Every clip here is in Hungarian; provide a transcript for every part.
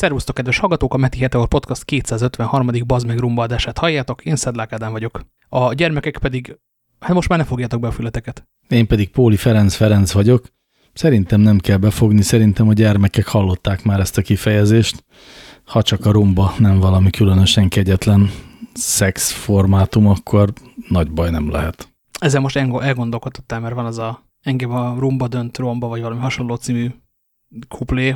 Szervusztok, kedves hallgatók! A Meti Heteor Podcast 253. Bazd meg rumba adását halljátok, én Szedlák Ádám vagyok. A gyermekek pedig, hát most már ne fogjátok be a fületeket. Én pedig Póli Ferenc Ferenc vagyok. Szerintem nem kell befogni, szerintem a gyermekek hallották már ezt a kifejezést, ha csak a rumba nem valami különösen kegyetlen szex formátum, akkor nagy baj nem lehet. Ezzel most elgondolkodtál, mert van az a engem a rumba dönt romba, vagy valami hasonló című kuplé,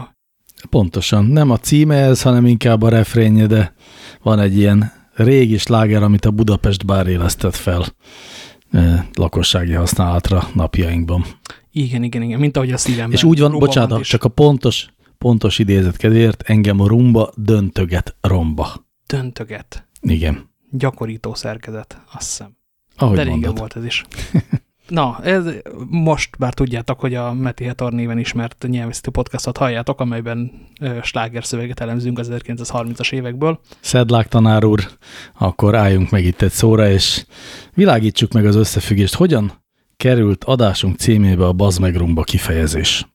Pontosan. Nem a címe ez, hanem inkább a refrénje, de van egy ilyen régi sláger, amit a Budapest bár élesztett fel lakossági használatra napjainkban. Igen, igen, igen, mint ahogy a szívemben. És úgy van, bocsánat, van csak a pontos, pontos idézet kedvéért, engem a rumba döntöget romba. Döntöget. Igen. Gyakorító szerkezet, azt hiszem. Ahogy De régen volt ez is. Na, ez most már tudjátok, hogy a Meti Hetor néven ismert nyelvészítő podcastot halljátok, amelyben slágerszöveget elemzünk az 1930-as évekből. Szedlák tanár úr, akkor álljunk meg itt egy szóra, és világítsuk meg az összefüggést. Hogyan került adásunk címébe a bazmegrumba kifejezés?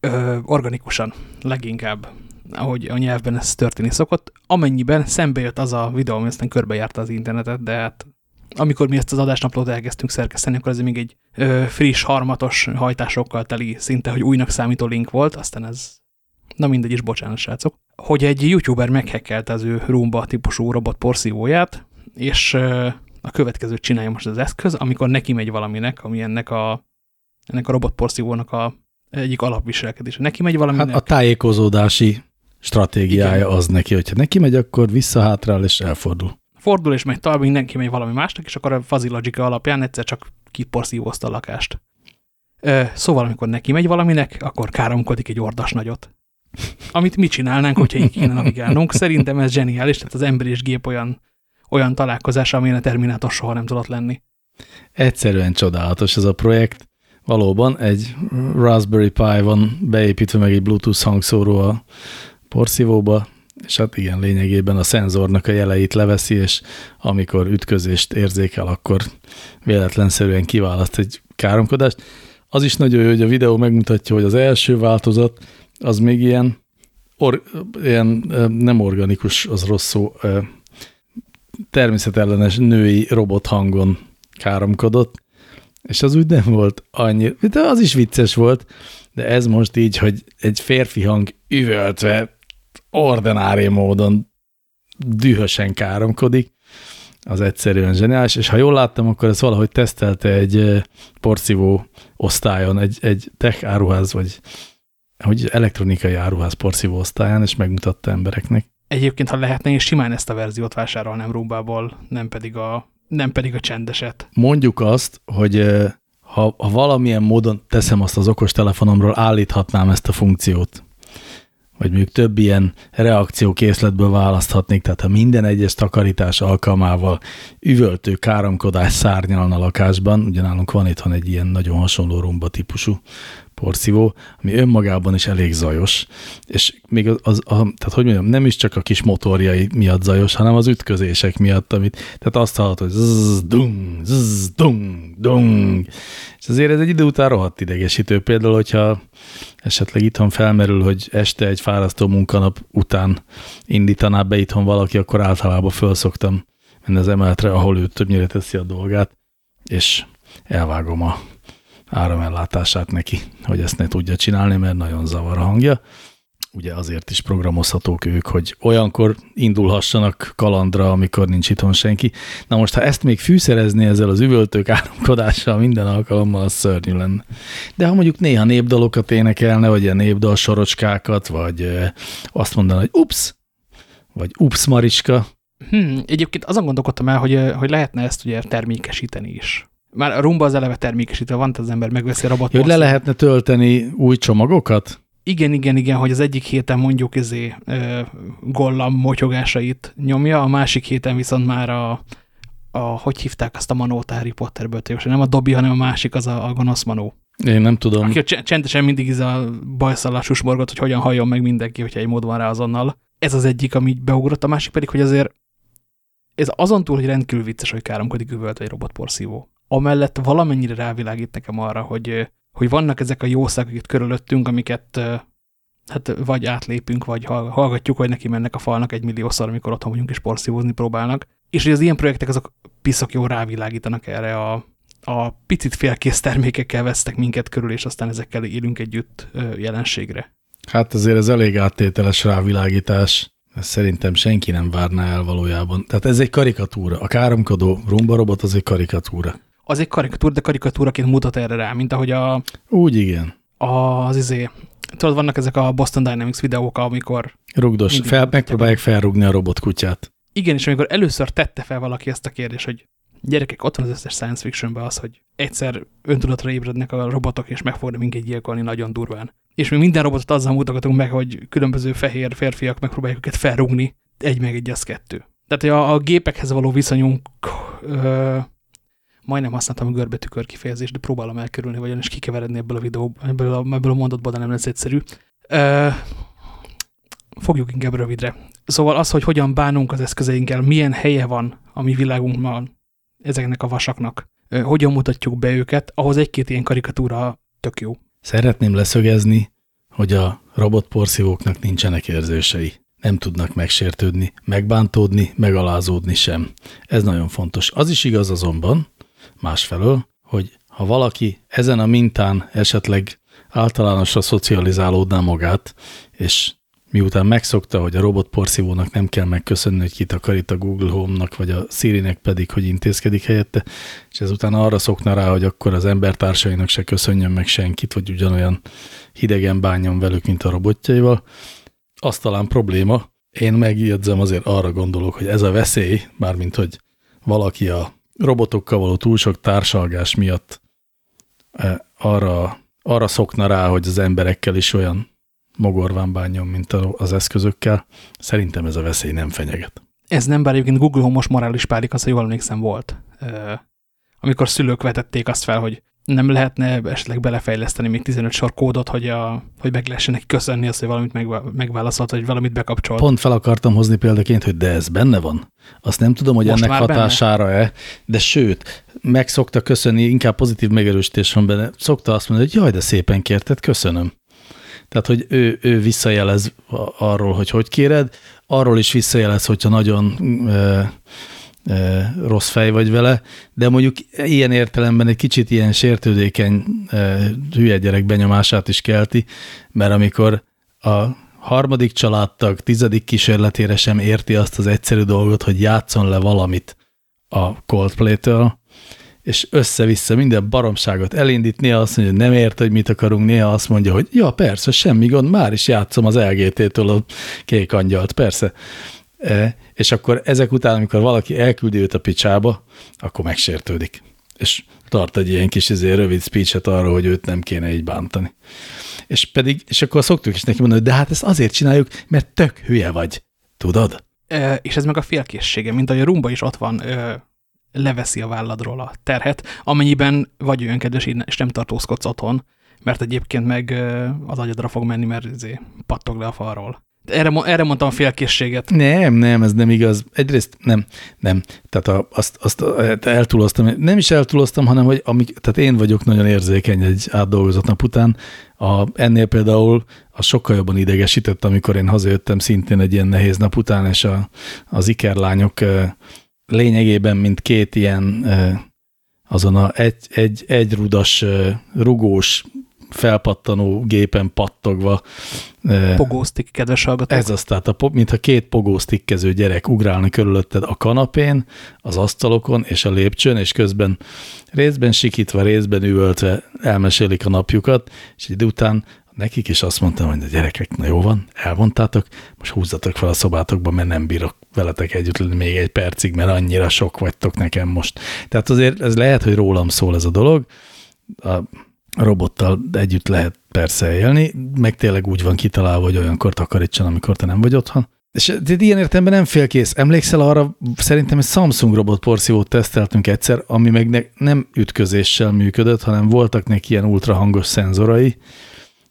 Ö, organikusan, leginkább ahogy a nyelvben ez történni szokott, amennyiben szembe jött az a videó, ami aztán körbejárta az internetet, de hát amikor mi ezt az adásnaplót elkezdtünk szerkeszteni, akkor ez még egy ö, friss, harmatos hajtásokkal teli, szinte, hogy újnak számító link volt, aztán ez, na mindegy is, bocsánat, srácok, hogy egy youtuber meghekkelte az ő Roomba típusú robot porszívóját, és ö, a következőt csinálja most az eszköz, amikor neki megy valaminek, ami ennek a, ennek a robot porszívónak a egyik alapviselkedése. Neki megy valaminek. Hát a tájékozódási stratégiája Igen. az neki, hogyha neki megy, akkor visszahátrál és elfordul fordul és megy tovább, mindenki megy valami másnak, és akkor a fuzzy logika alapján egyszer csak kiporszívózta a lakást. Szóval, amikor neki megy valaminek, akkor káromkodik egy ordas nagyot. Amit mi csinálnánk, hogyha így kéne navigálnunk. Szerintem ez zseniális, tehát az ember és gép olyan, olyan találkozás, amilyen a Terminátor soha nem tudott lenni. Egyszerűen csodálatos ez a projekt. Valóban egy Raspberry Pi van beépítve meg egy Bluetooth hangszóró a porszívóba, és hát igen, lényegében a szenzornak a jeleit leveszi, és amikor ütközést érzékel, akkor véletlenszerűen kiválaszt egy káromkodást. Az is nagyon jó, hogy a videó megmutatja, hogy az első változat az még ilyen, or, ilyen nem organikus, az rossz szó, természetellenes női robot hangon káromkodott, és az úgy nem volt annyi, de az is vicces volt, de ez most így, hogy egy férfi hang üvöltve ordinári módon dühösen káromkodik, az egyszerűen zseniális, és ha jól láttam, akkor ez valahogy tesztelte egy porszívó osztályon, egy, egy tech áruház, vagy hogy elektronikai áruház porszívó osztályán, és megmutatta embereknek. Egyébként, ha lehetne, én simán ezt a verziót vásárolnám Rumbából, nem pedig a, nem pedig a csendeset. Mondjuk azt, hogy ha, ha valamilyen módon teszem azt az okos telefonomról, állíthatnám ezt a funkciót vagy mondjuk több ilyen reakciókészletből választhatnék, tehát ha minden egyes takarítás alkalmával üvöltő káromkodás szárnyalna a lakásban, ugyanálunk van itthon egy ilyen nagyon hasonló rumba típusú porszívó, ami önmagában is elég zajos, és még az, az a, tehát hogy mondjam, nem is csak a kis motorjai miatt zajos, hanem az ütközések miatt, amit, tehát azt hallott, hogy zzz, dung, zzz, dung, dung, és azért ez egy idő után rohadt idegesítő, például, hogyha esetleg itthon felmerül, hogy este egy fárasztó munkanap után indítaná be itthon valaki, akkor általában felszoktam menni az emeletre, ahol ő többnyire teszi a dolgát, és elvágom a áramellátását neki, hogy ezt ne tudja csinálni, mert nagyon zavar a hangja. Ugye azért is programozhatók ők, hogy olyankor indulhassanak kalandra, amikor nincs itthon senki. Na most, ha ezt még fűszerezni ezzel az üvöltők áramkodással minden alkalommal, az szörnyű lenne. De ha mondjuk néha népdalokat énekelne, vagy ilyen népdal sorocskákat, vagy azt mondaná, hogy ups, vagy ups Mariska. Hmm, egyébként azon gondolkodtam el, hogy, hogy lehetne ezt ugye termékesíteni is. Már a rumba az eleve termékesítve van, tehát az ember megveszi a robot. Hogy le lehetne tölteni új csomagokat? Igen, igen, igen, hogy az egyik héten mondjuk ezé ö, gollam motyogásait nyomja, a másik héten viszont már a, a hogy hívták azt a manót a Harry Potterből, nem a Dobby, hanem a másik, az a, a gonosz manó. Én nem tudom. Aki csendesen mindig ez a bajszallású morgot, hogy hogyan halljon meg mindenki, hogyha egy mód van rá azonnal. Ez az egyik, ami beugrott, a másik pedig, hogy azért ez azon túl, hogy rendkívül vicces, hogy káromkodik üvölt egy robotporszívó amellett valamennyire rávilágít nekem arra, hogy, hogy vannak ezek a jószágok itt körülöttünk, amiket hát vagy átlépünk, vagy hallgatjuk, vagy neki mennek a falnak egy milliószor, amikor otthon vagyunk és porszívózni próbálnak. És hogy az ilyen projektek azok piszok jó rávilágítanak erre a, a picit félkész termékekkel vesztek minket körül, és aztán ezekkel élünk együtt jelenségre. Hát azért ez elég áttételes rávilágítás. Ezt szerintem senki nem várná el valójában. Tehát ez egy karikatúra. A káromkodó rumba robot az egy karikatúra. Az egy karikatúra, de karikatúraként mutat erre rá, mint ahogy a... Úgy igen. Az izé, tudod, vannak ezek a Boston Dynamics videók, amikor... Rugdos, fel, megpróbálják felrugni a robotkutyát. Igen, és amikor először tette fel valaki ezt a kérdést, hogy gyerekek, ott van az összes science fictionben az, hogy egyszer öntudatra ébrednek a robotok, és meg fognak minket gyilkolni nagyon durván. És mi minden robotot azzal mutogatunk meg, hogy különböző fehér férfiak megpróbálják őket felrugni, egy meg egy az kettő. Tehát, a, a gépekhez való viszonyunk ö, majdnem használtam a görbetükör kifejezést, de próbálom elkerülni, vagyonis kikeveredni ebből a videó, ebből a, ebből a mondatból, de nem lesz egyszerű. Ö, fogjuk inkább rövidre. Szóval az, hogy hogyan bánunk az eszközeinkkel, milyen helye van a mi világunkban ezeknek a vasaknak, ö, hogyan mutatjuk be őket, ahhoz egy-két ilyen karikatúra tök jó. Szeretném leszögezni, hogy a robotporszívóknak nincsenek érzései. Nem tudnak megsértődni, megbántódni, megalázódni sem. Ez nagyon fontos. Az is igaz azonban, másfelől, hogy ha valaki ezen a mintán esetleg általánosra szocializálódná magát, és miután megszokta, hogy a robot porszívónak nem kell megköszönni, hogy kitakarít a Google Home-nak, vagy a Siri-nek pedig, hogy intézkedik helyette, és ezután arra szokna rá, hogy akkor az embertársainak se köszönjön meg senkit, vagy ugyanolyan hidegen bánjon velük, mint a robotjaival, az talán probléma. Én megjegyzem azért arra gondolok, hogy ez a veszély, mármint hogy valaki a robotokkal való túl sok társalgás miatt eh, arra, arra szokna rá, hogy az emberekkel is olyan mogorván bánjon, mint az eszközökkel. Szerintem ez a veszély nem fenyeget. Ez nem, bár egyébként Google Home-os morális pálik, az, hogy jól emlékszem volt. Amikor szülők vetették azt fel, hogy nem lehetne esetleg belefejleszteni még 15 sor kódot, hogy, a, hogy meg lehessen neki köszönni azt, hogy valamit megválaszolt, vagy valamit bekapcsolt. Pont fel akartam hozni példaként, hogy de ez benne van. Azt nem tudom, hogy Most ennek hatására-e, de sőt, meg szokta köszönni, inkább pozitív megerősítés van benne, szokta azt mondani, hogy jaj, de szépen kérted, köszönöm. Tehát, hogy ő, ő visszajelez arról, hogy hogy kéred, arról is visszajelez, hogyha nagyon rossz fej vagy vele, de mondjuk ilyen értelemben egy kicsit ilyen sértődékeny hülye gyerek benyomását is kelti, mert amikor a harmadik családtag tizedik kísérletére sem érti azt az egyszerű dolgot, hogy játszon le valamit a Coldplay-től, és össze-vissza minden baromságot elindít, néha azt mondja, hogy nem ért, hogy mit akarunk, néha azt mondja, hogy ja, persze, semmi gond, már is játszom az LGT-től a kék angyalt, persze. E, és akkor ezek után, amikor valaki elküldi őt a picsába, akkor megsértődik. És tart egy ilyen kis izé, rövid speechet arra, hogy őt nem kéne így bántani. És pedig, és akkor szoktuk is neki mondani, hogy de hát ezt azért csináljuk, mert tök hülye vagy. Tudod? E, és ez meg a félkészsége, mint ahogy a rumba is ott van, e, leveszi a válladról a terhet, amennyiben vagy olyan kedves, és nem tartózkodsz otthon, mert egyébként meg az agyadra fog menni, mert izé, pattog le a falról. Erre, erre mondtam a félkészséget. Nem, nem, ez nem igaz. Egyrészt nem, nem. Tehát a, azt, azt eltúloztam. Nem is eltúloztam, hanem hogy amik, tehát én vagyok nagyon érzékeny egy átdolgozott nap után. A, ennél például a sokkal jobban idegesített, amikor én hazajöttem szintén egy ilyen nehéz nap után, és a, az ikerlányok lényegében, mint két ilyen azon a egy, egy, egy rudas, rugós, felpattanó gépen pattogva. Pogóztik, kedves hallgatók. Ez az, tehát a, mintha két pogóztikkező gyerek ugrálni körülötted a kanapén, az asztalokon és a lépcsőn, és közben részben sikítva, részben üvöltve elmesélik a napjukat, és idő után nekik is azt mondtam, hogy a gyerekek, na jó van, elmondtátok, most húzzatok fel a szobátokba, mert nem bírok veletek együtt lenni még egy percig, mert annyira sok vagytok nekem most. Tehát azért ez lehet, hogy rólam szól ez a dolog, a robottal együtt lehet persze élni, meg tényleg úgy van kitalálva, hogy olyankor takarítson, amikor te nem vagy otthon. És ilyen értelemben nem félkész. Emlékszel arra, szerintem egy Samsung robot porszívót teszteltünk egyszer, ami meg ne, nem ütközéssel működött, hanem voltak neki ilyen ultrahangos szenzorai,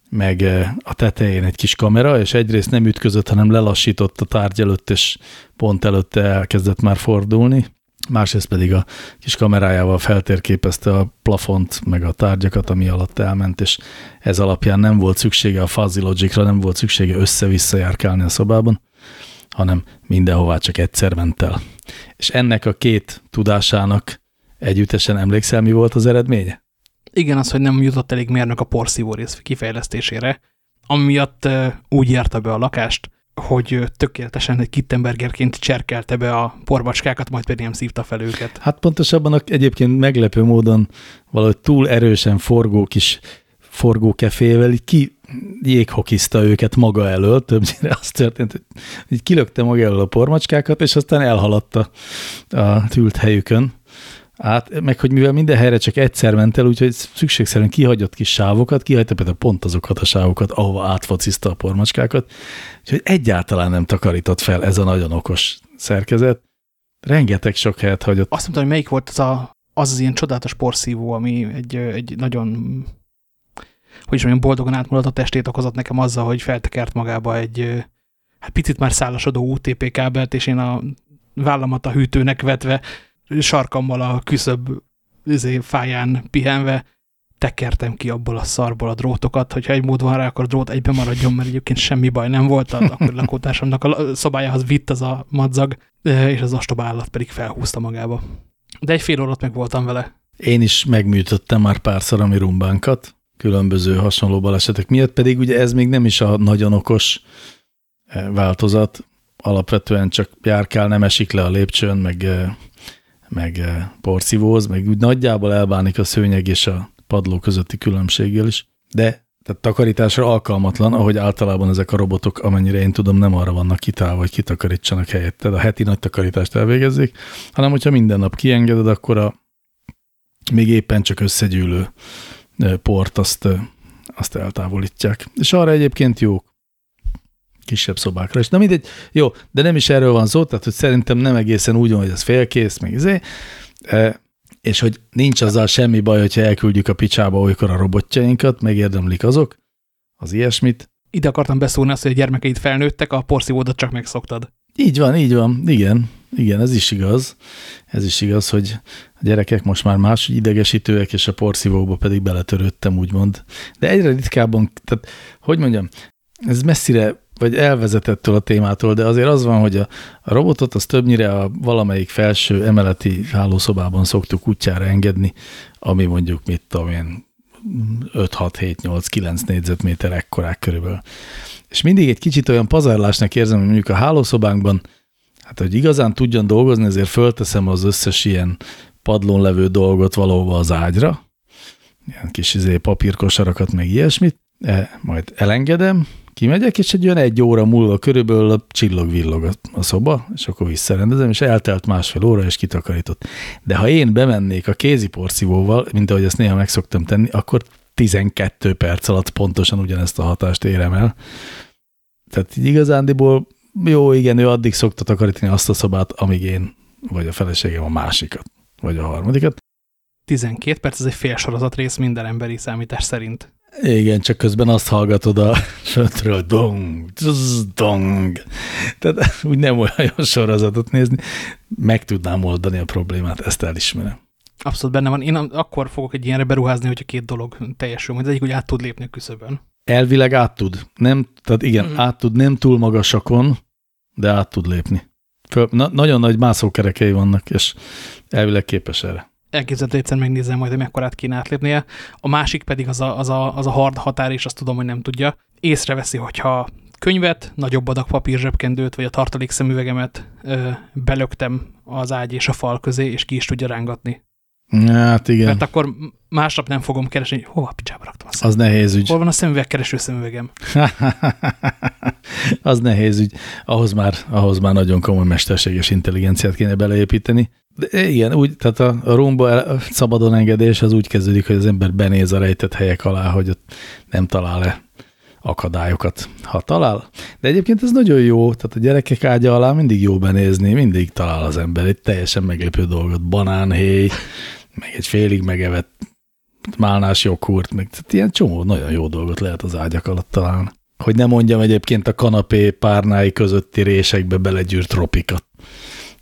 meg a tetején egy kis kamera, és egyrészt nem ütközött, hanem lelassított a tárgy előtt, és pont előtte elkezdett már fordulni. Másrészt pedig a kis kamerájával feltérképezte a plafont, meg a tárgyakat, ami alatt elment, és ez alapján nem volt szüksége a fuzzy logicra, nem volt szüksége össze-vissza járkálni a szobában, hanem mindenhová csak egyszer ment el. És ennek a két tudásának együttesen emlékszel, mi volt az eredménye? Igen, az, hogy nem jutott elég mérnök a porszívó rész kifejlesztésére, ami miatt úgy járta be a lakást, hogy tökéletesen egy Kittenbergerként cserkelte be a porbacskákat, majd pedig nem szívta fel őket. Hát pontosabban egyébként meglepő módon valahogy túl erősen forgó kis forgókefével így ki jéghokizta őket maga elől, többnyire az történt, hogy így kilökte maga elől a pormacskákat, és aztán elhaladta a tült helyükön át, meg hogy mivel minden helyre csak egyszer ment el, úgyhogy szükségszerűen kihagyott kis sávokat, kihagyta például pont azokat a sávokat, ahova átfociszta a pormacskákat, úgyhogy egyáltalán nem takarított fel ez a nagyon okos szerkezet. Rengeteg sok helyet hagyott. Azt mondtam, hogy melyik volt az a, az, az ilyen csodálatos porszívó, ami egy, egy nagyon hogy is mondjam, boldogan átmulatott testét okozott nekem azzal, hogy feltekert magába egy hát picit már szállasodó UTP kábelt, és én a vállamat a hűtőnek vetve sarkammal a küszöbb izé, fáján pihenve tekertem ki abból a szarból a drótokat, hogyha egy mód van rá, akkor a drót egybe maradjon, mert egyébként semmi baj nem volt, akkor lakótársamnak a szobájához vitt az a madzag, és az ostoba állat pedig felhúzta magába. De egy fél órát meg voltam vele. Én is megműtöttem már párszor a rumbánkat, különböző hasonló balesetek miatt, pedig ugye ez még nem is a nagyon okos változat, alapvetően csak járkál, nem esik le a lépcsőn, meg meg eh, porszívóz, meg úgy nagyjából elbánik a szőnyeg és a padló közötti különbséggel is. De tehát takarításra alkalmatlan, ahogy általában ezek a robotok, amennyire én tudom, nem arra vannak kitálva, hogy kitakarítsanak helyette, a heti nagy takarítást elvégezzék, hanem hogyha minden nap kiengeded, akkor a még éppen csak összegyűlő eh, port azt, eh, azt eltávolítják. És arra egyébként jók kisebb szobákra. És na mindegy, jó, de nem is erről van szó, tehát hogy szerintem nem egészen úgy van, hogy ez félkész, meg izé, e, és hogy nincs azzal semmi baj, hogyha elküldjük a picsába olykor a robotjainkat, megérdemlik azok, az ilyesmit. Ide akartam beszólni azt, hogy a gyermekeid felnőttek, a porszívódat csak megszoktad. Így van, így van, igen, igen, ez is igaz. Ez is igaz, hogy a gyerekek most már más idegesítőek, és a porszívókba pedig beletörődtem, úgymond. De egyre ritkábban, tehát hogy mondjam, ez messzire vagy elvezetettől a témától, de azért az van, hogy a, a robotot az többnyire a valamelyik felső emeleti hálószobában szoktuk útjára engedni, ami mondjuk, mit tudom én, 5, 6, 7, 8, 9 négyzetméter ekkorák körülbelül. És mindig egy kicsit olyan pazarlásnak érzem, hogy mondjuk a hálószobánkban, hát hogy igazán tudjon dolgozni, ezért fölteszem az összes ilyen padlón levő dolgot valóban az ágyra, ilyen kis izé, papírkosarakat, meg ilyesmit, e, majd elengedem, kimegyek, és egy olyan egy óra múlva körülbelül csillog-villog a szoba, és akkor visszarendezem, és eltelt másfél óra, és kitakarított. De ha én bemennék a kézi porszívóval, mint ahogy ezt néha meg szoktam tenni, akkor 12 perc alatt pontosan ugyanezt a hatást érem el. Tehát így igazándiból jó, igen, ő addig szokta takarítani azt a szobát, amíg én, vagy a feleségem a másikat, vagy a harmadikat. 12 perc, ez egy fél sorozat rész minden emberi számítás szerint. Igen, csak közben azt hallgatod a sötről, dong, dong. Tehát úgy nem olyan jó sorozatot nézni. Meg tudnám oldani a problémát, ezt elismerem. Abszolút benne van. Én akkor fogok egy ilyenre beruházni, hogyha két dolog teljesül. Majd egyik, hogy át tud lépni a küszöbön. Elvileg át tud. Nem, tehát igen, mm. át tud, nem túl magasakon, de át tud lépni. Föl, na, nagyon nagy mászókerekei vannak, és elvileg képes erre elképzelhető egyszer megnézem majd, hogy mekkorát kéne átlépnie. A másik pedig az a, az, a, az a hard határ, és azt tudom, hogy nem tudja. Észreveszi, hogyha könyvet, nagyobb adag papír zsebkendőt, vagy a tartalékszemüvegemet ö, belöktem az ágy és a fal közé, és ki is tudja rángatni. Hát igen. Mert akkor másnap nem fogom keresni, hogy hova picsába raktam a Az nehéz ügy. Hol van a szemüvegkereső szemüvegem? az nehéz ügy. Ahhoz már, ahhoz már nagyon komoly mesterséges intelligenciát kéne beleépíteni. De igen, úgy, tehát a, a rumba szabadon engedés az úgy kezdődik, hogy az ember benéz a rejtett helyek alá, hogy ott nem talál-e akadályokat, ha talál. De egyébként ez nagyon jó, tehát a gyerekek ágya alá mindig jó benézni, mindig talál az ember egy teljesen meglepő dolgot, banánhéj, meg egy félig megevett málnás joghurt, meg tehát ilyen csomó nagyon jó dolgot lehet az ágyak alatt találni. Hogy nem mondjam egyébként a kanapé párnái közötti résekbe belegyűrt ropikat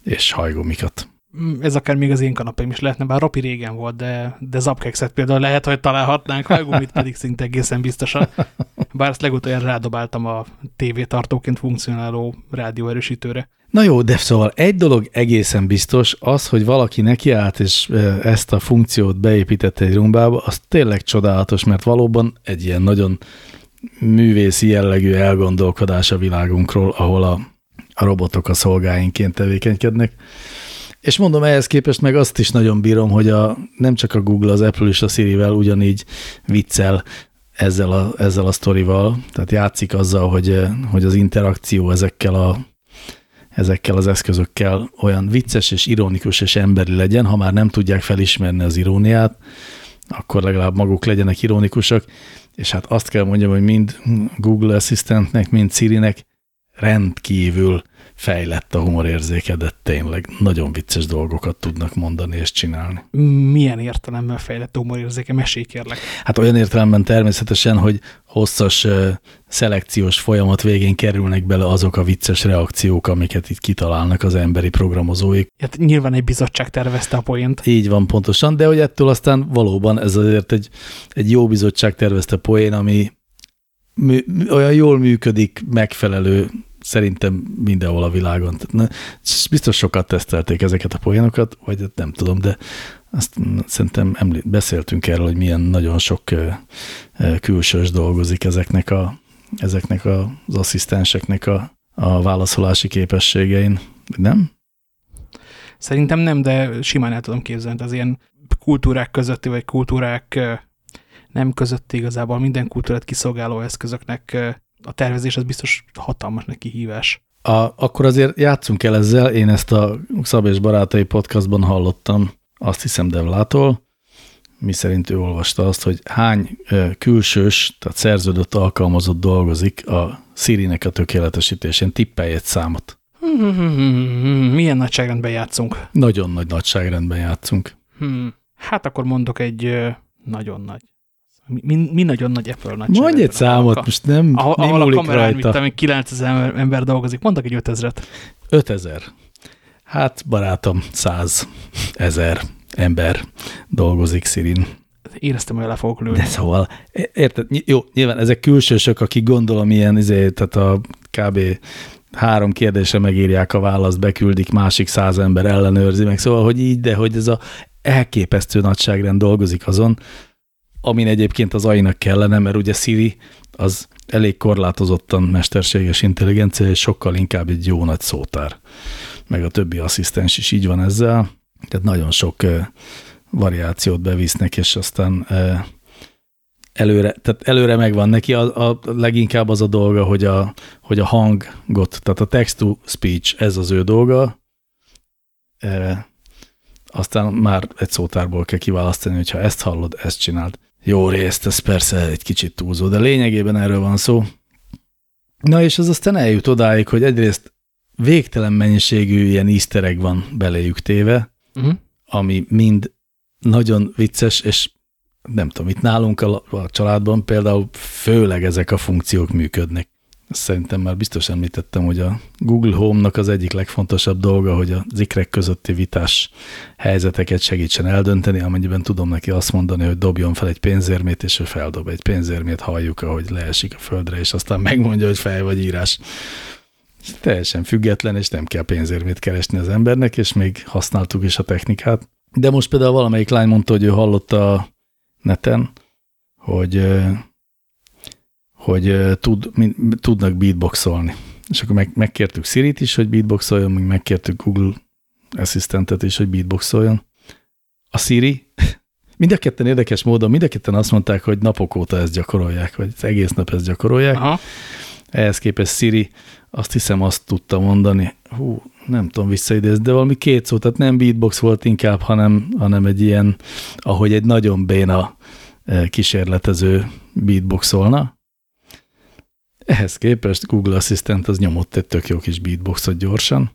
és hajgumikat. Mm, ez akár még az én kanapém is lehetne, bár Ropi régen volt, de, de Zapkexet például lehet, hogy találhatnánk, Hajgumit pedig szinte egészen biztosan. Bár ezt legutoljára rádobáltam a tévétartóként funkcionáló rádióerősítőre. Na jó, de szóval egy dolog egészen biztos, az, hogy valaki nekiállt és ezt a funkciót beépítette egy rumbába, az tényleg csodálatos, mert valóban egy ilyen nagyon művészi jellegű elgondolkodás a világunkról, ahol a, a robotok a szolgáinként tevékenykednek. És mondom, ehhez képest meg azt is nagyon bírom, hogy a, nem csak a Google, az Apple és a Siri-vel ugyanígy viccel ezzel a, ezzel a sztorival, tehát játszik azzal, hogy, hogy az interakció ezekkel, a, ezekkel az eszközökkel olyan vicces és ironikus és emberi legyen, ha már nem tudják felismerni az iróniát, akkor legalább maguk legyenek ironikusak, és hát azt kell mondjam, hogy mind Google Assistantnek, mind Siri-nek rendkívül fejlett a humorérzékedet, tényleg nagyon vicces dolgokat tudnak mondani és csinálni. Milyen értelemben fejlett a humorérzéke? Mesélj kérlek. Hát olyan értelemben természetesen, hogy hosszas szelekciós folyamat végén kerülnek bele azok a vicces reakciók, amiket itt kitalálnak az emberi programozóik. Hát nyilván egy bizottság tervezte a poént. Így van pontosan, de hogy ettől aztán valóban ez azért egy, egy jó bizottság tervezte poén, ami mű, olyan jól működik, megfelelő szerintem mindenhol a világon. Na, biztos sokat tesztelték ezeket a poénokat, vagy nem tudom, de azt szerintem említ, beszéltünk erről, hogy milyen nagyon sok külsős dolgozik ezeknek, a, ezeknek az asszisztenseknek a, a válaszolási képességein, nem? Szerintem nem, de simán el tudom képzelni, az ilyen kultúrák közötti, vagy kultúrák nem közötti igazából minden kultúrát kiszolgáló eszközöknek a tervezés az biztos hatalmas neki hívás. A, akkor azért játszunk el ezzel, én ezt a Szab és Barátai podcastban hallottam, azt hiszem Devlától, mi szerint ő olvasta azt, hogy hány külsős, tehát szerződött alkalmazott dolgozik a Siri-nek a tökéletesítésén. Tippelj egy számot. Milyen nagyságrendben játszunk? Nagyon nagy nagyságrendben játszunk. Hmm. Hát akkor mondok egy nagyon nagy. Mi, mi nagyon nagy Apple nagy Mondj egy számot, a, most nem, ahol, nem ahol a kamerán, rajta. Mit, 9000 ember dolgozik, mondtak egy 5000-et. 5000. Hát barátom, 100 ezer ember dolgozik Szirin. Éreztem, hogy le fogok lőni. De szóval, érted, jó, nyilván ezek külsősök, akik gondolom ilyen, izé, tehát a kb. három kérdésre megírják a választ, beküldik, másik száz ember ellenőrzi meg, szóval, hogy így, de hogy ez a elképesztő nagyságrend dolgozik azon, amin egyébként az AI-nak kellene, mert ugye Siri az elég korlátozottan mesterséges intelligencia, és sokkal inkább egy jó nagy szótár. Meg a többi asszisztens is így van ezzel. Tehát nagyon sok variációt bevisznek, és aztán előre, tehát előre megvan neki, a, a leginkább az a dolga, hogy a, hogy a hangot, tehát a text-to-speech, ez az ő dolga, aztán már egy szótárból kell kiválasztani, hogyha ezt hallod, ezt csináld. Jó részt, ez persze egy kicsit túlzó, de lényegében erről van szó. Na és az aztán eljut odáig, hogy egyrészt végtelen mennyiségű ilyen easter van beléjük téve, uh mhm. -huh. ami mind nagyon vicces, és nem tudom, itt nálunk a, a családban például főleg ezek a funkciók működnek. Szerintem már biztos említettem, hogy a Google Home-nak az egyik legfontosabb dolga, hogy a zikrek közötti vitás helyzeteket segítsen eldönteni, amennyiben tudom neki azt mondani, hogy dobjon fel egy pénzérmét, és ő feldob egy pénzérmét, halljuk, ahogy leesik a földre, és aztán megmondja, hogy fej vagy írás. Teljesen független, és nem kell pénzérmét keresni az embernek, és még használtuk is a technikát. De most például valamelyik lány mondta, hogy ő hallotta a neten, hogy hogy tud, mind, tudnak beatboxolni. És akkor meg, megkértük Siri-t is, hogy beatboxoljon, meg megkértük Google Assistantet is, hogy beatboxoljon. A Siri, mind a ketten érdekes módon, mind a ketten azt mondták, hogy napok óta ezt gyakorolják, vagy egész nap ezt gyakorolják. Aha. Ehhez képest Siri azt hiszem azt tudta mondani, hú, nem tudom visszaidézni, de valami két szó, tehát nem beatbox volt inkább, hanem, hanem egy ilyen, ahogy egy nagyon béna kísérletező beatboxolna, ehhez képest Google Assistant az nyomott egy tök jó kis beatboxot gyorsan,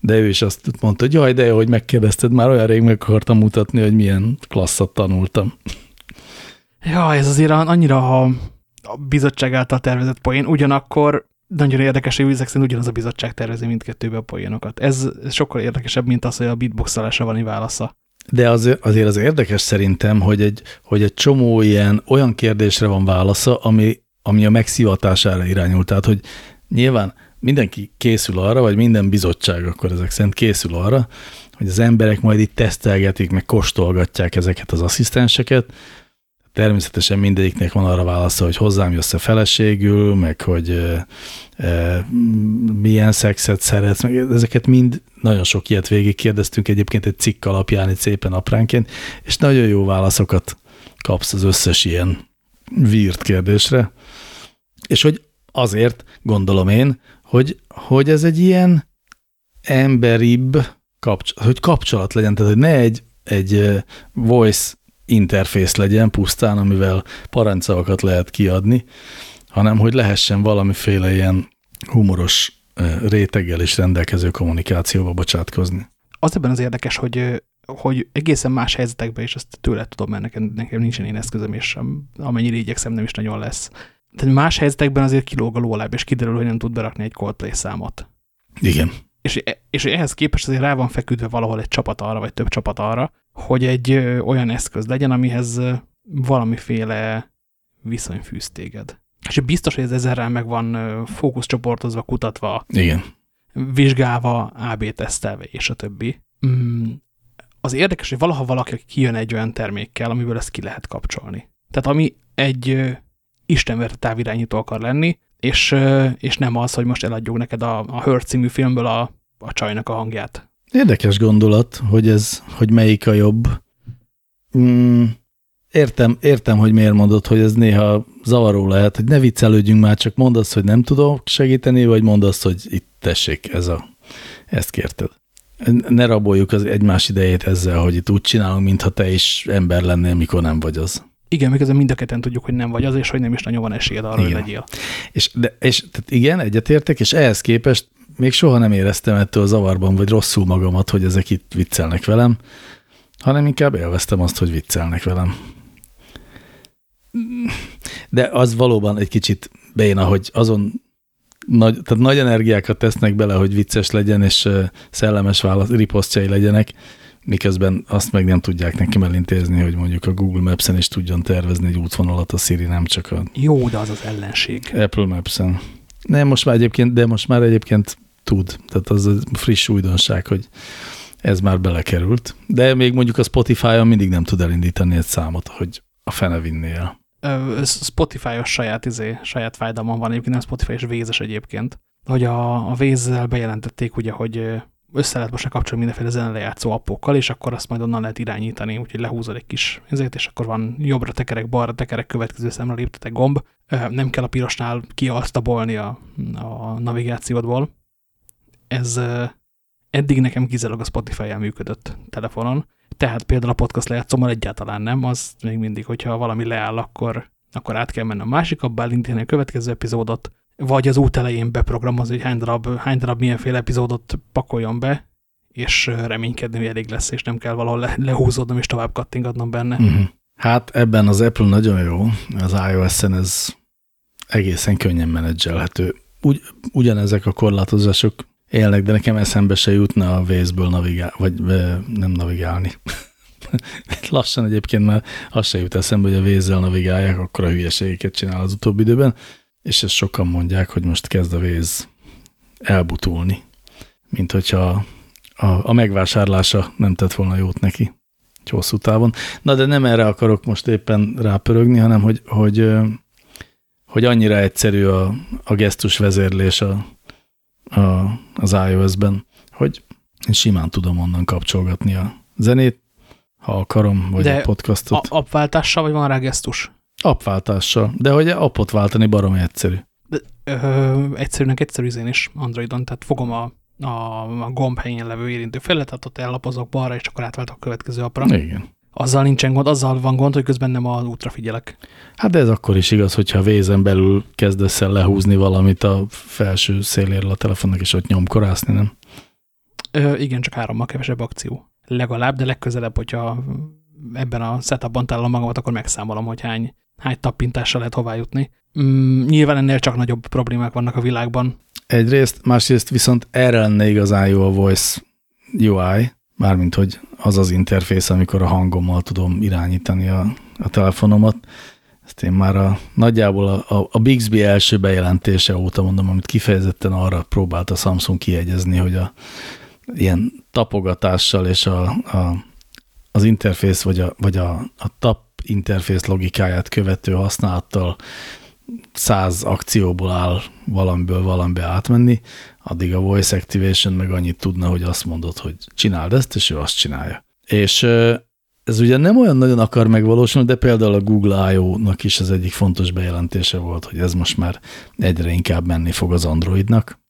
de ő is azt mondta, hogy jaj, de jó, hogy megkérdezted, már olyan rég meg akartam mutatni, hogy milyen klasszat tanultam. Ja, ez azért annyira a, a bizottság által tervezett poén, ugyanakkor nagyon érdekes, hogy ezek szerint ugyanaz a bizottság tervezi mindkettőbe a poénokat. Ez, sokkal érdekesebb, mint az, hogy a beatboxolásra van válasza. De az, azért az érdekes szerintem, hogy egy, hogy egy csomó ilyen olyan kérdésre van válasza, ami, ami a megszivatására irányul. Tehát, hogy nyilván mindenki készül arra, vagy minden bizottság akkor ezek szerint készül arra, hogy az emberek majd itt tesztelgetik, meg kóstolgatják ezeket az asszisztenseket, Természetesen mindegyiknek van arra válasza, hogy hozzám jössz-e feleségül, meg hogy e, e, milyen szexet szeretsz, meg ezeket mind nagyon sok ilyet végig kérdeztünk egyébként egy cikk alapján, egy szépen apránként, és nagyon jó válaszokat kapsz az összes ilyen vírt kérdésre. És hogy azért gondolom én, hogy, hogy ez egy ilyen emberibb kapcsolat, hogy kapcsolat legyen, tehát hogy ne egy, egy voice interfész legyen pusztán, amivel parancsszavakat lehet kiadni, hanem hogy lehessen valamiféle ilyen humoros réteggel is rendelkező kommunikációba bocsátkozni. Az ebben az érdekes, hogy, hogy egészen más helyzetekben is ezt tőle tudom, mert nekem, nekem nincsen én eszközöm, és sem, amennyire igyekszem, nem is nagyon lesz. Tehát más helyzetekben azért kilóg a lóláb, és kiderül, hogy nem tud berakni egy Coldplay számot. Igen. És, és ehhez képest azért rá van feküdve valahol egy csapat arra, vagy több csapat arra, hogy egy olyan eszköz legyen, amihez valamiféle viszony fűz téged. És biztos, hogy ez ezerrel meg van fókuszcsoportozva, kutatva, Igen. vizsgálva, AB tesztelve, és a többi. Mm, az érdekes, hogy valaha valaki kijön egy olyan termékkel, amiből ezt ki lehet kapcsolni. Tehát ami egy istenverte távirányító akar lenni, és, és nem az, hogy most eladjuk neked a, a Hurt című filmből a, a csajnak a hangját. Érdekes gondolat, hogy ez, hogy melyik a jobb. Mm, értem, értem, hogy miért mondod, hogy ez néha zavaró lehet, hogy ne viccelődjünk már, csak mondd azt, hogy nem tudok segíteni, vagy mondd azt, hogy itt tessék, ez a, ezt kérted. Ne raboljuk az egymás idejét ezzel, hogy itt úgy csinálunk, mintha te is ember lennél, mikor nem vagy az. Igen, miközben mind a ketten tudjuk, hogy nem vagy az, és hogy nem is nagyon van esélyed arra, igen. hogy legyél. És, de, és tehát igen, egyetértek, és ehhez képest még soha nem éreztem ettől zavarban, vagy rosszul magamat, hogy ezek itt viccelnek velem, hanem inkább élveztem azt, hogy viccelnek velem. De az valóban egy kicsit béna, hogy azon nagy, tehát nagy energiákat tesznek bele, hogy vicces legyen, és szellemes válasz, riposztjai legyenek, miközben azt meg nem tudják neki elintézni, hogy mondjuk a Google Maps-en is tudjon tervezni egy útvonalat a Siri, nem csak a... Jó, de az az ellenség. Apple Maps-en. Nem, most már egyébként, de most már egyébként tud. Tehát az a friss újdonság, hogy ez már belekerült. De még mondjuk a Spotify-on mindig nem tud elindítani egy számot, hogy a fene vinnél. Spotify-os saját, izé, saját fájdalmam van egyébként, nem Spotify és vézes egyébként. Hogy a, a vézzel bejelentették ugye, hogy össze lehet most kapcsolni mindenféle zenelejátszó appokkal, és akkor azt majd onnan lehet irányítani, úgyhogy lehúzod egy kis ezért, és akkor van jobbra tekerek, balra tekerek, következő szemre léptetek gomb. Nem kell a pirosnál kiasztabolni a, a navigációdból ez eddig nekem kizárólag a Spotify-jel működött telefonon, tehát például a podcast lejátszommal egyáltalán nem, az még mindig, hogyha valami leáll, akkor, akkor át kell menni a másik abba, elindítani a következő epizódot, vagy az út elején beprogramozni, hogy hány darab, hány darab milyenféle epizódot pakoljon be, és reménykedni, hogy elég lesz, és nem kell valahol le, lehúzódnom és tovább kattingatnom benne. Mm -hmm. Hát ebben az Apple nagyon jó, az iOS-en ez egészen könnyen menedzselhető. Ugy, ugyanezek a korlátozások élnek, de nekem eszembe se jutna a vészből navigálni, vagy nem navigálni. Lassan egyébként már az se jut eszembe, hogy a vézzel navigálják, akkor a hülyeségeket csinál az utóbbi időben, és ezt sokan mondják, hogy most kezd a véz elbutulni, mint hogyha a, a megvásárlása nem tett volna jót neki hosszú távon. Na, de nem erre akarok most éppen rápörögni, hanem hogy, hogy, hogy annyira egyszerű a, a gesztus vezérlés a, a, az iOS-ben, hogy én simán tudom onnan kapcsolgatni a zenét, ha akarom, vagy de a podcastot. De appváltással, vagy van rá gesztus? Appváltással, de hogy appot váltani barom egyszerű. De, ö, egyszerűnek egyszerű én is Androidon, tehát fogom a, a, a gomb helyén levő érintő felületet, ott ellapozok balra, és akkor átváltok a következő appra. Igen. Azzal nincsen gond, azzal van gond, hogy közben nem az útra figyelek. Hát de ez akkor is igaz, hogyha vézen belül kezdesz el lehúzni valamit a felső széléről a telefonnak, és ott nyomkorászni, nem? Ö, igen, csak hárommal kevesebb akció. Legalább, de legközelebb, hogyha ebben a setupban találom magamat, akkor megszámolom, hogy hány, hány tappintással lehet hová jutni. Mm, nyilván ennél csak nagyobb problémák vannak a világban. Egyrészt, másrészt viszont erre lenne igazán jó a Voice UI, mármint hogy az az interfész, amikor a hangommal tudom irányítani a, a telefonomat. Ezt én már a, nagyjából a, a, a Bixby első bejelentése óta mondom, amit kifejezetten arra próbált a Samsung kiegyezni, hogy a ilyen tapogatással és a, a, az interfész vagy a, vagy a, a tap interfész logikáját követő használattal száz akcióból áll valamiből valamibe átmenni, addig a voice activation meg annyit tudna, hogy azt mondod, hogy csináld ezt, és ő azt csinálja. És ez ugye nem olyan nagyon akar megvalósulni, de például a Google I.O.-nak is az egyik fontos bejelentése volt, hogy ez most már egyre inkább menni fog az Androidnak,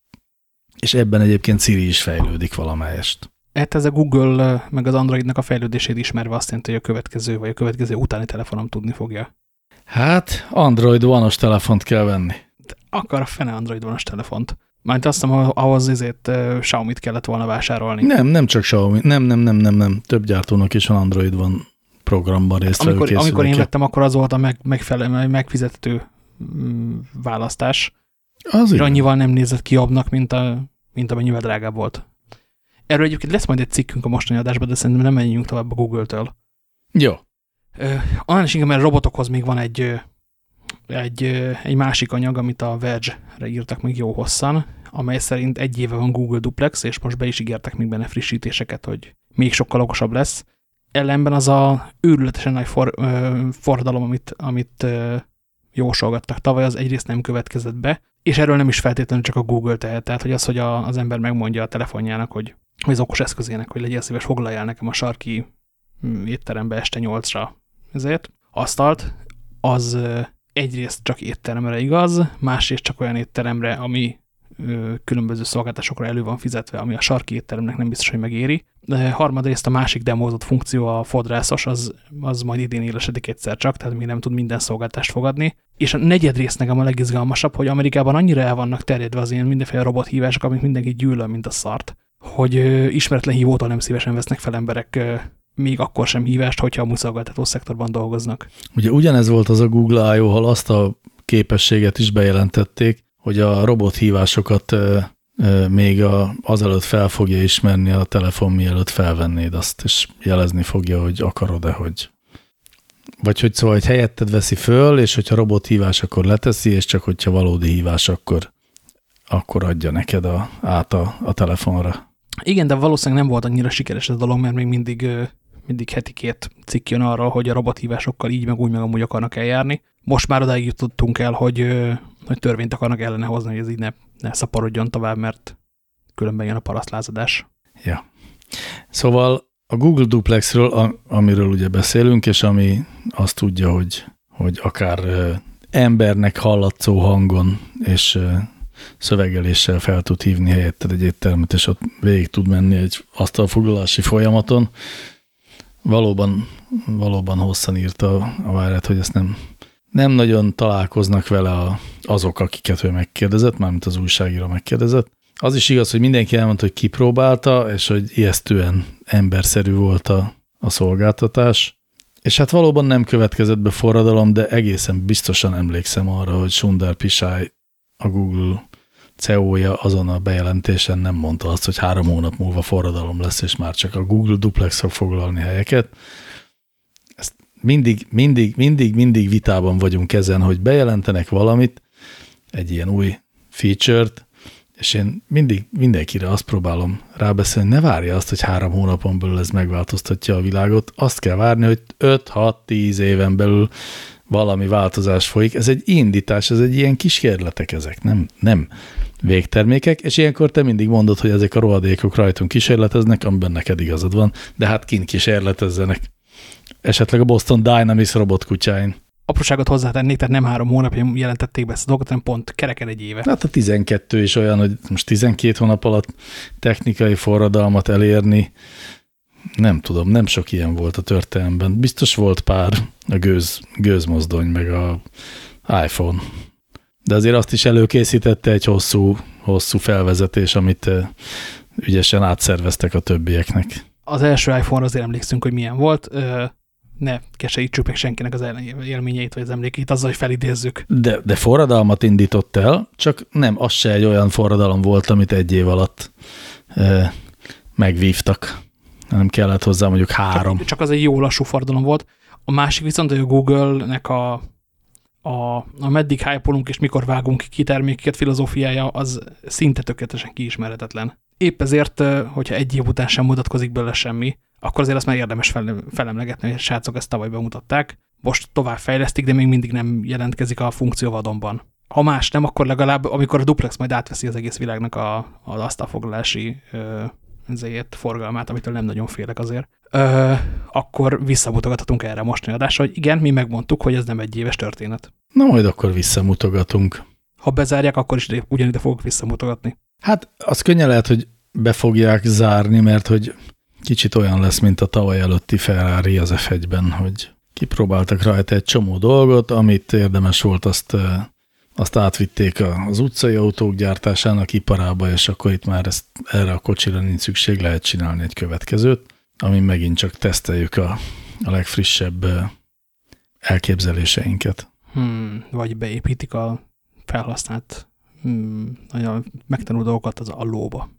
és ebben egyébként Siri is fejlődik valamelyest. Hát ez a Google meg az Androidnak a fejlődését ismerve azt jelenti, hogy a következő vagy a következő utáni telefonom tudni fogja. Hát Android vanos telefont kell venni. De akar a fene Android vanos telefont. Majd azt hiszem, ahhoz izét uh, Xiaomi-t kellett volna vásárolni. Nem, nem csak Xiaomi. Nem, nem, nem, nem, nem. Több gyártónak is van Android van programban részt amikor, amikor én vettem, akkor az volt a meg, megfelelő, megfizető mm, választás. Az és annyival nem nézett ki jobbnak, mint, a, mint amennyivel drágább volt. Erről egyébként lesz majd egy cikkünk a mostani adásban, de szerintem nem menjünk tovább a Google-től. Jó. Annál is inkább, mert robotokhoz még van egy, egy, egy másik anyag, amit a Verge-re írtak még jó hosszan, amely szerint egy éve van Google Duplex, és most be is ígértek még benne frissítéseket, hogy még sokkal okosabb lesz. Ellenben az a őrületesen nagy for, ö, forradalom, amit, amit ö, jósolgattak tavaly, az egyrészt nem következett be, és erről nem is feltétlenül csak a Google tehet, tehát hogy az, hogy a, az ember megmondja a telefonjának, hogy az okos eszközének, hogy legyen szíves, foglaljál nekem a sarki mm, étterembe este nyolcra ezért asztalt, az egyrészt csak étteremre igaz, másrészt csak olyan étteremre, ami különböző szolgáltatásokra elő van fizetve, ami a sarki étteremnek nem biztos, hogy megéri. De harmadrészt a másik demózott funkció, a fodrászos, az, az majd idén élesedik egyszer csak, tehát még nem tud minden szolgáltást fogadni. És a negyed rész nekem a legizgalmasabb, hogy Amerikában annyira el vannak terjedve az ilyen mindenféle robothívások, amik mindenki gyűlöl, mint a szart, hogy ismeretlen hívótól nem szívesen vesznek fel emberek még akkor sem hívást, hogyha a muszolgáltató szektorban dolgoznak. Ugye ugyanez volt az a Google I.O., hol azt a képességet is bejelentették, hogy a robothívásokat még a, azelőtt fel fogja ismerni a telefon, mielőtt felvennéd azt, és jelezni fogja, hogy akarod-e, hogy vagy hogy szóval, hogy helyetted veszi föl, és hogyha robothívás, akkor leteszi, és csak hogyha valódi hívás, akkor, akkor adja neked a, át a, a telefonra. Igen, de valószínűleg nem volt annyira sikeres ez a dolog, mert még mindig mindig heti két cikk jön arra, hogy a robothívásokkal így meg úgy meg amúgy akarnak eljárni. Most már odáig jutottunk el, hogy, hogy törvényt akarnak ellene hozni, hogy ez így ne, ne szaporodjon tovább, mert különben jön a parasztlázadás. Ja. Szóval a Google Duplexről, amiről ugye beszélünk, és ami azt tudja, hogy, hogy akár embernek hallatszó hangon és szövegeléssel fel tud hívni helyetted egy éttermet, és ott végig tud menni egy asztalfoglalási folyamaton, valóban, valóban hosszan írta a várat, hogy ezt nem, nem nagyon találkoznak vele a, azok, akiket ő megkérdezett, mármint az újságíró megkérdezett. Az is igaz, hogy mindenki elmondta, hogy kipróbálta, és hogy ijesztően emberszerű volt a, a szolgáltatás. És hát valóban nem következett be forradalom, de egészen biztosan emlékszem arra, hogy Sundar Pichai a Google CEO-ja azon a bejelentésen nem mondta azt, hogy három hónap múlva forradalom lesz, és már csak a Google duplex fog foglalni helyeket. Ezt mindig, mindig, mindig, mindig vitában vagyunk ezen, hogy bejelentenek valamit, egy ilyen új feature-t, és én mindig mindenkire azt próbálom rábeszélni, ne várja azt, hogy három hónapon belül ez megváltoztatja a világot, azt kell várni, hogy 5-6-10 éven belül valami változás folyik. Ez egy indítás, ez egy ilyen kísérletek ezek, nem, nem végtermékek, és ilyenkor te mindig mondod, hogy ezek a rohadékok rajtunk kísérleteznek, amiben neked igazad van, de hát kint kísérletezzenek. Esetleg a Boston Dynamics robotkutyáin. Apróságot hozzátennék, tehát nem három hónapja jelentették be ezt a dolgot, hanem pont kereken egy éve. Hát a 12 is olyan, hogy most 12 hónap alatt technikai forradalmat elérni, nem tudom, nem sok ilyen volt a történelemben. Biztos volt pár, a gőz, gőzmozdony, meg a iPhone. De azért azt is előkészítette egy hosszú, hosszú felvezetés, amit ügyesen átszerveztek a többieknek. Az első iPhone azért emlékszünk, hogy milyen volt. ne keserítsük meg senkinek az élményeit vagy az emlékeit azzal, hogy felidézzük. De, de forradalmat indított el, csak nem, az se egy olyan forradalom volt, amit egy év alatt e, megvívtak. Nem kellett hozzá mondjuk három. Csak, csak az egy jó lassú forradalom volt. A másik viszont, hogy a Google-nek a, a, a meddig hype és mikor vágunk ki termékeket filozófiája, az szinte tökéletesen kiismeretetlen. Épp ezért, hogyha egy év után sem mutatkozik belőle semmi, akkor azért azt már érdemes fel, felemlegetni, hogy srácok ezt tavaly bemutatták. Most tovább fejlesztik, de még mindig nem jelentkezik a funkció vadonban. Ha más nem, akkor legalább, amikor a duplex majd átveszi az egész világnak a, az asztalfoglalási ezért forgalmát, amitől nem nagyon félek azért, ö, akkor visszamutogathatunk erre a mostani adásra, hogy igen, mi megmondtuk, hogy ez nem egy éves történet. Na majd akkor visszamutogatunk. Ha bezárják, akkor is ugyanide fogok visszamutogatni. Hát az könnyen lehet, hogy be fogják zárni, mert hogy kicsit olyan lesz, mint a tavaly előtti Ferrari az F1-ben, hogy kipróbáltak rajta egy csomó dolgot, amit érdemes volt, azt, azt átvitték az utcai autók gyártásának iparába, és akkor itt már ezt, erre a kocsira nincs szükség, lehet csinálni egy következőt, ami megint csak teszteljük a, a legfrissebb elképzeléseinket. Hmm, vagy beépítik a felhasznált hmm, nagyon megtanuló dolgokat az allóba.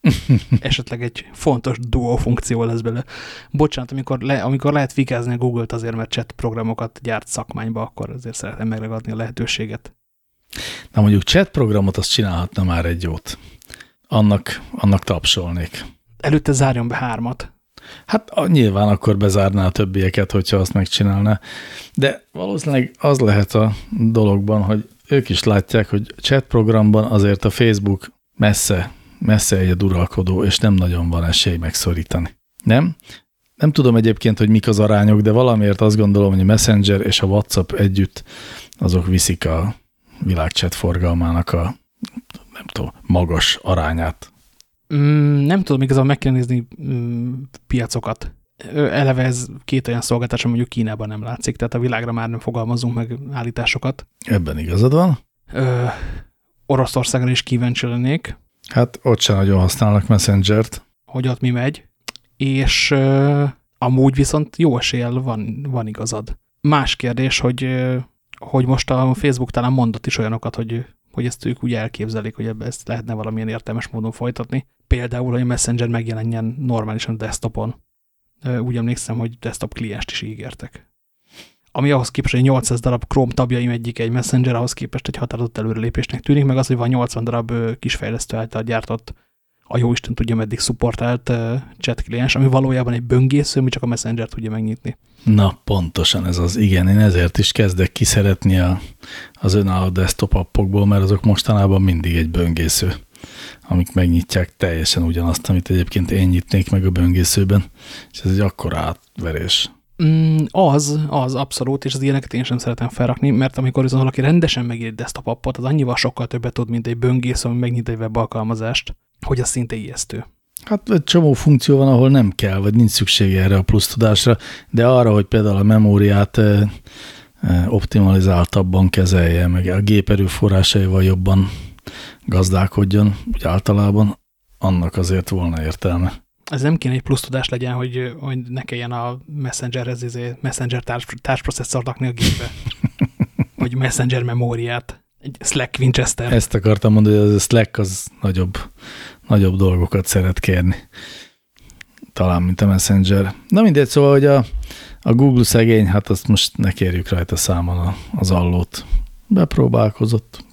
Esetleg egy fontos duo funkció lesz belőle. Bocsánat, amikor, le, amikor lehet vikázni a Google-t azért, mert chat programokat gyárt szakmányba, akkor azért szeretném megragadni a lehetőséget. Na mondjuk chat programot azt csinálhatna már egy jót. Annak, annak tapsolnék. Előtte zárjon be hármat. Hát nyilván akkor bezárná a többieket, hogyha azt megcsinálná. De valószínűleg az lehet a dologban, hogy ők is látják, hogy chat programban azért a Facebook messze messze egy uralkodó, és nem nagyon van esély megszorítani. Nem? Nem tudom egyébként, hogy mik az arányok, de valamiért azt gondolom, hogy a Messenger és a WhatsApp együtt azok viszik a világchat forgalmának a nem tudom, magas arányát. Mm, nem tudom, igazából meg kell nézni mm, piacokat. Eleve ez két olyan szolgáltatás, mondjuk Kínában nem látszik, tehát a világra már nem fogalmazunk meg állításokat. Ebben igazad van. Ö, Oroszországra is kíváncsi lennék. Hát ott sem nagyon használnak Messenger-t. Hogy ott mi megy, és uh, amúgy viszont jó eséllyel van, van igazad. Más kérdés, hogy, hogy most a Facebook talán mondott is olyanokat, hogy, hogy ezt ők úgy elképzelik, hogy ezt lehetne valamilyen értelmes módon folytatni. Például, hogy a Messenger megjelenjen normálisan desktopon. Uh, úgy emlékszem, hogy desktop klienst is ígértek ami ahhoz képest, hogy 800 darab Chrome tabjaim egyik egy Messenger, ahhoz képest egy határozott előrelépésnek tűnik, meg az, hogy van 80 darab kis fejlesztő által gyártott, a jó Isten tudja meddig szupportált chat kliens, ami valójában egy böngésző, ami csak a Messenger tudja megnyitni. Na, pontosan ez az. Igen, én ezért is kezdek kiszeretni a, az önálló desktop appokból, mert azok mostanában mindig egy böngésző, amik megnyitják teljesen ugyanazt, amit egyébként én nyitnék meg a böngészőben, és ez egy akkora átverés. Mm, az, az abszolút, és az ilyeneket én sem szeretem felrakni, mert amikor viszont valaki rendesen megír egy desktop appot, az annyival sokkal többet tud, mint egy böngész, ami megnyit egy webalkalmazást, hogy az szinte ijesztő. Hát egy csomó funkció van, ahol nem kell, vagy nincs szüksége erre a plusz tudásra, de arra, hogy például a memóriát optimalizáltabban kezelje, meg a gép erőforrásaival jobban gazdálkodjon, úgy általában, annak azért volna értelme ez nem kéne egy plusz tudás legyen, hogy, hogy ne kelljen a Messengerhez izé, Messenger társ, társprocesszort rakni a gépbe. vagy Messenger memóriát. Egy Slack Winchester. Ezt akartam mondani, hogy a Slack az nagyobb, nagyobb dolgokat szeret kérni. Talán, mint a Messenger. Na mindegy, szóval, hogy a, a Google szegény, hát azt most ne kérjük rajta számon az allót. Bepróbálkozott,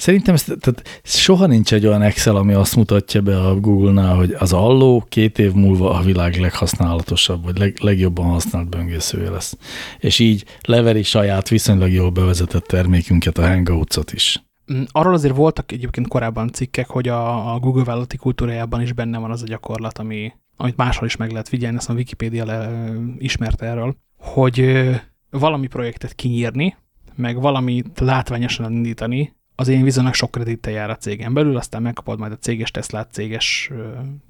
Szerintem ez, tehát soha nincs egy olyan Excel, ami azt mutatja be a Google-nál, hogy az Alló két év múlva a világ leghasználatosabb, vagy leg, legjobban használt böngészője lesz. És így leveri saját viszonylag jól bevezetett termékünket, a Hangouts-ot is. Mm, arról azért voltak egyébként korábban cikkek, hogy a, a Google vállalati kultúrájában is benne van az a gyakorlat, ami, amit máshol is meg lehet figyelni, ezt a Wikipedia le, ismerte erről, hogy valami projektet kinyírni, meg valamit látványosan indítani, az én viszonylag sok kredittel jár a cégen belül, aztán megkapod majd a céges Teslát, céges,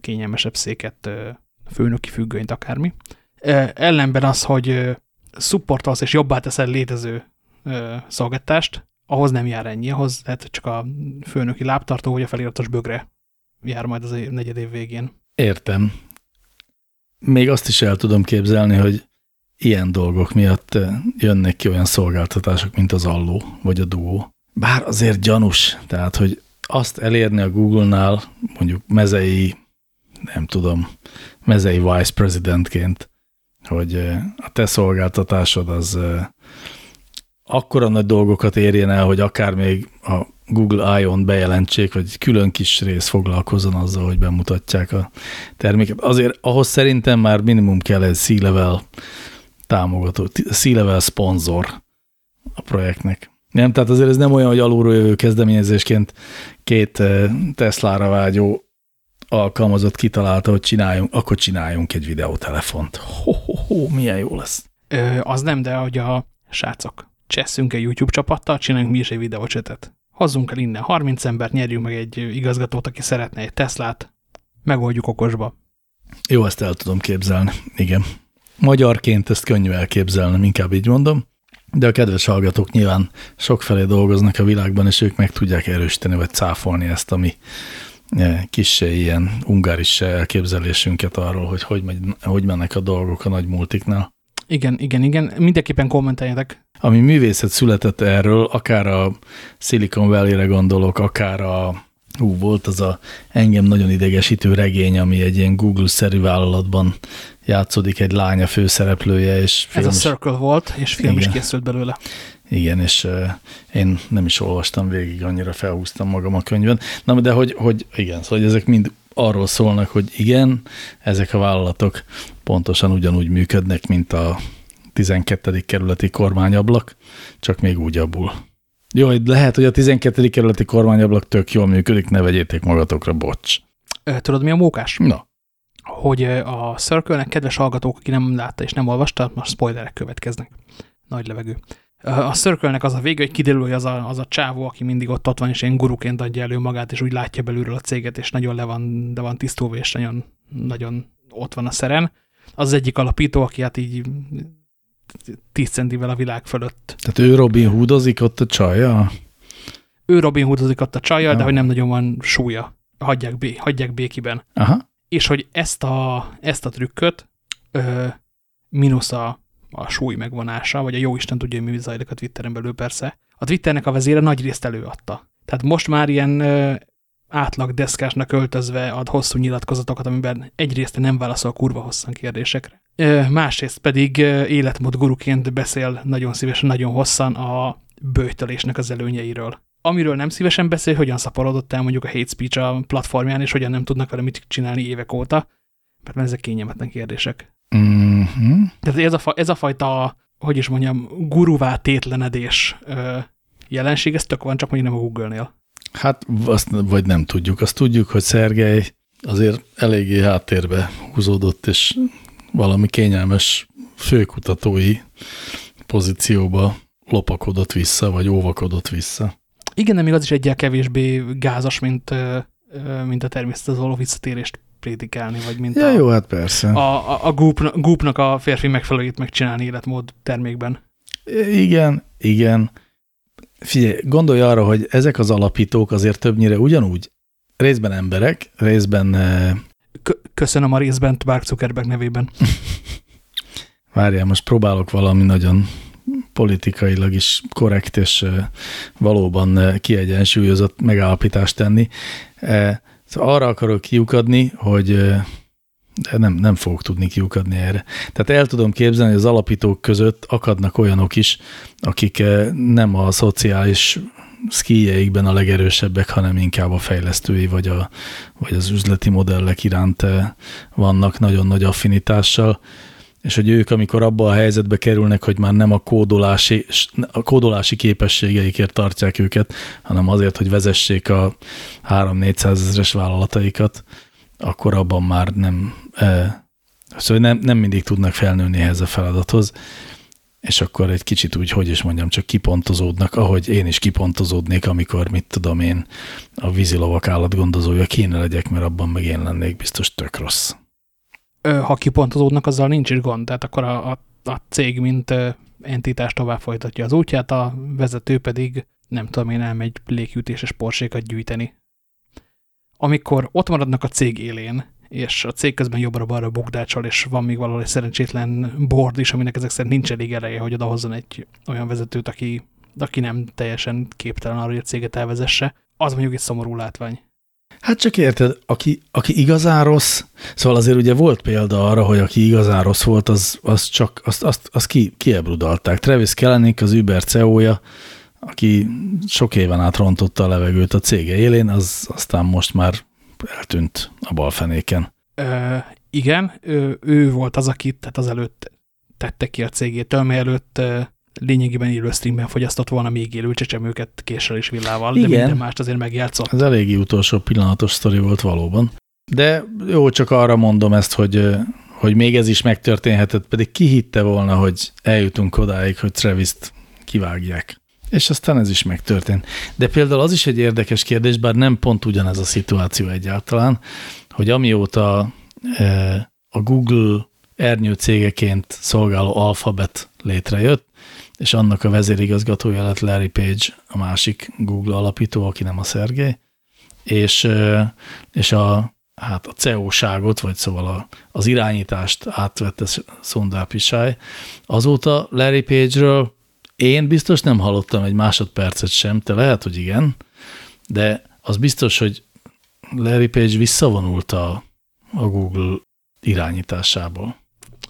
kényelmesebb széket, főnöki függönyt, akármi. Ellenben az, hogy szupportolsz és jobbá teszel létező szolgáltást, ahhoz nem jár ennyi, ahhoz lehet csak a főnöki lábtartó, vagy a feliratos bögre jár majd az negyed év végén. Értem. még azt is el tudom képzelni, hogy ilyen dolgok miatt jönnek ki olyan szolgáltatások, mint az Alló vagy a Duo. Bár azért gyanús, tehát, hogy azt elérni a Google-nál mondjuk mezei, nem tudom, mezei vice presidentként, hogy a te szolgáltatásod az akkora nagy dolgokat érjen el, hogy akár még a Google Ion bejelentsék, vagy külön kis rész foglalkozzon azzal, hogy bemutatják a terméket. Azért ahhoz szerintem már minimum kell egy C-level támogató, C-level szponzor a projektnek. Nem, tehát azért ez nem olyan, hogy alulról jövő kezdeményezésként két eh, Tesla-ra vágyó alkalmazott kitalálta, hogy csináljunk, akkor csináljunk egy videótelefont. Ho, ho, ho, milyen jó lesz. Ö, az nem, de hogy a srácok, cseszünk egy YouTube csapattal, csináljunk mi is egy videócsetet. Hozzunk el innen 30 embert, nyerjünk meg egy igazgatót, aki szeretne egy Teslát, megoldjuk okosba. Jó, ezt el tudom képzelni, igen. Magyarként ezt könnyű elképzelni, inkább így mondom. De a kedves hallgatók nyilván sokfelé dolgoznak a világban, és ők meg tudják erősíteni, vagy cáfolni ezt a mi e, kisse ilyen ungáris elképzelésünket arról, hogy hogy, megy, hogy mennek a dolgok a nagy multiknál. Igen, igen, igen. Mindenképpen kommenteljetek. Ami művészet született erről, akár a Silicon Valley-re gondolok, akár a Hú, volt az a engem nagyon idegesítő regény, ami egy ilyen Google-szerű vállalatban játszódik egy lánya főszereplője. És Ez a Circle volt, és film igen, is készült belőle. Igen, és uh, én nem is olvastam végig, annyira felhúztam magam a könyvön. Na, de hogy, hogy igen, szóval hogy ezek mind arról szólnak, hogy igen, ezek a vállalatok pontosan ugyanúgy működnek, mint a 12. kerületi kormányablak, csak még úgy abul. Jó, lehet, hogy a 12. kerületi kormányablak tök jól működik, ne vegyétek magatokra, bocs. Tudod, mi a mókás? Na. Hogy a Circle-nek kedves hallgatók, aki nem látta és nem olvasta, most spoilerek következnek. Nagy levegő. A circle az a vége, hogy kiderül, hogy az a, az a csávó, aki mindig ott, ott van, és ilyen guruként adja elő magát, és úgy látja belülről a céget, és nagyon le van, de van tisztulva, és nagyon, nagyon ott van a szeren. Az, az egyik alapító, aki hát így 10 centivel a világ fölött. Tehát ő Robin Hoodozik ott a csaja? Ő Robin Hoodozik ott a csaja, ja. de hogy nem nagyon van súlya. Hagyják, bé, hagyják békiben. Aha. És hogy ezt a, ezt a trükköt ö, mínusz a, a súly megvonása, vagy a jó Isten tudja, hogy mi zajlik a Twitteren belül persze. A Twitternek a vezére nagy részt előadta. Tehát most már ilyen ö, átlag deszkásnak öltözve ad hosszú nyilatkozatokat, amiben egyrészt nem válaszol kurva hosszan kérdésekre, másrészt pedig életmód guruként beszél nagyon szívesen, nagyon hosszan a bőjtölésnek az előnyeiről. Amiről nem szívesen beszél, hogyan szaporodott el mondjuk a hate speech a platformján, és hogyan nem tudnak vele mit csinálni évek óta, mert ezek kényelmetlen kérdések. Mm -hmm. Tehát ez a, ez a fajta, hogy is mondjam, guruvá tétlenedés jelenség, ez tök van, csak mondjuk nem a Google-nél. Hát azt vagy nem tudjuk. Azt tudjuk, hogy Szergej azért eléggé háttérbe húzódott, és valami kényelmes főkutatói pozícióba lopakodott vissza, vagy óvakodott vissza. Igen, de még az is egyel kevésbé gázas, mint, mint a természethez való visszatérést prédikálni, vagy mint ja, a, jó, hát persze. a, a, a goop, goopnak a férfi megfelelőjét megcsinálni életmód termékben. Igen, igen. Figyelj, gondolj arra, hogy ezek az alapítók azért többnyire ugyanúgy részben emberek, részben... Köszönöm a részben Mark Zuckerberg nevében. Várjál, most próbálok valami nagyon politikailag is korrekt és valóban kiegyensúlyozott megállapítást tenni. Szóval arra akarok kiukadni, hogy de nem, nem fogok tudni kiukadni erre. Tehát el tudom képzelni, hogy az alapítók között akadnak olyanok is, akik nem a szociális szkíjeikben a legerősebbek, hanem inkább a fejlesztői vagy, a, vagy az üzleti modellek iránt vannak nagyon nagy affinitással, és hogy ők, amikor abba a helyzetbe kerülnek, hogy már nem a kódolási, a kódolási képességeikért tartják őket, hanem azért, hogy vezessék a 3-400 ezeres vállalataikat, akkor abban már nem, e, szóval nem, nem mindig tudnak felnőni ehhez a feladathoz, és akkor egy kicsit úgy, hogy is mondjam, csak kipontozódnak, ahogy én is kipontozódnék, amikor, mit tudom én, a vízilovak állatgondozója kéne legyek, mert abban meg én lennék biztos tök rossz. Ha kipontozódnak, azzal nincs is gond, tehát akkor a, a, a cég, mint entitás tovább folytatja az útját, a vezető pedig, nem tudom én, elmegy léghűtéses porsékat gyűjteni amikor ott maradnak a cég élén, és a cég közben jobbra-balra bukdácsol, és van még valahol egy szerencsétlen board is, aminek ezek szerint nincs elég ereje, hogy odahozzon egy olyan vezetőt, aki, aki nem teljesen képtelen arra, hogy a céget elvezesse, az mondjuk egy szomorú látvány. Hát csak érted, aki, aki igazán rossz, szóval azért ugye volt példa arra, hogy aki igazán rossz volt, az, az csak, azt, azt, azt ki, kiebrudalták. Travis Kellenik, az Uber CEO-ja, aki sok éven át rontotta a levegőt a cége élén, az aztán most már eltűnt a balfenéken. Ö, igen, ő, ő volt az, aki tehát azelőtt tette ki a cégétől, mert előtt lényegében élő streamben fogyasztott volna még élő csecsemőket késsel és villával, Igen. de minden mást azért megjátszott. Ez eléggé utolsó pillanatos sztori volt valóban. De jó, csak arra mondom ezt, hogy, hogy még ez is megtörténhetett, pedig ki hitte volna, hogy eljutunk odáig, hogy Travis-t kivágják. És aztán ez is megtörtént. De például az is egy érdekes kérdés, bár nem pont ugyanez a szituáció egyáltalán, hogy amióta a Google ernyő cégeként szolgáló Alphabet létrejött, és annak a vezérigazgatója lett Larry Page, a másik Google alapító, aki nem a Szergej, és, és a, hát a CEO-ságot, vagy szóval a, az irányítást átvette Sundar Pichai. Azóta Larry Page-ről én biztos nem hallottam egy másodpercet sem, te lehet, hogy igen, de az biztos, hogy Larry Page visszavonult a, a Google irányításából.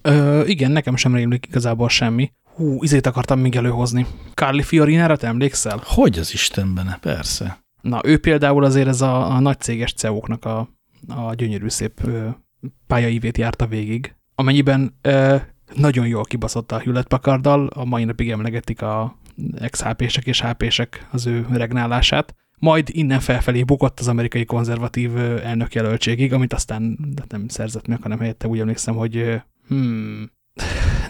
Ö, igen, nekem sem rémlik igazából semmi. Hú, izét akartam még előhozni. Carly Fiorinára te emlékszel? Hogy az Istenben, persze. Na, ő például azért ez a, a nagy céges CEO-knak a, a gyönyörű szép pályaivét járta végig, amennyiben ö, nagyon jól kibaszott a Hewlett Packarddal, a mai napig emlegetik a ex-HP-sek és HP-sek az ő regnálását, majd innen felfelé bukott az amerikai konzervatív elnök jelöltségig, amit aztán nem szerzett meg, hanem helyette úgy emlékszem, hogy hmm,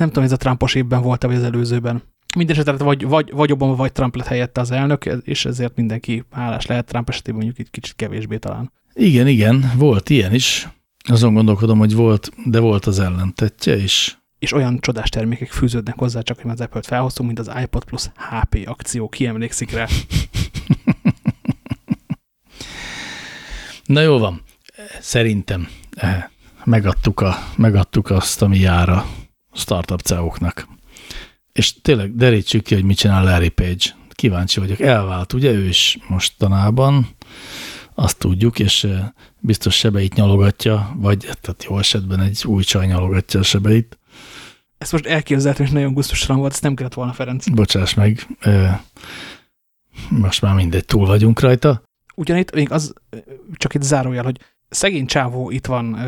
nem tudom, ez a Trumpos évben volt-e, vagy az előzőben. Mindenesetre vagy, vagy, vagy Obama, vagy Trump lett helyette az elnök, és ezért mindenki hálás lehet, Trump esetében mondjuk egy kicsit kevésbé talán. Igen, igen, volt ilyen is. Azon gondolkodom, hogy volt, de volt az ellentetje is és olyan csodás termékek fűződnek hozzá, csak hogy az Apple-t felhoztunk, mint az iPod Plus HP akció. Ki emlékszik rá? Na jó van. Szerintem eh, megadtuk, a, megadtuk azt, ami jár a startup CEO-knak. És tényleg derítsük ki, hogy mit csinál Larry Page. Kíváncsi vagyok. Elvált, ugye ő is mostanában, azt tudjuk, és biztos sebeit nyalogatja, vagy tehát jó esetben egy új csaj nyalogatja a sebeit. Ezt most elképzelhető, hogy nagyon gusztustalan volt, ezt nem kellett volna, Ferenc. Bocsáss meg, most már mindegy, túl vagyunk rajta. Ugyanitt még az, csak itt zárójel, hogy szegény csávó itt van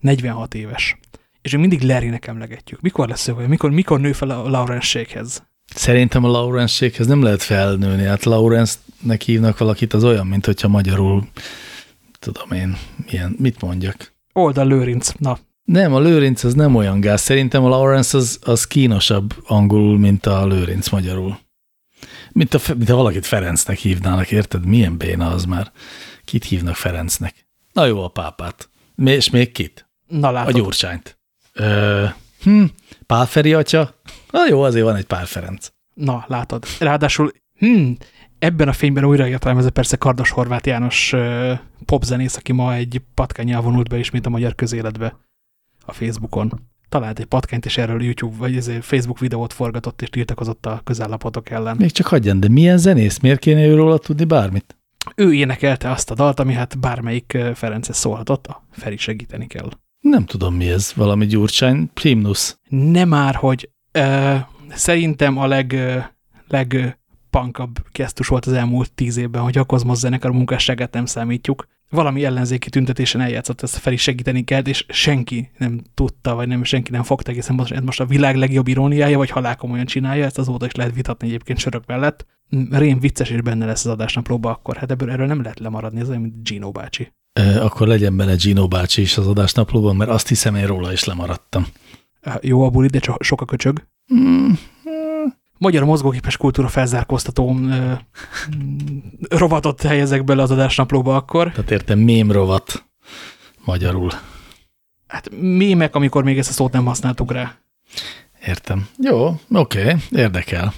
46 éves, és még mindig Larry-nek emlegetjük. Mikor lesz ő, mikor, mikor nő fel a Lawrence-séghez? Szerintem a Lawrence-séghez nem lehet felnőni. Hát Lawrence-nek hívnak valakit, az olyan, mint hogyha magyarul, tudom én, milyen, mit mondjak. Oldal Lőrinc, na, nem, a Lőrinc az nem olyan gáz. Szerintem a Lawrence az, az kínosabb angolul, mint a Lőrinc magyarul. Mint, a, mint ha valakit Ferencnek hívnának, érted? Milyen béna az már? Kit hívnak Ferencnek? Na jó, a pápát. És még kit? Na látod. A Gyurcsányt. Ö, hm, Pál Feri atya? Na jó, azért van egy Pál Ferenc. Na, látod. Ráadásul hm, ebben a fényben újra értelmezve persze Kardos Horváth János popzenész, aki ma egy patkányjal vonult be ismét a magyar közéletbe a Facebookon. Talált egy patkányt, és erről YouTube vagy ezért Facebook videót forgatott, és tiltakozott a közállapotok ellen. Még csak hagyjan, de milyen zenész? Miért kéne ő róla tudni bármit? Ő énekelte azt a dalt, ami hát bármelyik Ferences szólhatott, a Feri segíteni kell. Nem tudom mi ez, valami gyurcsány, Primnus. Nem már, hogy ö, szerintem a leg, leg punkabb gesztus volt az elmúlt tíz évben, hogy a Kozmosz zenekar munkásságát nem számítjuk valami ellenzéki tüntetésen eljátszott, ezt Feri segíteni kell, és senki nem tudta, vagy nem senki nem fogta egészen ez most a világ legjobb iróniája, vagy olyan csinálja, ezt azóta is lehet vitatni egyébként sörök mellett. Rém vicces és benne lesz az adásnaplóba akkor, hát ebből erről nem lehet lemaradni, ez olyan, mint Gino bácsi. Akkor legyen benne Gino bácsi is az adásnaplóban, mert azt hiszem, én róla is lemaradtam. Jó a buli, de csak sok a köcsög. Mm, magyar mozgóképes kultúra felzárkóztató ö, rovatot helyezek bele az adásnaplóba akkor. Tehát értem, mém rovat magyarul. Hát mémek, amikor még ezt a szót nem használtuk rá. Értem. Jó, oké, okay, érdekel.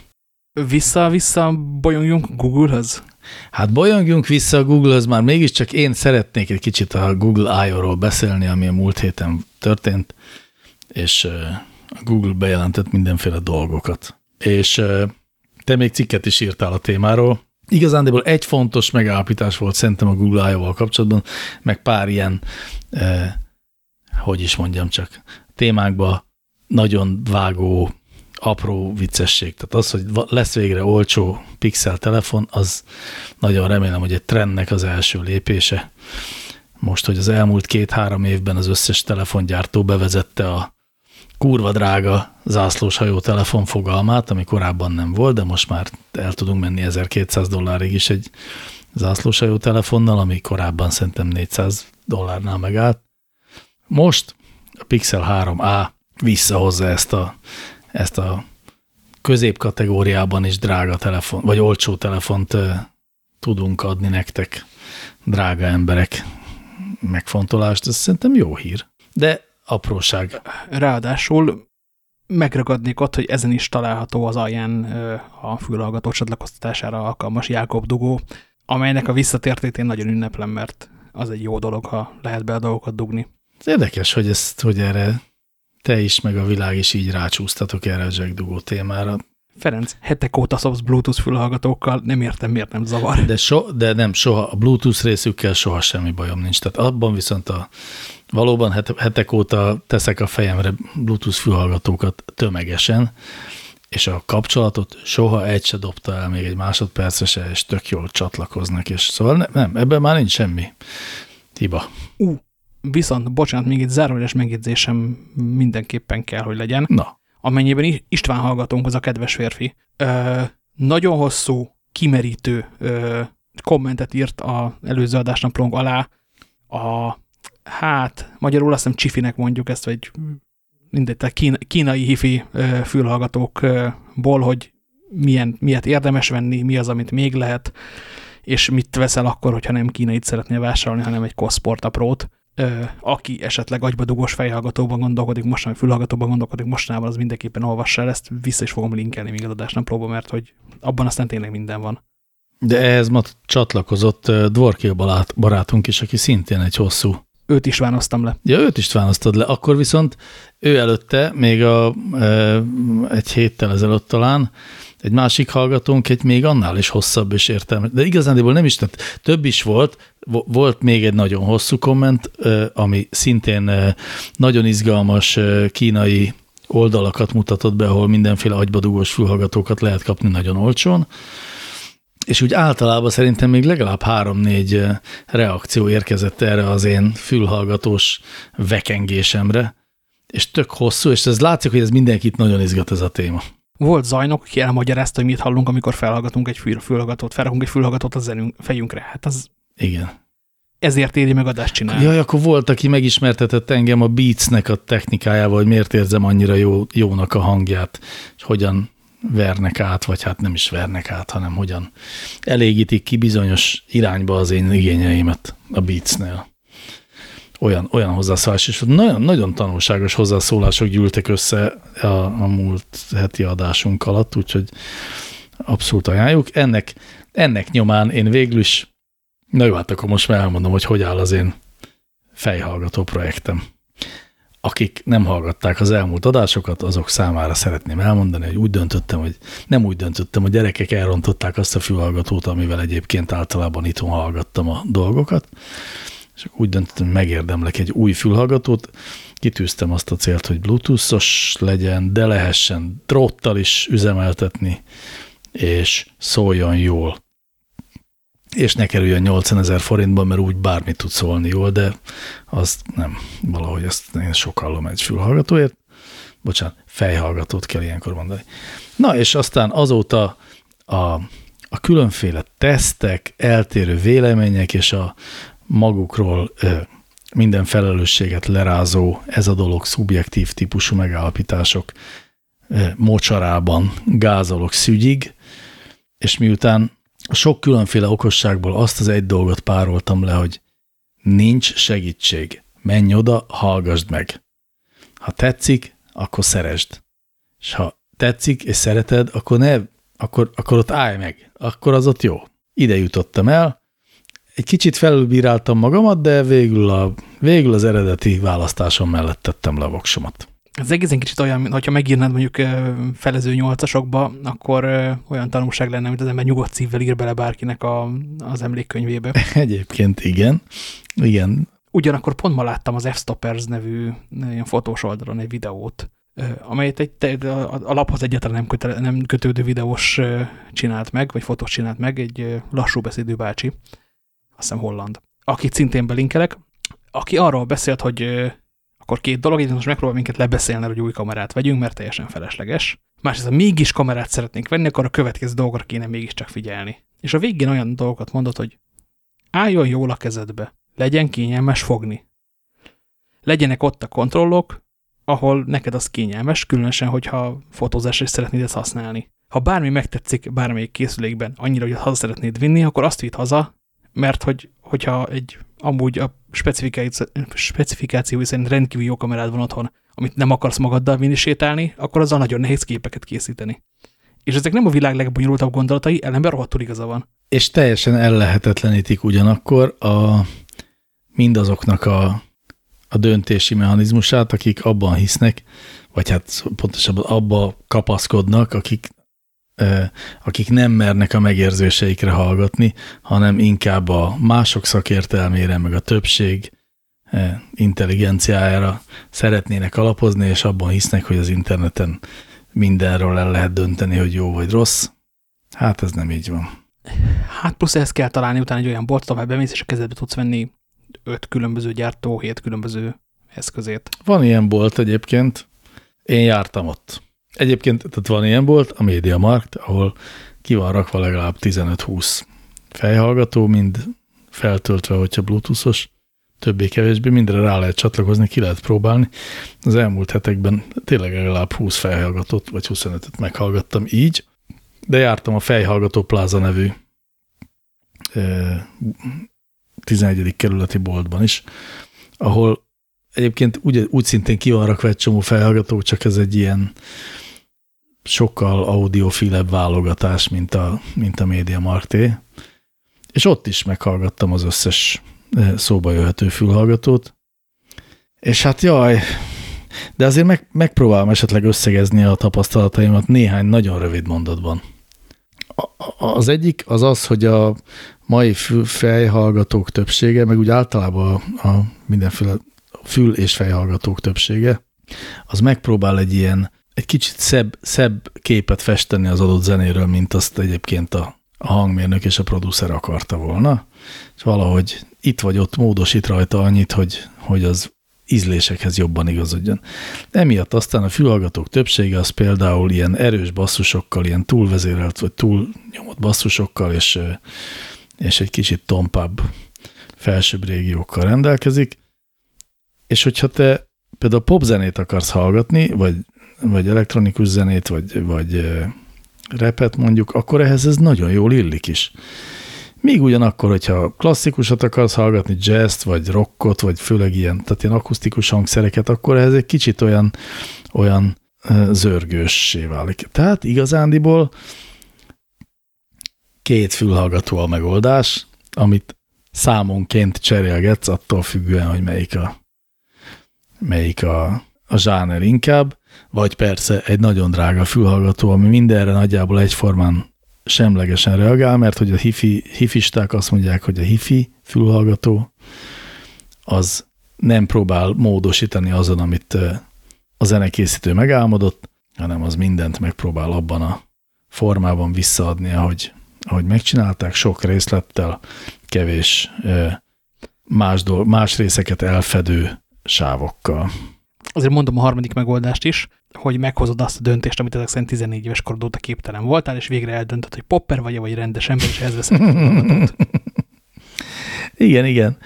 Vissza-vissza bolyongjunk Google-höz? Hát bolyongjunk vissza a Google-höz, már mégiscsak én szeretnék egy kicsit a Google I.O.-ról beszélni, ami a múlt héten történt, és a Google bejelentett mindenféle dolgokat. És te még cikket is írtál a témáról. Igazándiból egy fontos megállapítás volt szerintem a Google I.O.-val kapcsolatban, meg pár ilyen, eh, hogy is mondjam csak, témákba nagyon vágó apró viccesség. Tehát az, hogy lesz végre olcsó pixel telefon, az nagyon remélem, hogy egy trendnek az első lépése. Most, hogy az elmúlt két-három évben az összes telefongyártó bevezette a kurva drága zászlós hajó telefon fogalmát, ami korábban nem volt, de most már el tudunk menni 1200 dollárig is egy zászlós hajó telefonnal, ami korábban szerintem 400 dollárnál megállt. Most a Pixel 3a visszahozza ezt a, ezt a középkategóriában is drága telefon, vagy olcsó telefont tudunk adni nektek, drága emberek megfontolást, ez szerintem jó hír. De apróság. Ráadásul megragadnék ott, hogy ezen is található az alján a fülhallgató csatlakoztatására alkalmas Jákob dugó, amelynek a visszatértét én nagyon ünneplem, mert az egy jó dolog, ha lehet be a dolgokat dugni. Ez érdekes, hogy, ezt, hogy erre te is, meg a világ is így rácsúsztatok erre a Jack Dugó témára. Ferenc, hetek óta szopsz Bluetooth fülhallgatókkal, nem értem, miért nem zavar. De, so, de nem, soha, a Bluetooth részükkel soha semmi bajom nincs. Tehát abban viszont a, valóban hetek óta teszek a fejemre Bluetooth fülhallgatókat tömegesen, és a kapcsolatot soha egy se dobta el még egy másodpercre se, és tök jól csatlakoznak, és szóval ne, nem, ebben már nincs semmi hiba. Ú, uh, viszont, bocsánat, még egy zárójeles megjegyzésem mindenképpen kell, hogy legyen. Na amennyiben István hallgatónk, az a kedves férfi, ö, nagyon hosszú, kimerítő ö, kommentet írt az előző adásnaplónk alá a, hát, magyarul azt hiszem csifinek mondjuk ezt, vagy mindegy, tehát kín, kínai hifi ö, fülhallgatókból, hogy milyen, miért érdemes venni, mi az, amit még lehet, és mit veszel akkor, hogyha nem kínait szeretnél vásárolni, hanem egy Kosport aprót aki esetleg agybadugós fejhallgatóban gondolkodik, most fülhallgatóban gondolkodik mostanában, az mindenképpen olvassa el, ezt vissza is fogom linkelni még az adásnaplóba, mert hogy abban aztán tényleg minden van. De ehhez ma csatlakozott Dvorkil barátunk is, aki szintén egy hosszú. Őt is vánoztam le. Ja, őt is választod le. Akkor viszont ő előtte, még a, egy héttel ezelőtt talán, egy másik hallgatónk egy még annál is hosszabb és értelmes, de igazándiból nem is, tehát több is volt, volt még egy nagyon hosszú komment, ami szintén nagyon izgalmas kínai oldalakat mutatott be, ahol mindenféle agybadugós fülhallgatókat lehet kapni nagyon olcsón, és úgy általában szerintem még legalább három-négy reakció érkezett erre az én fülhallgatós vekengésemre, és tök hosszú, és ez látszik, hogy ez mindenkit nagyon izgat ez a téma. Volt zajnok, aki elmagyarázta, hogy mit hallunk, amikor felhallgatunk egy fül, fülhallgatót, felrakunk egy fülhallgatót a zenünk, fejünkre. Hát az... Igen. Ezért éri meg adást csinálni. Jaj, akkor volt, aki megismertetett engem a Beatsnek a technikájával, hogy miért érzem annyira jó, jónak a hangját, és hogyan vernek át, vagy hát nem is vernek át, hanem hogyan elégítik ki bizonyos irányba az én igényeimet a Beatsnél olyan, olyan hozzászólás, és nagyon, nagyon tanulságos hozzászólások gyűltek össze a, a múlt heti adásunk alatt, úgyhogy abszolút ajánljuk. Ennek, ennek nyomán én végül is, na jó, hát akkor most már elmondom, hogy hogy áll az én fejhallgató projektem. Akik nem hallgatták az elmúlt adásokat, azok számára szeretném elmondani, hogy úgy döntöttem, hogy nem úgy döntöttem, hogy gyerekek elrontották azt a fülhallgatót, amivel egyébként általában itthon hallgattam a dolgokat, és úgy döntöttem, hogy megérdemlek egy új fülhallgatót, kitűztem azt a célt, hogy bluetoothos legyen, de lehessen dróttal is üzemeltetni, és szóljon jól. És ne kerüljön 80 ezer forintba, mert úgy bármi tud szólni jól, de az nem, valahogy ezt én hallom egy fülhallgatóért. Bocsánat, fejhallgatót kell ilyenkor mondani. Na, és aztán azóta a, a különféle tesztek, eltérő vélemények és a, magukról minden felelősséget lerázó, ez a dolog szubjektív típusú megállapítások mocsarában gázolok szügyig, és miután sok különféle okosságból azt az egy dolgot pároltam le, hogy nincs segítség, menj oda, hallgassd meg. Ha tetszik, akkor szeresd. És ha tetszik és szereted, akkor ne, akkor, akkor ott állj meg, akkor az ott jó. ide jutottam el. Egy kicsit felülbíráltam magamat, de végül, a, végül az eredeti választásom mellett tettem le a voksomat. Ez egészen kicsit olyan, hogyha megírnád mondjuk felező nyolcasokba, akkor olyan tanulság lenne, mint az ember nyugodt szívvel ír bele bárkinek a, az emlékkönyvébe. Egyébként igen. Igen. Ugyanakkor pont ma láttam az F-Stoppers nevű ilyen fotós oldalon egy videót, amelyet egy, a, a laphoz egyáltalán nem, kötele, nem kötődő videós csinált meg, vagy fotós csinált meg, egy lassú beszédű bácsi, azt hiszem holland, akit szintén belinkelek, aki arról beszélt, hogy akkor két dolog, így most megpróbál minket lebeszélni, hogy új kamerát vegyünk, mert teljesen felesleges. Másrészt, ha mégis kamerát szeretnénk venni, akkor a következő dolgokra kéne mégiscsak figyelni. És a végén olyan dolgokat mondott, hogy álljon jól a kezedbe, legyen kényelmes fogni. Legyenek ott a kontrollok, ahol neked az kényelmes, különösen, hogyha fotózásra is szeretnéd ezt használni. Ha bármi megtetszik bármelyik készülékben annyira, hogy haza szeretnéd vinni, akkor azt vidd haza, mert hogy, hogyha egy amúgy a specifikációi szerint rendkívül jó kamerád van otthon, amit nem akarsz magaddal vinni sétálni, akkor azzal nagyon nehéz képeket készíteni. És ezek nem a világ legbonyolultabb gondolatai, ellenben rohadtul igaza van. És teljesen ellehetetlenítik ugyanakkor a, mindazoknak a, a döntési mechanizmusát, akik abban hisznek, vagy hát pontosabban abba kapaszkodnak, akik akik nem mernek a megérzéseikre hallgatni, hanem inkább a mások szakértelmére, meg a többség intelligenciájára szeretnének alapozni, és abban hisznek, hogy az interneten mindenről el lehet dönteni, hogy jó vagy rossz. Hát ez nem így van. Hát plusz ezt kell találni utána egy olyan boltot, ahol bemész, és a kezedbe tudsz venni öt különböző gyártó, hét különböző eszközét. Van ilyen bolt egyébként. Én jártam ott. Egyébként tehát van ilyen volt, a Media Markt, ahol ki van rakva legalább 15-20 fejhallgató, mind feltöltve, hogyha bluetoothos, többé-kevésbé, mindre rá lehet csatlakozni, ki lehet próbálni. Az elmúlt hetekben tényleg legalább 20 fejhallgatót, vagy 25-öt meghallgattam így, de jártam a Fejhallgató Plaza nevű 11. kerületi boltban is, ahol egyébként úgy, úgy szintén ki van rakva egy csomó fejhallgató, csak ez egy ilyen sokkal audiofilebb válogatás, mint a, mint a Media Marté. És ott is meghallgattam az összes e, szóba jöhető fülhallgatót. És hát jaj, de azért meg, megpróbálom esetleg összegezni a tapasztalataimat néhány nagyon rövid mondatban. A, az egyik az az, hogy a mai fejhallgatók többsége, meg úgy általában a, a mindenféle fül- és fejhallgatók többsége, az megpróbál egy ilyen egy kicsit szebb, szebb képet festeni az adott zenéről, mint azt egyébként a, a hangmérnök és a producer akarta volna, és valahogy itt vagy ott módosít rajta annyit, hogy, hogy az ízlésekhez jobban igazodjon. Emiatt aztán a fülhallgatók többsége az például ilyen erős basszusokkal, ilyen túlvezérelt vagy túl nyomott basszusokkal, és, és egy kicsit tompább felsőbb régiókkal rendelkezik, és hogyha te például popzenét akarsz hallgatni, vagy vagy elektronikus zenét, vagy, vagy repet mondjuk, akkor ehhez ez nagyon jól illik is. Még ugyanakkor, hogyha klasszikusat akarsz hallgatni, jazz vagy rockot, vagy főleg ilyen, tehát ilyen akusztikus hangszereket, akkor ehhez egy kicsit olyan, olyan zörgőssé válik. Tehát igazándiból két fülhallgató a megoldás, amit számonként cserélgetsz, attól függően, hogy melyik a, melyik a, a zsáner inkább, vagy persze egy nagyon drága fülhallgató, ami mindenre nagyjából egyformán semlegesen reagál, mert hogy a hifi, hifisták azt mondják, hogy a hifi fülhallgató az nem próbál módosítani azon, amit a zenekészítő megálmodott, hanem az mindent megpróbál abban a formában visszaadni, ahogy, ahogy megcsinálták, sok részlettel, kevés más, dolg, más részeket elfedő sávokkal azért mondom a harmadik megoldást is, hogy meghozod azt a döntést, amit ezek szerint 14 éves korod óta képtelen voltál, és végre eldöntöd, hogy popper vagy, vagy rendes ember, és ez veszed Igen, igen.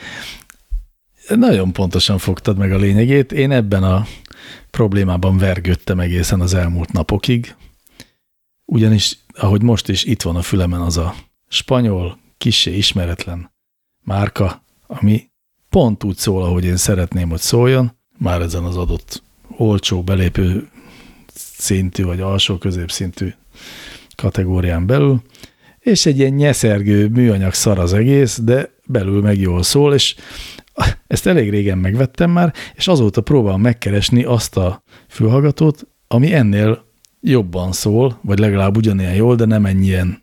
Nagyon pontosan fogtad meg a lényegét. Én ebben a problémában vergődtem egészen az elmúlt napokig, ugyanis, ahogy most is itt van a fülemen az a spanyol, kisé ismeretlen márka, ami pont úgy szól, ahogy én szeretném, hogy szóljon, már ezen az adott olcsó belépő szintű vagy alsó középszintű kategórián belül, és egy ilyen nyeszergő műanyag szar az egész, de belül meg jól szól, és ezt elég régen megvettem már, és azóta próbálom megkeresni azt a fülhallgatót, ami ennél jobban szól, vagy legalább ugyanilyen jól, de nem ennyien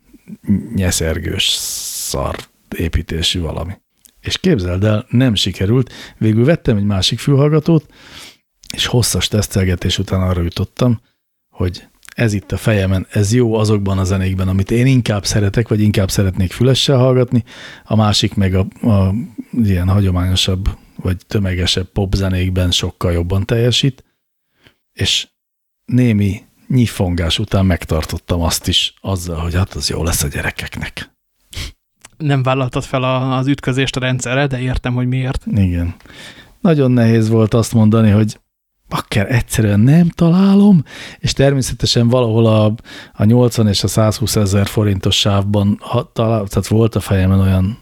nyeszergős szar építésű valami. És képzeld el, nem sikerült. Végül vettem egy másik fülhallgatót, és hosszas tesztelgetés után arra jutottam, hogy ez itt a fejemen, ez jó azokban a zenékben, amit én inkább szeretek, vagy inkább szeretnék fülessel hallgatni, a másik meg a, a ilyen hagyományosabb, vagy tömegesebb popzenékben sokkal jobban teljesít, és némi nyifongás után megtartottam azt is azzal, hogy hát az jó lesz a gyerekeknek. Nem vállaltad fel az ütközést a rendszerre, de értem, hogy miért. Igen. Nagyon nehéz volt azt mondani, hogy bakker egyszerűen nem találom, és természetesen valahol a, a 80 és a 120 ezer forintos sávban ha, talál, tehát volt a fejemen olyan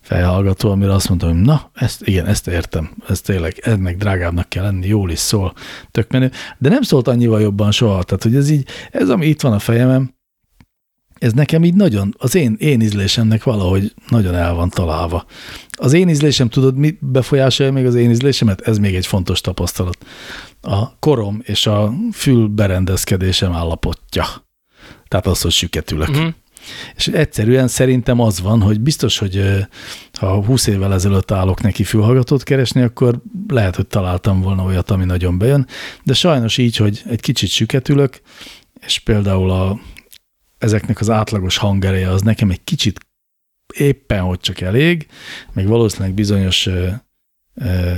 fejhallgató, amire azt mondtam, hogy na, ezt, igen, ezt értem, ez tényleg, ennek drágábbnak kell lenni, jól is szól, tök menő, de nem szólt annyival jobban soha, tehát hogy ez így, ez ami itt van a fejemen, ez nekem így nagyon, az én, én ízlésemnek valahogy nagyon el van találva. Az én ízlésem, tudod, mi befolyásolja még az én ízlésemet? Ez még egy fontos tapasztalat. A korom és a fül berendezkedésem állapotja. Tehát az, hogy süketülök. Uh mhm. -huh. És egyszerűen szerintem az van, hogy biztos, hogy ha 20 évvel ezelőtt állok neki fülhallgatót keresni, akkor lehet, hogy találtam volna olyat, ami nagyon bejön, de sajnos így, hogy egy kicsit süketülök, és például a, ezeknek az átlagos hangereje az nekem egy kicsit éppen, hogy csak elég, még valószínűleg bizonyos ö, ö,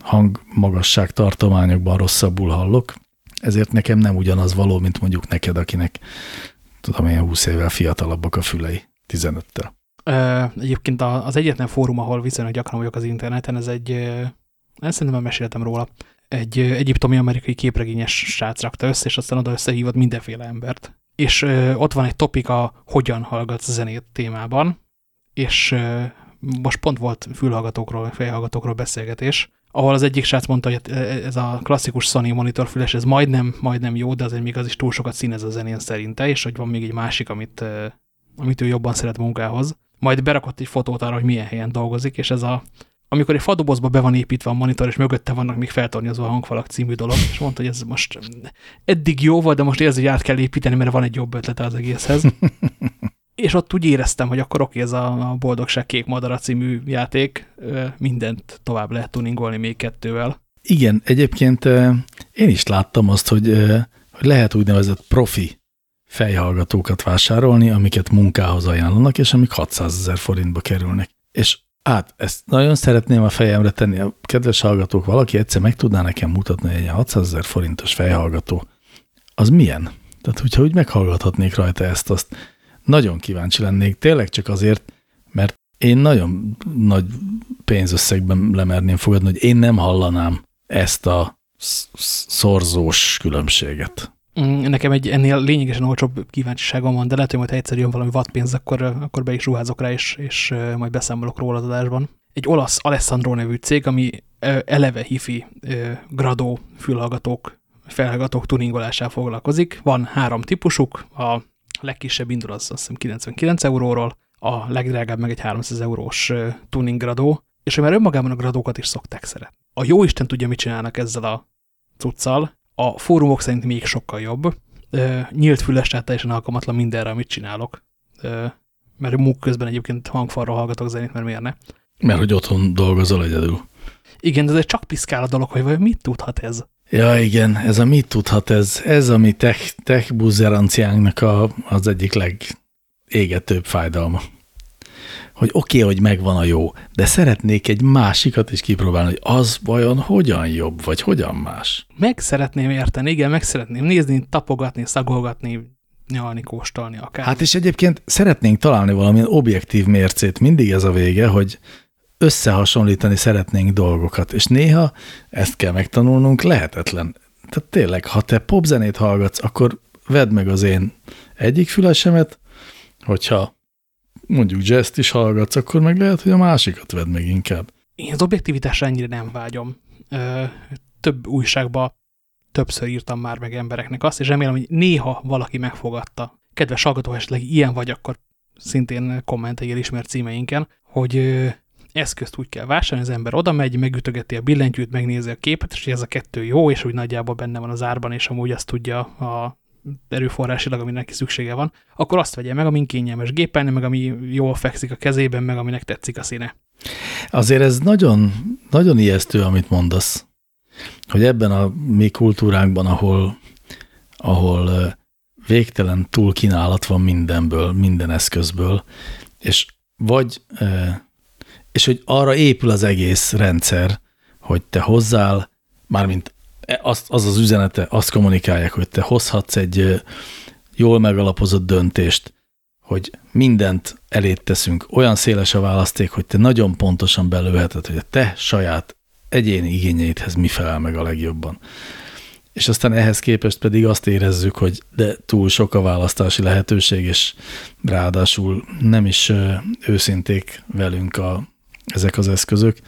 hangmagasság tartományokban rosszabbul hallok, ezért nekem nem ugyanaz való, mint mondjuk neked, akinek tudom én 20 évvel fiatalabbak a fülei, 15-tel. Egyébként az egyetlen fórum, ahol viszonylag gyakran vagyok az interneten, ez egy, ezt szerintem meséltem róla, egy egyiptomi amerikai képregényes srác rakta össze, és aztán oda összehívott mindenféle embert. És ott van egy topik a hogyan hallgatsz zenét témában, és most pont volt fülhallgatókról, fejhallgatókról beszélgetés, ahol az egyik srác mondta, hogy ez a klasszikus Sony monitorfüles, ez majdnem, majdnem jó, de azért még az is túl sokat színez a zenén szerinte, és hogy van még egy másik, amit, amit ő jobban szeret munkához. Majd berakott egy fotót arra, hogy milyen helyen dolgozik, és ez a, amikor egy fadobozba be van építve a monitor, és mögötte vannak még feltornyozva a hangfalak című dolog, és mondta, hogy ez most eddig jó volt, de most érzi, hogy át kell építeni, mert van egy jobb ötlete az egészhez. és ott úgy éreztem, hogy akkor oké, ez a Boldogság Kék Madara című játék, mindent tovább lehet tuningolni még kettővel. Igen, egyébként én is láttam azt, hogy, hogy lehet úgynevezett profi fejhallgatókat vásárolni, amiket munkához ajánlanak, és amik 600 ezer forintba kerülnek. És hát ezt nagyon szeretném a fejemre tenni. A kedves hallgatók, valaki egyszer meg tudná nekem mutatni, egy 600 ezer forintos fejhallgató, az milyen? Tehát, hogyha úgy meghallgathatnék rajta ezt, azt nagyon kíváncsi lennék, tényleg csak azért, mert én nagyon nagy pénzösszegben lemerném fogadni, hogy én nem hallanám ezt a szorzós különbséget. Mm, nekem egy ennél lényegesen olcsóbb kíváncsiságom van, de lehet, hogy majd ha egyszer jön valami wattpénz, akkor, akkor be is ruházok rá, és, és majd beszámolok róla az adásban. Egy olasz Alessandro nevű cég, ami eleve hifi gradó fülhallgatók, felhallgatók tuningolásával foglalkozik. Van három típusuk, a legkisebb indul az azt hiszem 99 euróról, a legdrágább meg egy 300 eurós tuning gradó, és már önmagában a gradókat is szokták szeret. A jó Isten tudja, mit csinálnak ezzel a cuccal, a fórumok szerint még sokkal jobb. Nyílt füles, tehát teljesen alkalmatlan mindenre, amit csinálok. Mert múk közben egyébként hangfalra hallgatok zenét, mert miért ne? Mert hogy otthon dolgozol egyedül. Igen, de ez csak piszkál a dolog, hogy vajon mit tudhat ez? Ja, igen, ez a mit tudhat, ez, ez a mi tech, tech buzzeranciánknak a, az egyik legégetőbb fájdalma. Hogy oké, okay, hogy megvan a jó, de szeretnék egy másikat is kipróbálni, hogy az vajon hogyan jobb, vagy hogyan más. Meg szeretném érteni, igen, meg szeretném nézni, tapogatni, szagolgatni, nyalni, kóstolni akár. Hát és egyébként szeretnénk találni valamilyen objektív mércét. Mindig ez a vége, hogy összehasonlítani szeretnénk dolgokat, és néha ezt kell megtanulnunk, lehetetlen. Tehát tényleg, ha te popzenét hallgatsz, akkor vedd meg az én egyik fülesemet, hogyha mondjuk jazz is hallgatsz, akkor meg lehet, hogy a másikat vedd meg inkább. Én az objektivitásra ennyire nem vágyom. Ö, több újságba többször írtam már meg embereknek azt, és remélem, hogy néha valaki megfogadta. Kedves hallgató, esetleg ilyen vagy, akkor szintén komment egy ismert címeinken, hogy eszközt úgy kell vásárolni, az ember oda megy, megütögeti a billentyűt, megnézi a képet, és hogy ez a kettő jó, és úgy nagyjából benne van az árban, és amúgy azt tudja a erőforrásilag, ami neki szüksége van, akkor azt vegye meg, amin kényelmes gépen, meg ami jól fekszik a kezében, meg aminek tetszik a színe. Azért ez nagyon, nagyon ijesztő, amit mondasz, hogy ebben a mi kultúránkban, ahol, ahol végtelen túlkínálat van mindenből, minden eszközből, és vagy, és hogy arra épül az egész rendszer, hogy te hozzál, mármint az, az az üzenete, azt kommunikálják, hogy te hozhatsz egy jól megalapozott döntést, hogy mindent elét teszünk, olyan széles a választék, hogy te nagyon pontosan belőheted, hogy a te saját egyéni igényeidhez mi felel meg a legjobban. És aztán ehhez képest pedig azt érezzük, hogy de túl sok a választási lehetőség, és ráadásul nem is őszinték velünk a, ezek az eszközök,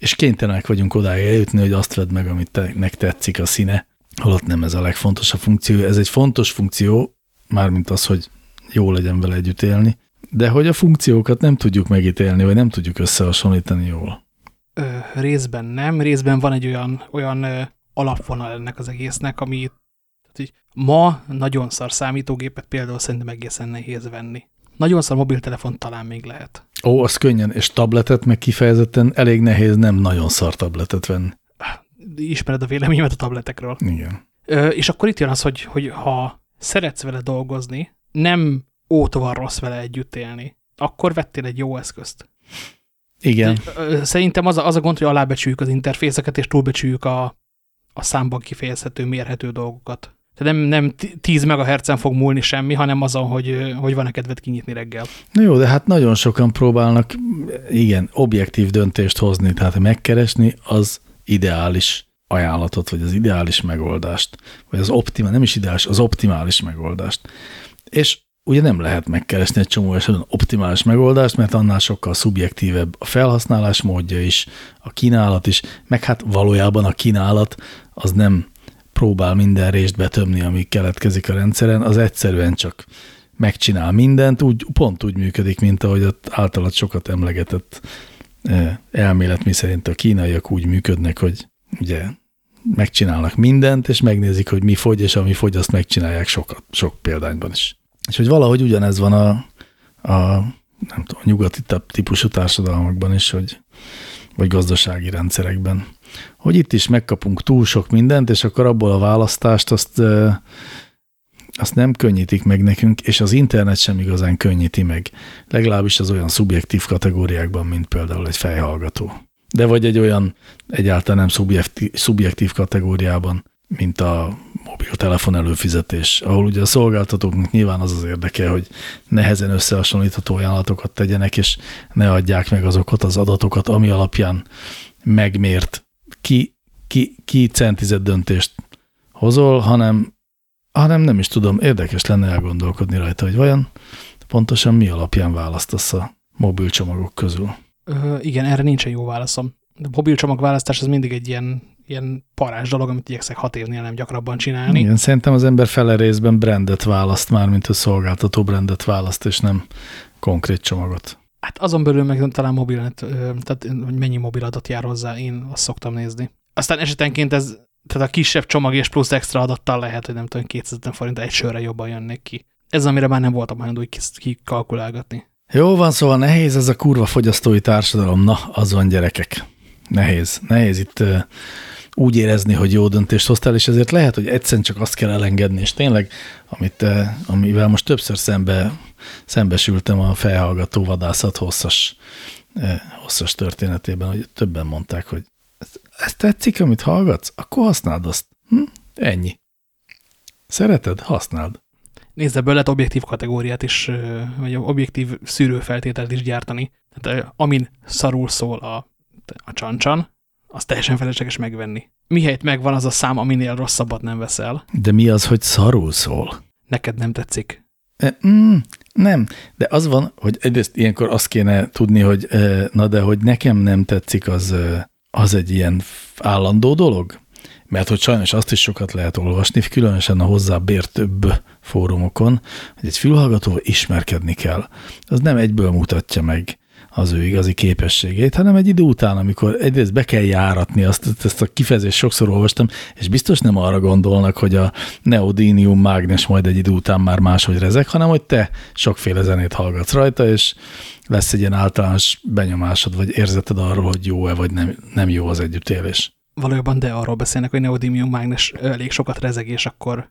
és kénytelenek vagyunk odáig eljutni, hogy azt vedd meg, amit te, nek tetszik a színe, holott nem ez a legfontosabb funkció. Ez egy fontos funkció, mármint az, hogy jó legyen vele együtt élni, de hogy a funkciókat nem tudjuk megítélni, vagy nem tudjuk összehasonlítani jól. Ö, részben nem, részben van egy olyan, olyan ö, alapvonal ennek az egésznek, ami tehát, ma nagyon szar számítógépet például szerintem egészen nehéz venni. Nagyon szar mobiltelefon talán még lehet. Ó, az könnyen, és tabletet meg kifejezetten elég nehéz nem nagyon szar tabletet venni. Ismered a véleményemet a tabletekről. Igen. Ö, és akkor itt jön az, hogy, hogy ha szeretsz vele dolgozni, nem ótva rossz vele együtt élni, akkor vettél egy jó eszközt. Igen. Szerintem az a, az a gond, hogy alábecsüljük az interfészeket, és túlbecsüljük a, a számban kifejezhető, mérhető dolgokat. Tehát nem, nem 10 MHz-en fog múlni semmi, hanem azon, hogy, hogy van-e kedved kinyitni reggel. Na jó, de hát nagyon sokan próbálnak, igen, objektív döntést hozni, tehát megkeresni az ideális ajánlatot, vagy az ideális megoldást, vagy az optimális, nem is ideális, az optimális megoldást. És ugye nem lehet megkeresni egy csomó esetben optimális megoldást, mert annál sokkal szubjektívebb a felhasználás módja is, a kínálat is, meg hát valójában a kínálat az nem próbál minden részt betömni, ami keletkezik a rendszeren, az egyszerűen csak megcsinál mindent, úgy, pont úgy működik, mint ahogy ott általad sokat emlegetett e, elmélet, mi szerint a kínaiak úgy működnek, hogy ugye megcsinálnak mindent, és megnézik, hogy mi fogy, és ami fogy, azt megcsinálják sokat, sok példányban is. És hogy valahogy ugyanez van a, a nem tudom, a nyugati típusú társadalmakban is, hogy, vagy gazdasági rendszerekben hogy itt is megkapunk túl sok mindent, és akkor abból a választást azt, azt nem könnyítik meg nekünk, és az internet sem igazán könnyíti meg. Legalábbis az olyan szubjektív kategóriákban, mint például egy fejhallgató. De vagy egy olyan egyáltalán nem szubjektív, szubjektív kategóriában, mint a mobiltelefon előfizetés, ahol ugye a szolgáltatóknak nyilván az az érdeke, hogy nehezen összehasonlítható ajánlatokat tegyenek, és ne adják meg azokat az adatokat, ami alapján megmért ki, ki, ki centizett döntést hozol, hanem, hanem nem is tudom, érdekes lenne elgondolkodni rajta, hogy vajon pontosan mi alapján választasz a mobilcsomagok közül. Ö, igen, erre nincsen jó válaszom. A mobilcsomag választás az mindig egy ilyen, ilyen parás dolog, amit igyekszek hat évnél nem gyakrabban csinálni. Igen, szerintem az ember fele részben brandet választ már, mint a szolgáltató brandet választ, és nem konkrét csomagot. Hát azon belül meg talán mobilet, tehát hogy mennyi mobiladat jár hozzá, én azt szoktam nézni. Aztán esetenként ez, tehát a kisebb csomag és plusz extra adattal lehet, hogy nem tudom, 250 forint egy sörre jobban jönnék ki. Ez amire már nem voltam hajlandó kikalkulálgatni. Jó van, szóval nehéz ez a kurva fogyasztói társadalom. Na, az van gyerekek. Nehéz. Nehéz itt úgy érezni, hogy jó döntést hoztál, és ezért lehet, hogy egyszerűen csak azt kell elengedni, és tényleg, amit, amivel most többször szembe szembesültem a felhallgató vadászat hosszas, eh, hosszas történetében, hogy többen mondták, hogy ez tetszik, amit hallgatsz? Akkor használd azt. Hm? Ennyi. Szereted? Használd. Nézd, ebből lehet objektív kategóriát is, eh, vagy objektív szűrőfeltételt is gyártani. Tehát eh, amin szarul szól a, a csancsan, az teljesen felesleges megvenni. Mihelyt megvan az a szám, aminél rosszabbat nem veszel. De mi az, hogy szarul szól? Neked nem tetszik. Mm, nem, de az van, hogy egyrészt ilyenkor azt kéne tudni, hogy na de hogy nekem nem tetszik, az, az egy ilyen állandó dolog. mert hogy sajnos azt is sokat lehet olvasni, különösen a hozzá bér több fórumokon, hogy egy fülhallgatóval ismerkedni kell. Az nem egyből mutatja meg az ő igazi képességét, hanem egy idő után, amikor egyrészt be kell járatni, azt, ezt a kifejezést sokszor olvastam, és biztos nem arra gondolnak, hogy a neodínium mágnes majd egy idő után már máshogy rezek, hanem hogy te sokféle zenét hallgatsz rajta, és lesz egy ilyen általános benyomásod, vagy érzeted arról, hogy jó-e, vagy nem, nem jó az együttélés. Valójában de arról beszélnek, hogy neodímium mágnes elég sokat rezeg, és akkor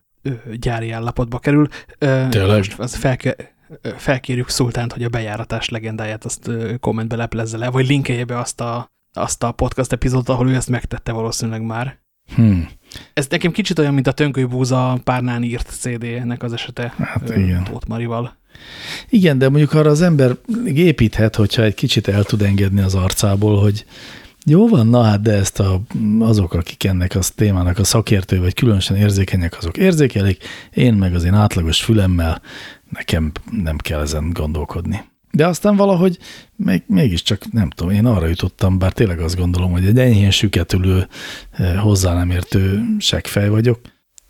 gyári állapotba kerül. Tényleg? Most az fel, felkérjük Szultánt, hogy a bejáratás legendáját azt kommentbe leplezze le, vagy linkelje be azt a, azt a podcast epizódot, ahol ő ezt megtette valószínűleg már. Hmm. Ez nekem kicsit olyan, mint a Tönkő Búza párnán írt CD-nek az esete hát igen. Tóth Marival. Igen, de mondjuk arra az ember építhet, hogyha egy kicsit el tud engedni az arcából, hogy jó van, na hát, de ezt a, azok, akik ennek a témának a szakértő, vagy különösen érzékenyek, azok érzékelik, én meg az én átlagos fülemmel nekem nem kell ezen gondolkodni. De aztán valahogy még, mégiscsak nem tudom, én arra jutottam, bár tényleg azt gondolom, hogy egy enyhén süketülő, eh, hozzá nem értő seggfej vagyok,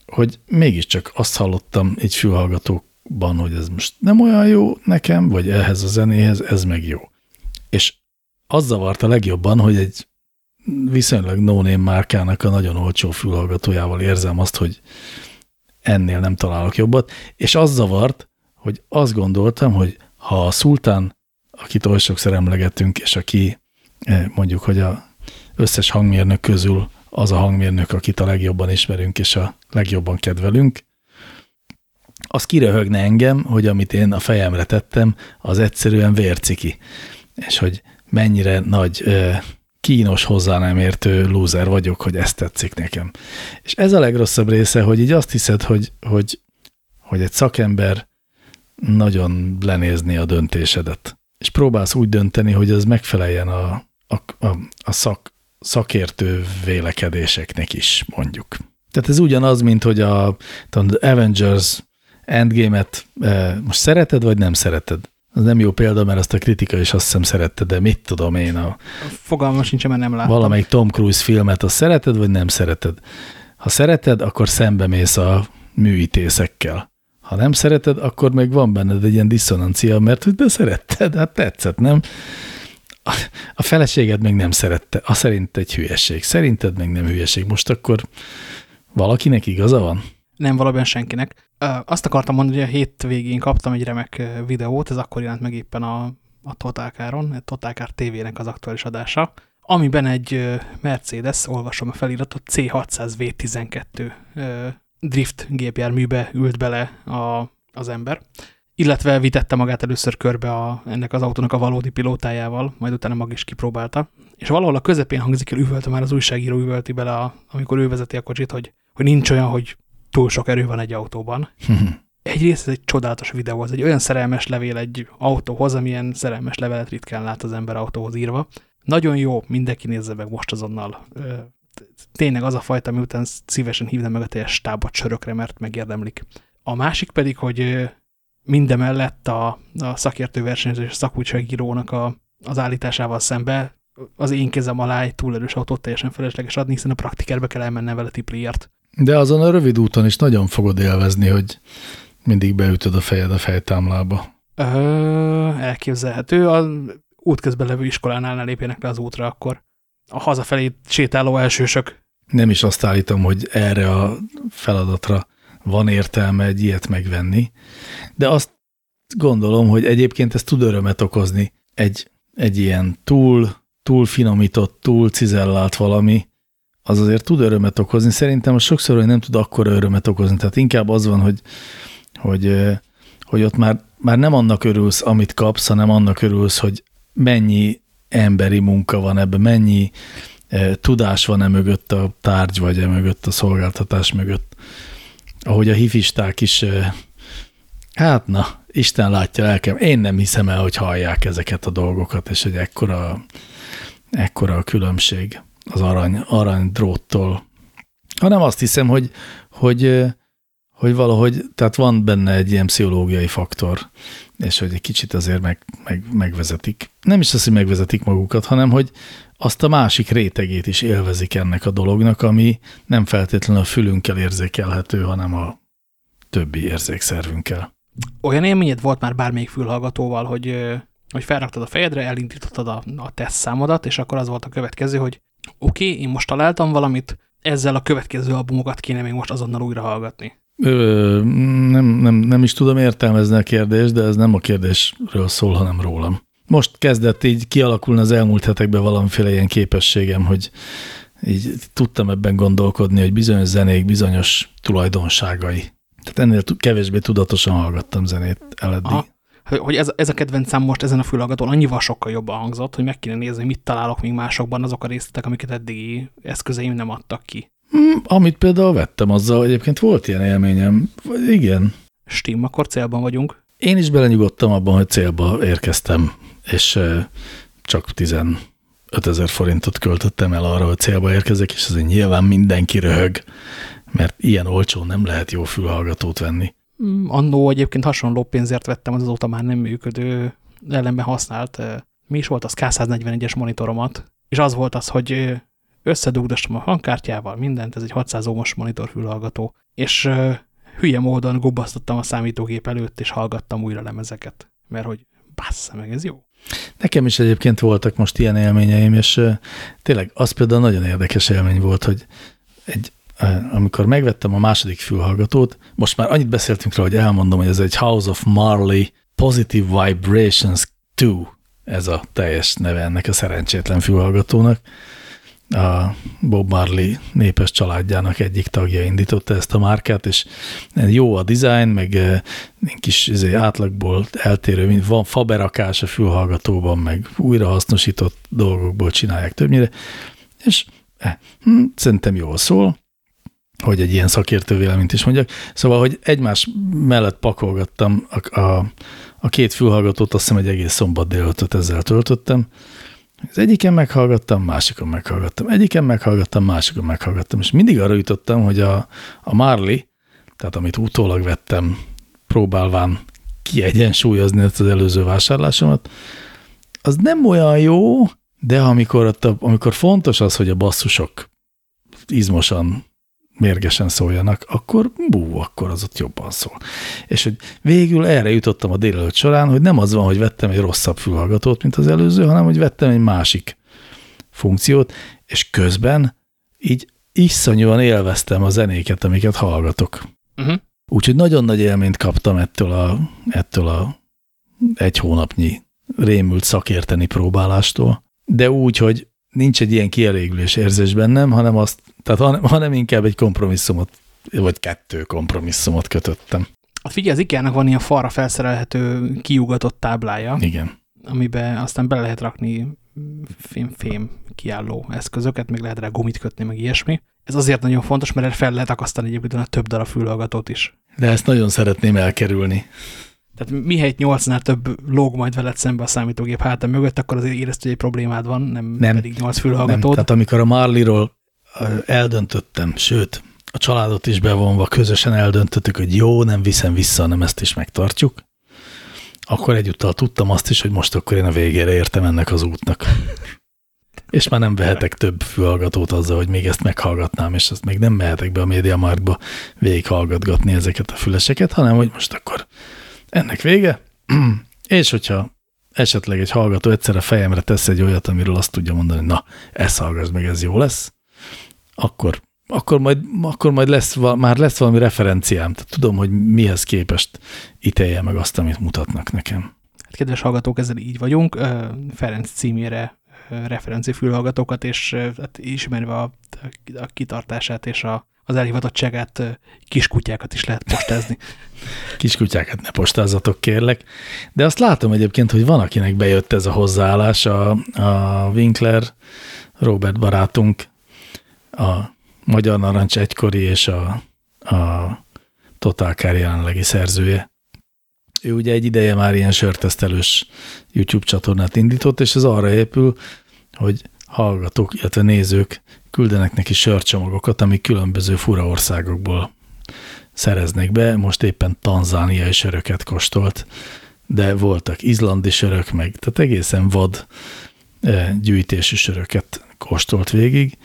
hogy mégiscsak azt hallottam egy fülhallgatókban, hogy ez most nem olyan jó nekem, vagy ehhez a zenéhez, ez meg jó. És az zavart a legjobban, hogy egy viszonylag no márkának a nagyon olcsó fülhallgatójával érzem azt, hogy ennél nem találok jobbat, és az zavart, hogy azt gondoltam, hogy ha a szultán, akit oly sokszor emlegetünk, és aki eh, mondjuk, hogy a összes hangmérnök közül az a hangmérnök, akit a legjobban ismerünk, és a legjobban kedvelünk, az kiröhögne engem, hogy amit én a fejemre tettem, az egyszerűen vérciki. És hogy mennyire nagy eh, kínos hozzá nem értő lúzer vagyok, hogy ezt tetszik nekem. És ez a legrosszabb része, hogy így azt hiszed, hogy, hogy, hogy egy szakember nagyon lenézni a döntésedet. És próbálsz úgy dönteni, hogy ez megfeleljen a, a, a, a szak, szakértő vélekedéseknek is, mondjuk. Tehát ez ugyanaz, mint hogy a, tudom, Avengers Endgame-et e, most szereted, vagy nem szereted? Az nem jó példa, mert azt a kritika is azt hiszem szerette, de mit tudom én a... Fogalmam sincs, mert nem láttam. Valamelyik Tom Cruise filmet, azt szereted, vagy nem szereted? Ha szereted, akkor szembe mész a műítészekkel. Ha nem szereted, akkor még van benned egy ilyen diszonancia, mert hogy de szeretted, hát tetszett, nem? A feleséged még nem szerette, a szerint egy hülyeség. Szerinted még nem hülyeség. Most akkor valakinek igaza van? Nem, valóban senkinek. Azt akartam mondani, hogy a hét végén kaptam egy remek videót, ez akkor jelent meg éppen a, a Totálkáron, a Totálkár TV-nek az aktuális adása, amiben egy Mercedes, olvasom a feliratot, C600 V12 drift gépjárműbe ült bele a, az ember, illetve vitette magát először körbe a, ennek az autónak a valódi pilótájával, majd utána mag is kipróbálta. És valahol a közepén hangzik el, üvölte már az újságíró üvölti bele, a, amikor ő vezeti a kocsit, hogy, hogy nincs olyan, hogy túl sok erő van egy autóban. Egyrészt ez egy csodálatos videó, ez egy olyan szerelmes levél egy autóhoz, amilyen szerelmes levelet ritkán lát az ember autóhoz írva. Nagyon jó, mindenki nézze meg most azonnal tényleg az a fajta, miután szívesen hívnám meg a teljes stábot sörökre, mert megérdemlik. A másik pedig, hogy mindemellett a, a szakértő versenyző és a szakújságírónak a, az állításával szembe az én kezem alá egy túl erős autót teljesen felesleges adni, hiszen a praktikerbe kell elmennem vele tipliért. De azon a rövid úton is nagyon fogod élvezni, hogy mindig beütöd a fejed a fejtámlába. Ö, elképzelhető. A útközben levő iskolánál ne lépjenek le az útra akkor a hazafelé sétáló elsősök. Nem is azt állítom, hogy erre a feladatra van értelme egy ilyet megvenni, de azt gondolom, hogy egyébként ez tud örömet okozni egy, egy ilyen túl, túl finomított, túl cizellált valami, az azért tud örömet okozni. Szerintem az sokszor, hogy nem tud akkora örömet okozni. Tehát inkább az van, hogy, hogy, hogy ott már, már nem annak örülsz, amit kapsz, hanem annak örülsz, hogy mennyi emberi munka van ebben, mennyi e, tudás van e mögött a tárgy, vagy e mögött a szolgáltatás mögött. Ahogy a hifisták is, e, hát na, Isten látja lelkem, én nem hiszem el, hogy hallják ezeket a dolgokat, és hogy ekkora, ekkora a különbség az arany, arany dróttól. Hanem azt hiszem, hogy, hogy, e, hogy valahogy, tehát van benne egy ilyen pszichológiai faktor, és hogy egy kicsit azért meg, meg, megvezetik. Nem is az, hogy megvezetik magukat, hanem hogy azt a másik rétegét is élvezik ennek a dolognak, ami nem feltétlenül a fülünkkel érzékelhető, hanem a többi érzékszervünkkel. Olyan élményed volt már bármelyik fülhallgatóval, hogy, hogy felraktad a fejedre, elindítottad a, a teszt számodat, és akkor az volt a következő, hogy oké, okay, én most találtam valamit, ezzel a következő albumokat kéne még most azonnal újra hallgatni. Ö, nem, nem, nem is tudom értelmezni a kérdést, de ez nem a kérdésről szól, hanem rólam. Most kezdett így kialakulni az elmúlt hetekben valamiféle ilyen képességem, hogy így tudtam ebben gondolkodni, hogy bizonyos zenék bizonyos tulajdonságai. Tehát ennél kevésbé tudatosan hallgattam zenét eleddig. Aha. Hogy ez, ez a kedvencem most ezen a fülhallgatón annyival sokkal jobban hangzott, hogy meg kéne nézni, mit találok még másokban azok a részletek, amiket eddigi eszközeim nem adtak ki. Amit például vettem azzal, egyébként volt ilyen élményem. Igen. Stim, akkor célban vagyunk. Én is belenyugodtam abban, hogy célba érkeztem, és csak 15 ezer forintot költöttem el arra, hogy célba érkezek, és azért nyilván mindenki röhög, mert ilyen olcsón nem lehet jó fülhallgatót venni. Hmm, annó egyébként hasonló pénzért vettem az azóta már nem működő, ellenben használt, mi is volt az K141-es monitoromat, és az volt az, hogy összedugdostam a hangkártyával, mindent, ez egy 600 ohmos monitorfülhallgató, és uh, hülye módon gubbasztottam a számítógép előtt, és hallgattam újra lemezeket, mert hogy bassza meg, ez jó. Nekem is egyébként voltak most ilyen élményeim, és tényleg az például nagyon érdekes élmény volt, hogy egy, amikor megvettem a második fülhallgatót, most már annyit beszéltünk rá, hogy elmondom, hogy ez egy House of Marley Positive Vibrations 2, ez a teljes neve ennek a szerencsétlen fülhallgatónak, a Bob Marley népes családjának egyik tagja indította ezt a márkát, és jó a design, meg eh, kis izé, átlagból eltérő, mint van faberakás a fülhallgatóban, meg újrahasznosított dolgokból csinálják többnyire, és eh, hm, szerintem jól szól, hogy egy ilyen szakértő véleményt is mondjak. Szóval, hogy egymás mellett pakolgattam a, a, a két fülhallgatót, azt hiszem egy egész szombat délután ezzel töltöttem, az egyiken meghallgattam, másikon meghallgattam, egyiken meghallgattam, másikon meghallgattam, és mindig arra jutottam, hogy a, a Marley, tehát amit utólag vettem, próbálván kiegyensúlyozni ezt az előző vásárlásomat, az nem olyan jó, de amikor, amikor fontos az, hogy a basszusok izmosan mérgesen szóljanak, akkor bú, akkor az ott jobban szól. És hogy végül erre jutottam a délelőtt során, hogy nem az van, hogy vettem egy rosszabb fülhallgatót, mint az előző, hanem hogy vettem egy másik funkciót, és közben így iszonyúan élveztem a zenéket, amiket hallgatok. Uh mhm. -huh. Úgyhogy nagyon nagy élményt kaptam ettől a, ettől a egy hónapnyi rémült szakérteni próbálástól, de úgy, hogy nincs egy ilyen kielégülés érzés bennem, hanem, azt, tehát hanem, hanem inkább egy kompromisszumot, vagy kettő kompromisszumot kötöttem. A figyelj, az IKEA-nak van ilyen falra felszerelhető kiugatott táblája. Igen. Amiben aztán bele lehet rakni fém-fém kiálló eszközöket, még lehet rá gumit kötni, meg ilyesmi. Ez azért nagyon fontos, mert fel lehet akasztani egyébként a több darab fülhallgatót is. De ezt nagyon szeretném elkerülni. Tehát mihelyt nyolcnál több lóg majd veled szembe a számítógép háta mögött, akkor azért érezd, hogy egy problémád van, nem, nem pedig nyolc fülhallgatód. Nem. Tehát amikor a Marliról eldöntöttem, sőt, a családot is bevonva közösen eldöntöttük, hogy jó, nem viszem vissza, hanem ezt is megtartjuk, akkor egyúttal tudtam azt is, hogy most akkor én a végére értem ennek az útnak. És már nem vehetek több fülhallgatót azzal, hogy még ezt meghallgatnám, és ezt még nem mehetek be a médiamarkba végighallgatgatni ezeket a füleseket, hanem hogy most akkor ennek vége, és hogyha esetleg egy hallgató egyszer a fejemre tesz egy olyat, amiről azt tudja mondani, na, ezt hallgass meg, ez jó lesz, akkor, akkor, majd, akkor majd lesz, már lesz valami referenciám, tehát tudom, hogy mihez képest ítélje meg azt, amit mutatnak nekem. Hát, kedves hallgatók, ezzel így vagyunk. Ferenc címére referenci fülhallgatókat, és hát ismerve a, a kitartását és a, az elhivatottságát kiskutyákat is lehet postázni. Kiskutyákat ne postázzatok, kérlek. De azt látom egyébként, hogy van, akinek bejött ez a hozzáállás, a, a Winkler, Robert barátunk, a Magyar Narancs egykori és a, a Total Car jelenlegi szerzője. Ő ugye egy ideje már ilyen sörtesztelős YouTube csatornát indított, és ez arra épül, hogy hallgatók, illetve nézők küldenek neki sörcsomagokat, amik különböző fura országokból szereznek be. Most éppen tanzániai söröket kóstolt, de voltak izlandi sörök meg, tehát egészen vad gyűjtési söröket kóstolt végig,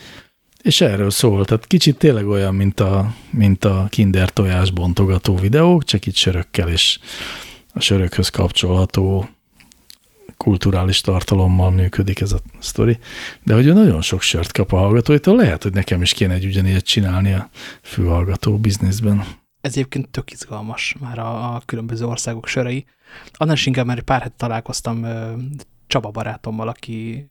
és erről szól, tehát kicsit tényleg olyan, mint a, mint a kinder tojás bontogató videók, csak itt sörökkel és a sörökhöz kapcsolható kulturális tartalommal működik ez a sztori, de hogy ő nagyon sok sört kap a hallgatóitól, lehet, hogy nekem is kéne egy ugyanilyet csinálni a főhallgató bizniszben. Ez egyébként tök izgalmas már a, a különböző országok sörei. Annál is inkább, mert pár hét találkoztam Csaba barátommal, aki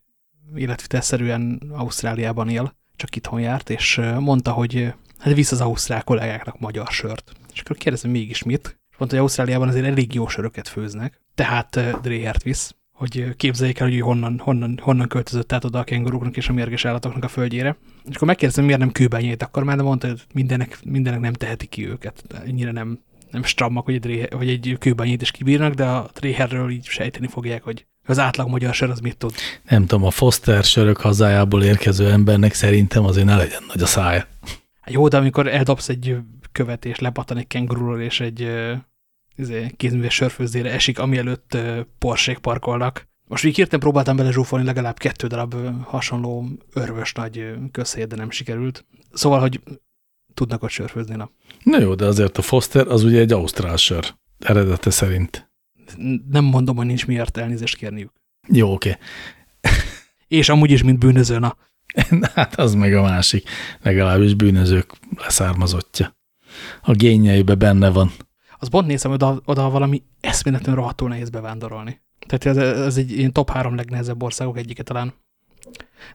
életvitelszerűen Ausztráliában él, csak itthon járt, és mondta, hogy hát visz az ausztrál kollégáknak magyar sört. És akkor kérdezem, mégis mit? És mondta, hogy Ausztráliában azért elég jó söröket főznek, tehát Dréhert visz, hogy képzeljék el, hogy honnan, honnan, honnan költözött át oda a kenguruknak és a mérges állatoknak a földjére. És akkor megkérdezem, miért nem kőbányait, akkor már mondta, hogy mindenek, mindenek nem teheti ki őket. Ennyire nem, nem strammak, hogy egy, dréher, hogy egy kőbányét is kibírnak, de a Dréherről így sejteni fogják, hogy az átlag magyar sör az mit tud. Nem tudom, a Foster sörök hazájából érkező embernek szerintem azért ne legyen nagy a szája. Hát jó, de amikor eldobsz egy követ és lepattan egy kengururól és egy izé, kézműves sörfőzdére esik, ami előtt porsék parkolnak. Most így hirtelen próbáltam bele zsúfolni legalább kettő darab hasonló örvös nagy közhelyet, de nem sikerült. Szóval, hogy tudnak ott sörfőzni. Na. na jó, de azért a Foster az ugye egy ausztrál sör, eredete szerint. Nem mondom, hogy nincs miért elnézést kérniük. Jó, oké. Okay. És amúgy is, mint bűnöző, na. Hát az meg a másik. Legalábbis bűnözők leszármazottja. A génjeibe benne van az pont nézem, oda, oda valami eszméletlenül rohadtul nehéz bevándorolni. Tehát ez, ez egy ilyen top három legnehezebb országok egyike talán.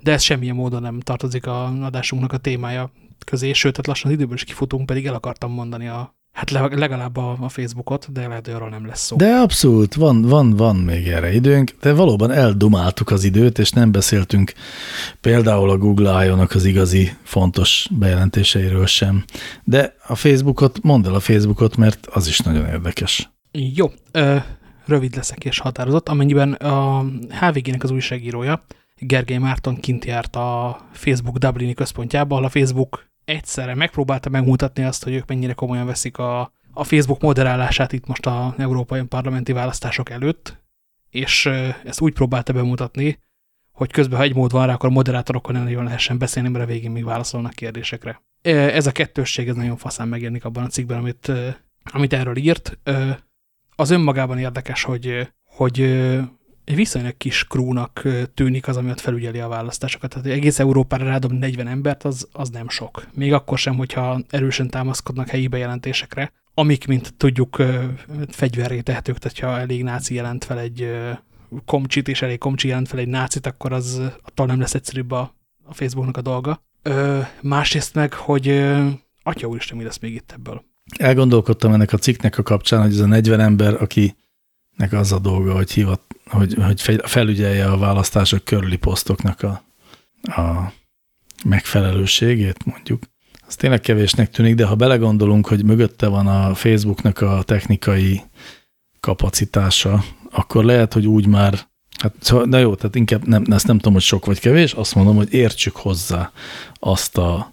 De ez semmilyen módon nem tartozik a adásunknak a témája közé, sőt, tehát lassan az időből is kifutunk, pedig el akartam mondani a, Hát legalább a, a Facebookot, de lehet, hogy arról nem lesz szó. De abszolút, van, van, van még erre időnk, de valóban eldumáltuk az időt, és nem beszéltünk például a Google io az igazi fontos bejelentéseiről sem. De a Facebookot, mondd el a Facebookot, mert az is nagyon érdekes. Jó, rövid leszek és határozott. Amennyiben a HVG-nek az újságírója, Gergely Márton kint járt a Facebook Dublini központjába, ahol a Facebook egyszerre megpróbálta megmutatni azt, hogy ők mennyire komolyan veszik a, a Facebook moderálását itt most a európai parlamenti választások előtt, és ezt úgy próbálta bemutatni, hogy közben, ha egy mód van rá, akkor moderátorokkal nem nagyon lehessen beszélni, mert a végén még válaszolnak kérdésekre. Ez a kettősség ez nagyon faszán megjelenik abban a cikkben, amit, amit erről írt. Az önmagában érdekes, hogy, hogy egy viszonylag kis krúnak tűnik az, ami ott felügyeli a választásokat. Tehát egész Európára rádob 40 embert, az, az nem sok. Még akkor sem, hogyha erősen támaszkodnak helyi bejelentésekre, amik, mint tudjuk, fegyverré tehetők, tehát ha elég náci jelent fel egy komcsit, és elég komcsi jelent fel egy nácit, akkor az attól nem lesz egyszerűbb a, a Facebooknak a dolga. Ö, másrészt meg, hogy ö, atya úristen, mi lesz még itt ebből? Elgondolkodtam ennek a cikknek a kapcsán, hogy ez a 40 ember, aki nek az a dolga, hogy, hivat, hogy, hogy felügyelje a választások körüli posztoknak a, a megfelelőségét, mondjuk. Az tényleg kevésnek tűnik, de ha belegondolunk, hogy mögötte van a Facebooknak a technikai kapacitása, akkor lehet, hogy úgy már, hát szóval, na jó, tehát inkább nem, ezt nem tudom, hogy sok vagy kevés, azt mondom, hogy értsük hozzá azt a,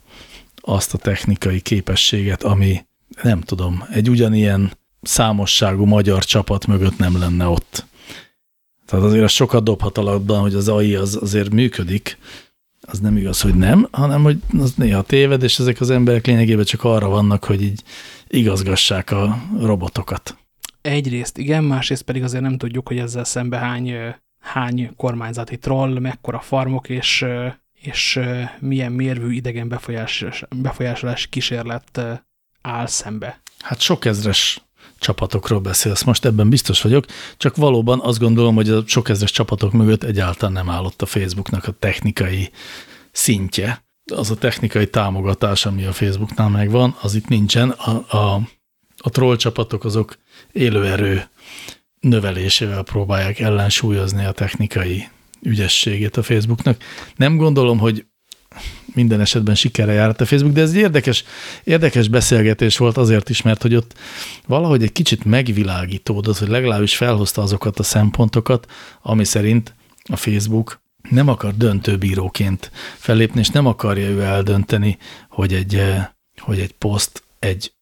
azt a technikai képességet, ami nem tudom, egy ugyanilyen számosságú magyar csapat mögött nem lenne ott. Tehát azért az sokat dobhat alapban, hogy az AI az azért működik, az nem igaz, hogy nem, hanem hogy az néha téved, és ezek az emberek lényegében csak arra vannak, hogy így igazgassák a robotokat. Egyrészt igen, másrészt pedig azért nem tudjuk, hogy ezzel szembe hány, hány kormányzati troll, mekkora farmok, és, és milyen mérvű idegen befolyásolás, befolyásolás kísérlet áll szembe. Hát sok ezres csapatokról beszélsz. Most ebben biztos vagyok, csak valóban azt gondolom, hogy a sok ezres csapatok mögött egyáltalán nem állott a Facebooknak a technikai szintje. Az a technikai támogatás, ami a Facebooknál megvan, az itt nincsen. A, a, a troll csapatok azok élőerő növelésével próbálják ellensúlyozni a technikai ügyességét a Facebooknak. Nem gondolom, hogy minden esetben sikerre járt a Facebook, de ez egy érdekes, érdekes beszélgetés volt azért is, mert hogy ott valahogy egy kicsit megvilágítódott, hogy legalábbis felhozta azokat a szempontokat, ami szerint a Facebook nem akar döntőbíróként fellépni, és nem akarja ő eldönteni, hogy egy, eh, hogy egy poszt, egy,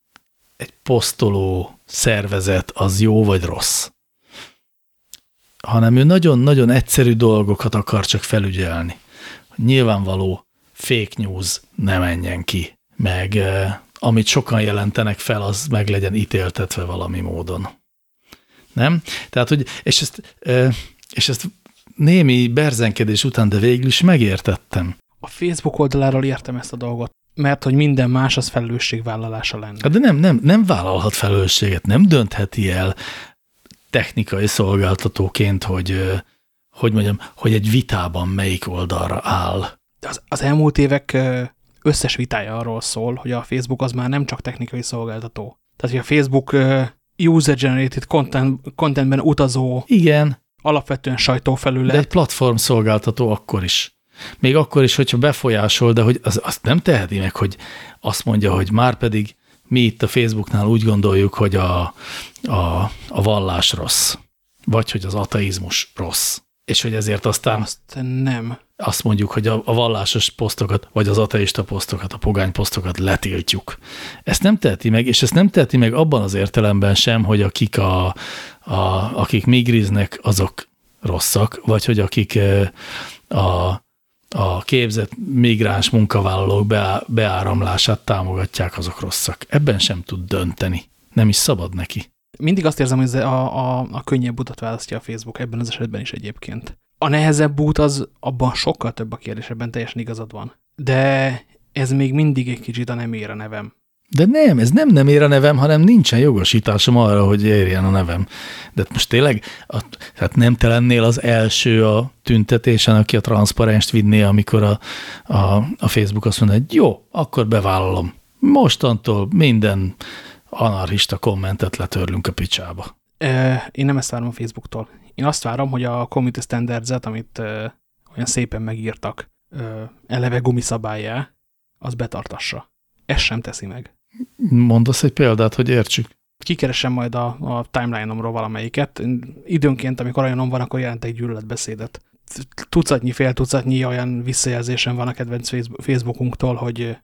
egy posztoló szervezet az jó vagy rossz hanem ő nagyon-nagyon egyszerű dolgokat akar csak felügyelni. Nyilvánvaló fake news ne menjen ki, meg amit sokan jelentenek fel, az meg legyen ítéltetve valami módon. Nem? Tehát, hogy, és ezt, és ezt némi berzenkedés után, de végül is megértettem. A Facebook oldaláról értem ezt a dolgot, mert hogy minden más az felelősségvállalása lenne. Hát de nem, nem, nem vállalhat felelősséget, nem döntheti el technikai szolgáltatóként, hogy, hogy mondjam, hogy egy vitában melyik oldalra áll. Az, az elmúlt évek összes vitája arról szól, hogy a Facebook az már nem csak technikai szolgáltató. Tehát, hogy a Facebook user-generated content, contentben utazó Igen. alapvetően sajtófelület. De egy platform szolgáltató akkor is. Még akkor is, hogyha befolyásol, de hogy az, azt nem teheti meg, hogy azt mondja, hogy már pedig mi itt a Facebooknál úgy gondoljuk, hogy a, a, a vallás rossz, vagy hogy az ateizmus rossz, és hogy ezért aztán... Azt nem. Azt mondjuk, hogy a, a vallásos posztokat, vagy az ateista posztokat, a pogány posztokat letiltjuk. Ezt nem teheti meg, és ezt nem teheti meg abban az értelemben sem, hogy akik, a, a, akik migriznek, azok rosszak, vagy hogy akik a, a képzett migráns munkavállalók beáramlását támogatják, azok rosszak. Ebben sem tud dönteni. Nem is szabad neki. Mindig azt érzem, hogy ez a, a, a könnyebb utat választja a Facebook, ebben az esetben is egyébként. A nehezebb út az abban sokkal több a kérdés, ebben teljesen igazad van. De ez még mindig egy kicsit a nem ér a nevem. De nem, ez nem nem ér a nevem, hanem nincsen jogosításom arra, hogy érjen a nevem. De most tényleg, a, hát nem te lennél az első a tüntetésen, aki a transzparenst vinné, amikor a, a, a Facebook azt mondja, hogy jó, akkor bevállalom. Mostantól minden anarchista kommentet letörlünk a picsába. Én nem ezt várom Facebooktól. Én azt várom, hogy a community standards amit olyan szépen megírtak, eleve gumiszabályá, az betartassa. Ez sem teszi meg. Mondasz egy példát, hogy értsük. Kikeresem majd a, a timeline-omról valamelyiket. Időnként, amikor olyan van, akkor jelent egy gyűlöletbeszédet. Tucatnyi, fél tucatnyi olyan visszajelzésem van a kedvenc Facebookunktól, hogy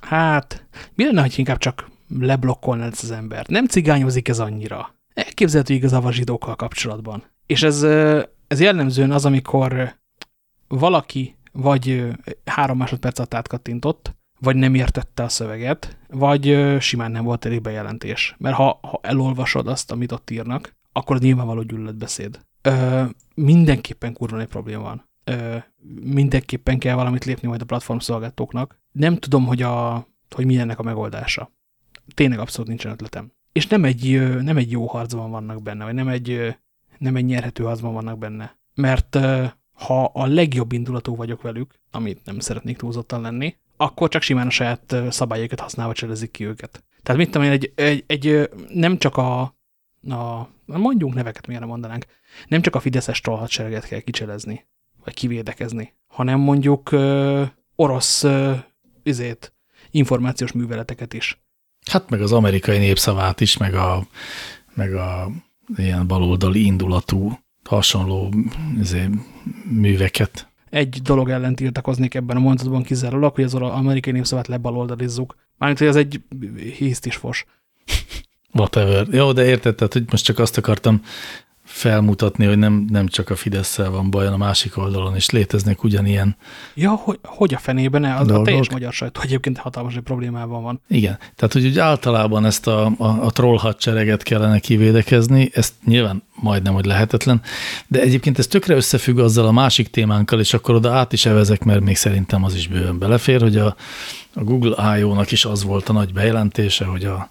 hát, mi lenne, hogy inkább csak leblokkolna ezt az embert? Nem cigányozik ez annyira. Elképzelhető igaz a zsidókkal kapcsolatban. És ez, ez jellemzően az, amikor valaki vagy három másodperc alatt átkattintott, vagy nem értette a szöveget, vagy simán nem volt elég bejelentés. Mert ha, ha elolvasod azt, amit ott írnak, akkor nyilvánvaló gyűlöletbeszéd. Ö, mindenképpen kurva egy probléma van. Ö, mindenképpen kell valamit lépni majd a platform szolgáltóknak. Nem tudom, hogy, a, hogy mi ennek a megoldása. Tényleg abszolút nincsen ötletem. És nem egy, nem egy jó harcban vannak benne, vagy nem egy, nem egy nyerhető harcban vannak benne. Mert ha a legjobb indulatú vagyok velük, amit nem szeretnék túlzottan lenni, akkor csak simán a saját szabályokat használva cselezik ki őket. Tehát mit tudom én, egy, egy, egy nem csak a, a, mondjunk neveket, milyen mondanánk, nem csak a Fideszes trollhadsereget kell kicselezni, vagy kivédekezni, hanem mondjuk ö, orosz ö, izét, információs műveleteket is. Hát meg az amerikai népszavát is, meg a, meg a ilyen baloldali indulatú hasonló izé, műveket egy dolog ellen tiltakoznék ebben a mondatban kizárólag, hogy az amerikai népszavát lebaloldalizzuk. Mármint, hogy ez egy hisztis fos. Whatever. Jó, de érted, tehát, hogy most csak azt akartam felmutatni, hogy nem, nem csak a fidesz van baj, a másik oldalon is léteznek ugyanilyen Ja, hogy, hogy a fenében? Az dolgok. a teljes magyar sajtó egyébként hatalmas egy problémában van. Igen, tehát hogy úgy általában ezt a, a, a troll hadsereget kellene kivédekezni, ezt nyilván majdnem, hogy lehetetlen, de egyébként ez tökre összefügg azzal a másik témánkkal, és akkor oda át is evezek, mert még szerintem az is bőven belefér, hogy a, a Google I.O.-nak is az volt a nagy bejelentése, hogy, a,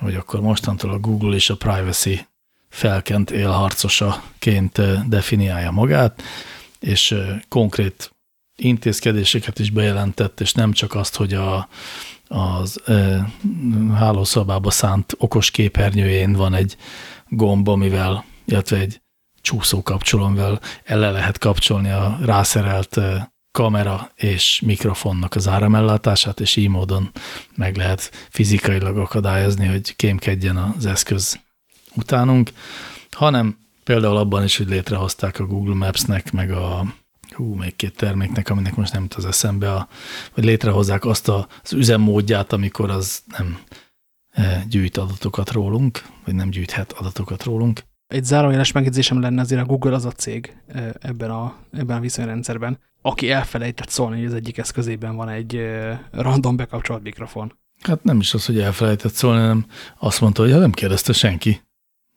hogy akkor mostantól a Google és a privacy felkent élharcosaként definiálja magát, és konkrét intézkedéseket is bejelentett, és nem csak azt, hogy a, az e, hálószobába szánt okos képernyőjén van egy gomb, amivel, illetve egy csúszó kapcsolóval ele lehet kapcsolni a rászerelt kamera és mikrofonnak az áramellátását, és így módon meg lehet fizikailag akadályozni, hogy kémkedjen az eszköz utánunk, hanem például abban is, hogy létrehozták a Google Maps-nek, meg a hú, még két terméknek, aminek most nem jut az eszembe, a, vagy létrehozzák azt a, az üzemmódját, amikor az nem e, gyűjt adatokat rólunk, vagy nem gyűjthet adatokat rólunk. egy zárójeles megjegyzésem lenne azért a Google az a cég ebben a, ebben a viszonyrendszerben, aki elfelejtett szólni, hogy az egyik eszközében van egy random bekapcsolt mikrofon. Hát nem is az, hogy elfelejtett szólni, hanem azt mondta, hogy ja, nem kérdezte senki.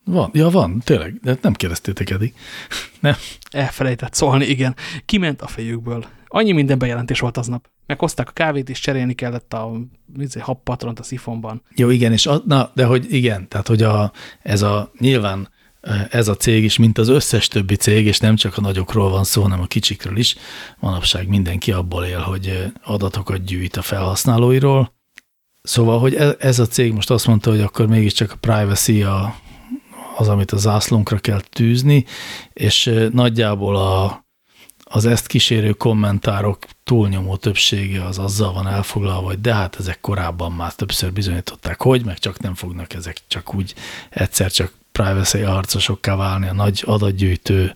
Van, ja van, tényleg, de nem kérdeztétek eddig. nem. Elfelejtett szólni, igen. Kiment a fejükből. Annyi minden bejelentés volt aznap. Meghozták a kávét, és cserélni kellett a izé, habpatront a szifonban. Jó, igen, és a, na, de hogy igen, tehát hogy a, ez a nyilván ez a cég is, mint az összes többi cég, és nem csak a nagyokról van szó, hanem a kicsikről is. Manapság mindenki abból él, hogy adatokat gyűjt a felhasználóiról. Szóval, hogy e, ez a cég most azt mondta, hogy akkor mégiscsak a privacy a, az, amit a zászlónkra kell tűzni, és nagyjából a, az ezt kísérő kommentárok túlnyomó többsége az azzal van elfoglalva, hogy de hát ezek korábban már többször bizonyították, hogy, meg csak nem fognak ezek csak úgy egyszer csak privacy harcosokká válni a nagy adatgyűjtő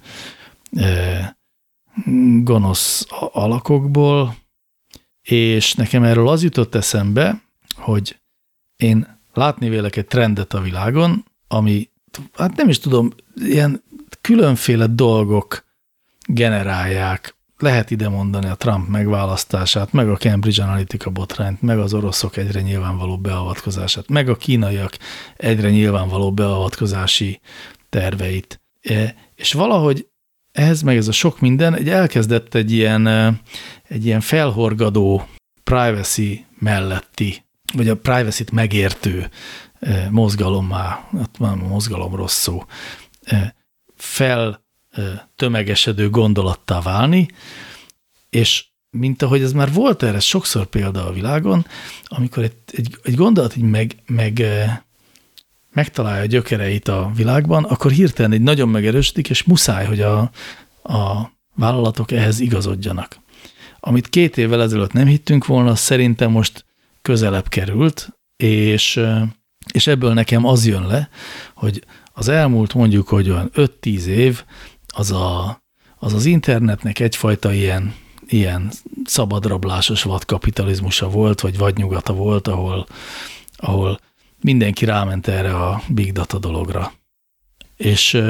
e, gonosz alakokból, és nekem erről az jutott eszembe, hogy én látni vélek egy trendet a világon, ami, hát nem is tudom, ilyen különféle dolgok generálják. Lehet ide mondani a Trump megválasztását, meg a Cambridge Analytica botrányt, meg az oroszok egyre nyilvánvaló beavatkozását, meg a kínaiak egyre nyilvánvaló beavatkozási terveit. E, és valahogy ehhez meg ez a sok minden, egy elkezdett egy ilyen, e, egy ilyen felhorgadó privacy melletti, vagy a privacy-t megértő e, mozgalommá, hát mozgalom rossz szó, fel tömegesedő gondolattá válni, és mint ahogy ez már volt erre sokszor példa a világon, amikor egy, egy, egy gondolat így meg, meg, megtalálja a gyökereit a világban, akkor hirtelen egy nagyon megerősödik, és muszáj, hogy a, a vállalatok ehhez igazodjanak. Amit két évvel ezelőtt nem hittünk volna, szerintem most közelebb került, és, és ebből nekem az jön le, hogy az elmúlt mondjuk, hogy olyan 5-10 év az, a, az az internetnek egyfajta ilyen, ilyen szabadrablásos vadkapitalizmusa volt, vagy vadnyugata volt, ahol, ahol mindenki ráment erre a big data dologra. És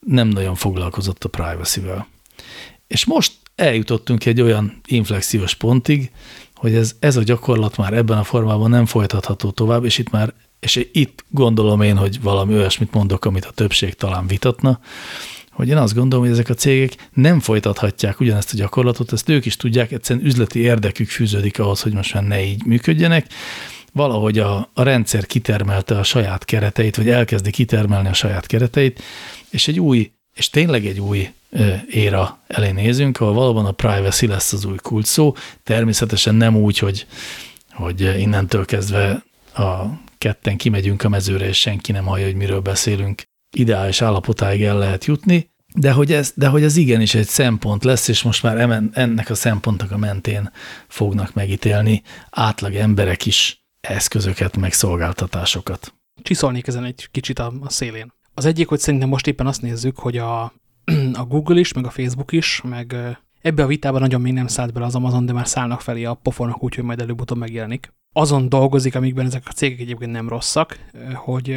nem nagyon foglalkozott a privacy-vel. És most eljutottunk egy olyan inflexiós pontig, hogy ez, ez a gyakorlat már ebben a formában nem folytatható tovább, és itt már, és itt gondolom én, hogy valami olyasmit mondok, amit a többség talán vitatna, hogy én azt gondolom, hogy ezek a cégek nem folytathatják ugyanezt a gyakorlatot, ezt ők is tudják, egyszerűen üzleti érdekük fűződik ahhoz, hogy most már ne így működjenek. Valahogy a, a rendszer kitermelte a saját kereteit, vagy elkezdi kitermelni a saját kereteit, és egy új, és tényleg egy új éra elé nézünk, ahol valóban a privacy lesz az új kult szó, természetesen nem úgy, hogy, hogy innentől kezdve a ketten kimegyünk a mezőre, és senki nem hallja, hogy miről beszélünk, ideális állapotáig el lehet jutni, de hogy, ez, de hogy ez igenis egy szempont lesz, és most már ennek a szempontnak a mentén fognak megítélni átlag emberek is eszközöket, meg szolgáltatásokat. Csiszolnék ezen egy kicsit a, szélén. Az egyik, hogy szerintem most éppen azt nézzük, hogy a, a Google is, meg a Facebook is, meg ebbe a vitában nagyon még nem szállt bele az Amazon, de már szállnak felé a pofonok úgy, hogy majd előbb-utóbb megjelenik. Azon dolgozik, amikben ezek a cégek egyébként nem rosszak, hogy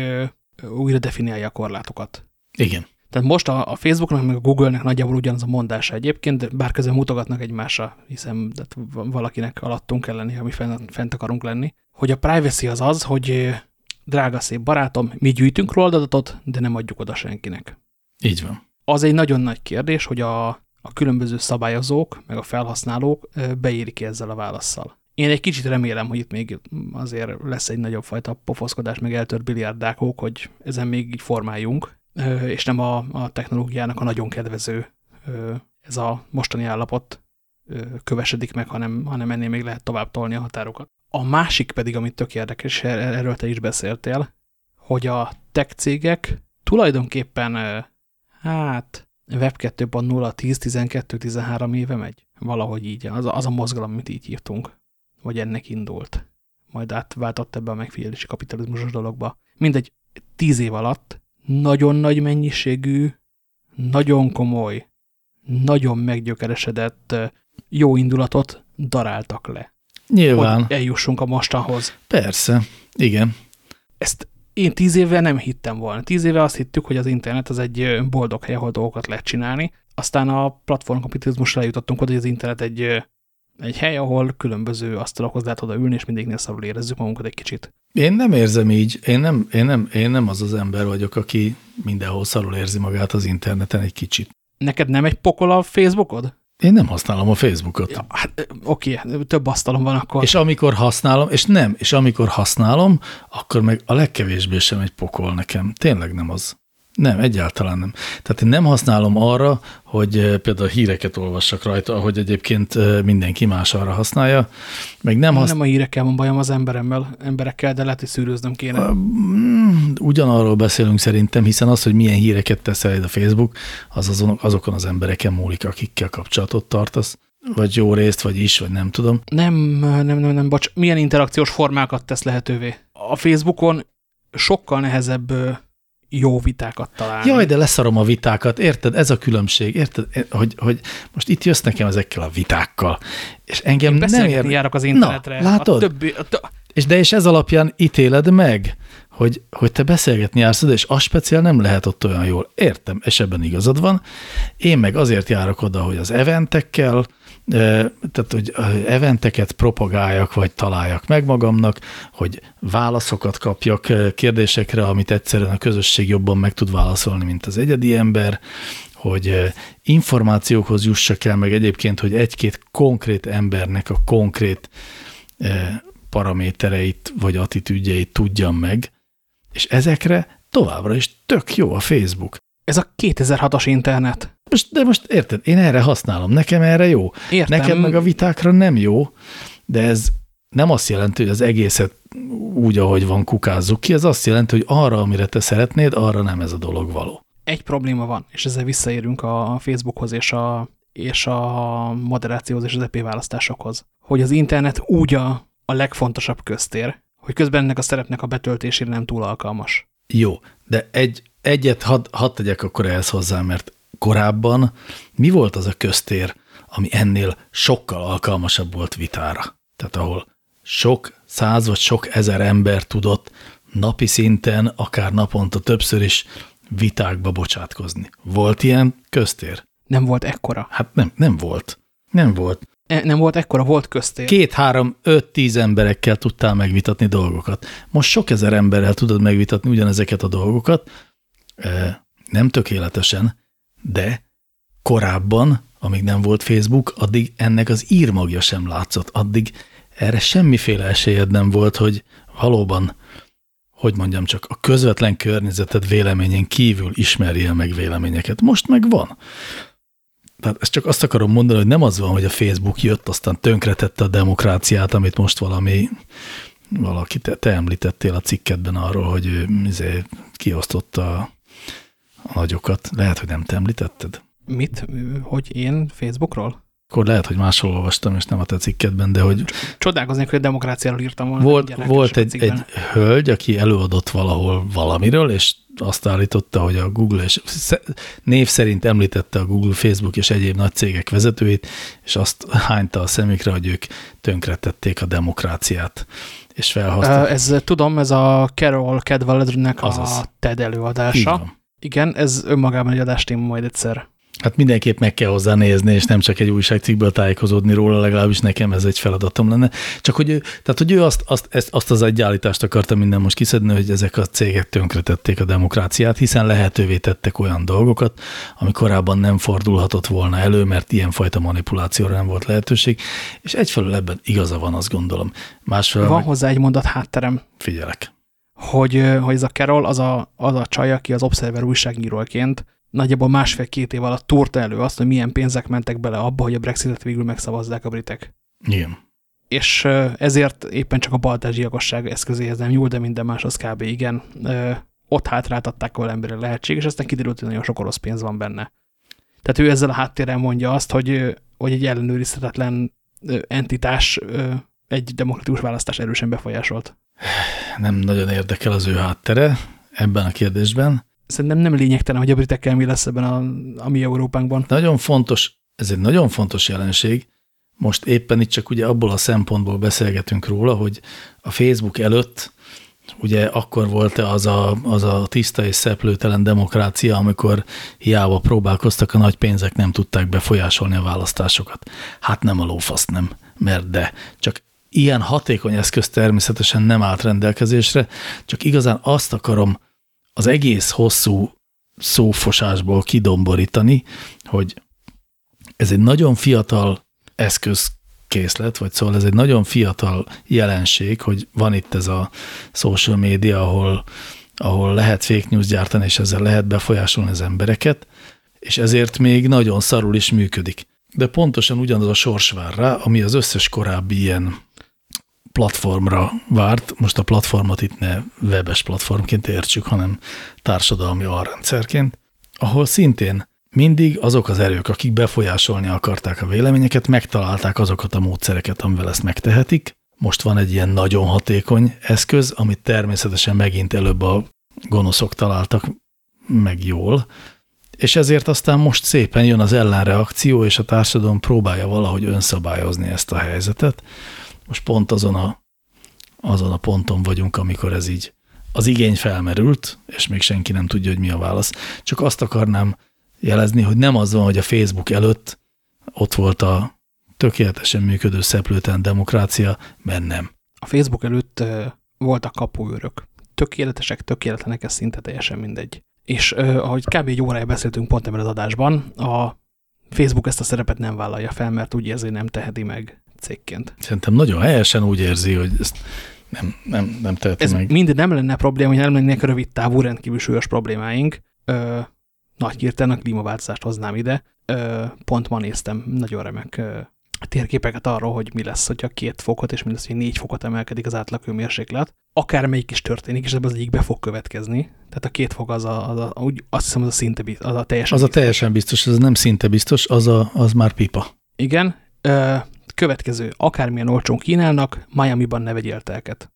újra definiálja a korlátokat. Igen. Tehát most a, a Facebooknak, meg a Google-nek nagyjából ugyanaz a mondása egyébként, bár közben mutogatnak egymásra, hiszen tehát valakinek alattunk kell lenni, ha mi fent, fent akarunk lenni, hogy a privacy az az, hogy drága szép barátom, mi gyűjtünk róla adatot, de nem adjuk oda senkinek. Így van. Az egy nagyon nagy kérdés, hogy a, a különböző szabályozók, meg a felhasználók beérik ezzel a válaszsal. Én egy kicsit remélem, hogy itt még azért lesz egy nagyobb fajta pofoszkodás, meg eltört biliárdákok, hogy ezen még így formáljunk, és nem a, a technológiának a nagyon kedvező ez a mostani állapot kövesedik meg, hanem, hanem ennél még lehet tovább tolni a határokat. A másik pedig, amit tök érdekes, er-, erről te is beszéltél, hogy a tech cégek tulajdonképpen hát Web 2.0 10-12-13 éve megy. Valahogy így, az, az a mozgalom, amit így hívtunk vagy ennek indult. Majd átváltott ebbe a megfigyelési kapitalizmusos dologba. Mindegy, tíz év alatt nagyon nagy mennyiségű, nagyon komoly, nagyon meggyökeresedett jó indulatot daráltak le. Nyilván. Hogy eljussunk a mostanhoz. Persze, igen. Ezt én tíz éve nem hittem volna. Tíz éve azt hittük, hogy az internet az egy boldog hely, ahol dolgokat lehet csinálni. Aztán a platform kapitalizmusra eljutottunk oda, hogy az internet egy, egy hely, ahol különböző asztalokhoz lehet oda ülni, és mindig szabad érezzük magunkat egy kicsit. Én nem érzem így. Én nem, én, nem, én nem az az ember vagyok, aki mindenhol szarul érzi magát az interneten egy kicsit. Neked nem egy pokol a Facebookod? Én nem használom a Facebookot. Ja, hát, oké, több asztalom van akkor. És amikor használom, és nem, és amikor használom, akkor meg a legkevésbé sem egy pokol nekem. Tényleg nem az. Nem, egyáltalán nem. Tehát én nem használom arra, hogy például híreket olvassak rajta, ahogy egyébként mindenki más arra használja. Meg nem, hasz... nem a hírekkel van bajom az emberemmel, emberekkel, de lehet, hogy szűrőznöm kéne. Mm, ugyanarról beszélünk szerintem, hiszen az, hogy milyen híreket teszel a Facebook, az azon, azokon az embereken múlik, akikkel kapcsolatot tartasz. Vagy jó részt, vagy is, vagy nem tudom. Nem, nem, nem, nem, bocs. Milyen interakciós formákat tesz lehetővé? A Facebookon sokkal nehezebb jó vitákat találni. Jaj, de leszarom a vitákat, érted? Ez a különbség, érted? Hogy, hogy most itt jössz nekem ezekkel a vitákkal, és engem Én nem ér... járok az internetre. Na, látod? A többi, a és de és ez alapján ítéled meg, hogy, hogy te beszélgetni jársz és az speciál nem lehet ott olyan jól. Értem, és ebben igazad van. Én meg azért járok oda, hogy az eventekkel, tehát hogy eventeket propagáljak, vagy találjak meg magamnak, hogy válaszokat kapjak kérdésekre, amit egyszerűen a közösség jobban meg tud válaszolni, mint az egyedi ember, hogy információkhoz jussak el, meg egyébként, hogy egy-két konkrét embernek a konkrét paramétereit, vagy attitűdjeit tudjam meg, és ezekre továbbra is tök jó a Facebook. Ez a 2006-as internet. Most, de most érted, én erre használom, nekem erre jó. Értem. Nekem meg a vitákra nem jó, de ez nem azt jelenti, hogy az egészet úgy, ahogy van, kukázzuk ki, ez azt jelenti, hogy arra, amire te szeretnéd, arra nem ez a dolog való. Egy probléma van, és ezzel visszaérünk a Facebookhoz és a, és a moderációhoz és az EP választásokhoz, hogy az internet úgy a, a legfontosabb köztér, hogy közben ennek a szerepnek a betöltésére nem túl alkalmas. Jó, de egy, egyet hadd had tegyek akkor ehhez hozzá, mert korábban mi volt az a köztér, ami ennél sokkal alkalmasabb volt vitára? Tehát ahol sok száz vagy sok ezer ember tudott napi szinten, akár naponta többször is vitákba bocsátkozni. Volt ilyen köztér? Nem volt ekkora. Hát nem, nem volt. Nem volt. E, nem volt ekkora, volt köztér. Két, három, öt, tíz emberekkel tudtál megvitatni dolgokat. Most sok ezer emberrel tudod megvitatni ugyanezeket a dolgokat, nem tökéletesen, de korábban, amíg nem volt Facebook, addig ennek az írmagja sem látszott, addig erre semmiféle esélyed nem volt, hogy valóban, hogy mondjam csak, a közvetlen környezeted véleményén kívül ismerjél meg véleményeket. Most meg van. Tehát ezt csak azt akarom mondani, hogy nem az van, hogy a Facebook jött, aztán tönkretette a demokráciát, amit most valami, valaki, te, te említettél a cikkedben arról, hogy ő izé, kiosztotta a nagyokat. Lehet, hogy nem te említetted. Mit? Hogy én Facebookról? Akkor lehet, hogy máshol olvastam, és nem a te cikkedben, de hogy... Csodálkoznék, hogy a demokráciáról írtam volna. Volt, volt egy, egy hölgy, aki előadott valahol valamiről, és azt állította, hogy a Google, és név szerint említette a Google, Facebook és egyéb nagy cégek vezetőit, és azt hányta a szemükre, hogy ők tönkretették a demokráciát. És felhasználták. Ez tudom, ez a Carol Cadwalladernek a TED előadása. Igen, ez önmagában egy adástém majd egyszer. Hát mindenképp meg kell hozzá nézni, és nem csak egy újságcikkből tájékozódni róla, legalábbis nekem ez egy feladatom lenne. Csak hogy ő, tehát, hogy ő azt, azt, ezt, azt az egy állítást akarta minden most kiszedni, hogy ezek a cégek tönkretették a demokráciát, hiszen lehetővé tettek olyan dolgokat, ami korábban nem fordulhatott volna elő, mert ilyenfajta manipulációra nem volt lehetőség, és egyfelől ebben igaza van, azt gondolom. Másfelől van meg... hozzá egy mondat hátterem. Figyelek. Hogy, hogy ez a Carol, az a, az a csaj, aki az Observer újságíróként nagyjából másfél-két év alatt túrta elő azt, hogy milyen pénzek mentek bele abba, hogy a Brexitet végül megszavazzák a britek. Igen. És ezért éppen csak a baltás gyilkosság eszközéhez nem nyúl, de minden máshoz kb. igen. Ott hátráltatták, ahol emberre lehetség, és aztán kiderült, hogy nagyon sok orosz pénz van benne. Tehát ő ezzel a háttérrel mondja azt, hogy, hogy egy ellenőrizhetetlen entitás egy demokratikus választás erősen befolyásolt. Nem nagyon érdekel az ő háttere ebben a kérdésben szerintem nem lényegtelen, hogy a britekkel mi lesz ebben a, a mi Európánkban. Nagyon fontos, ez egy nagyon fontos jelenség. Most éppen itt csak ugye abból a szempontból beszélgetünk róla, hogy a Facebook előtt ugye akkor volt-e az a, az a tiszta és szeplőtelen demokrácia, amikor hiába próbálkoztak, a nagy pénzek nem tudták befolyásolni a választásokat. Hát nem a lófaszt nem, mert de. Csak ilyen hatékony eszköz természetesen nem állt rendelkezésre, csak igazán azt akarom az egész hosszú szófosásból kidomborítani, hogy ez egy nagyon fiatal eszközkészlet, vagy szóval ez egy nagyon fiatal jelenség, hogy van itt ez a social media, ahol, ahol lehet fake news gyártani, és ezzel lehet befolyásolni az embereket, és ezért még nagyon szarul is működik. De pontosan ugyanaz a sors vár rá, ami az összes korábbi ilyen platformra várt. Most a platformot itt ne webes platformként értsük, hanem társadalmi alrendszerként, ahol szintén mindig azok az erők, akik befolyásolni akarták a véleményeket, megtalálták azokat a módszereket, amivel ezt megtehetik. Most van egy ilyen nagyon hatékony eszköz, amit természetesen megint előbb a gonoszok találtak meg jól, és ezért aztán most szépen jön az ellenreakció, és a társadalom próbálja valahogy önszabályozni ezt a helyzetet. Most pont azon a, azon a ponton vagyunk, amikor ez így az igény felmerült, és még senki nem tudja, hogy mi a válasz. Csak azt akarnám jelezni, hogy nem az van, hogy a Facebook előtt ott volt a tökéletesen működő szeplőtlen demokrácia, mert nem. A Facebook előtt voltak kapuőrök. Tökéletesek, tökéletlenek, ez szinte teljesen mindegy. És ahogy kb. egy órája beszéltünk pont ebben az adásban, a Facebook ezt a szerepet nem vállalja fel, mert úgy érzi, nem teheti meg cégként. Szerintem nagyon helyesen úgy érzi, hogy ezt nem, nem, nem teheti Ez meg. mind nem lenne probléma, hogy nem lennének rövid távú, rendkívül súlyos problémáink. Ö, nagy hirtelen a klímaváltozást hoznám ide. Ö, pont ma néztem nagyon remek ö, térképeket arról, hogy mi lesz, hogyha két fokot, és mi lesz, hogy négy fokot emelkedik az átlagőmérséklet. Akármelyik is történik, és ebből az egyik be fog következni. Tehát a két fok az a, az a úgy, azt hiszem, az a szinte az a teljesen Az a teljesen biztos, ez nem szinte biztos, az, a, az már pipa. Igen. Következő, akármilyen olcsón kínálnak, Miami-ban ne vegyél telket.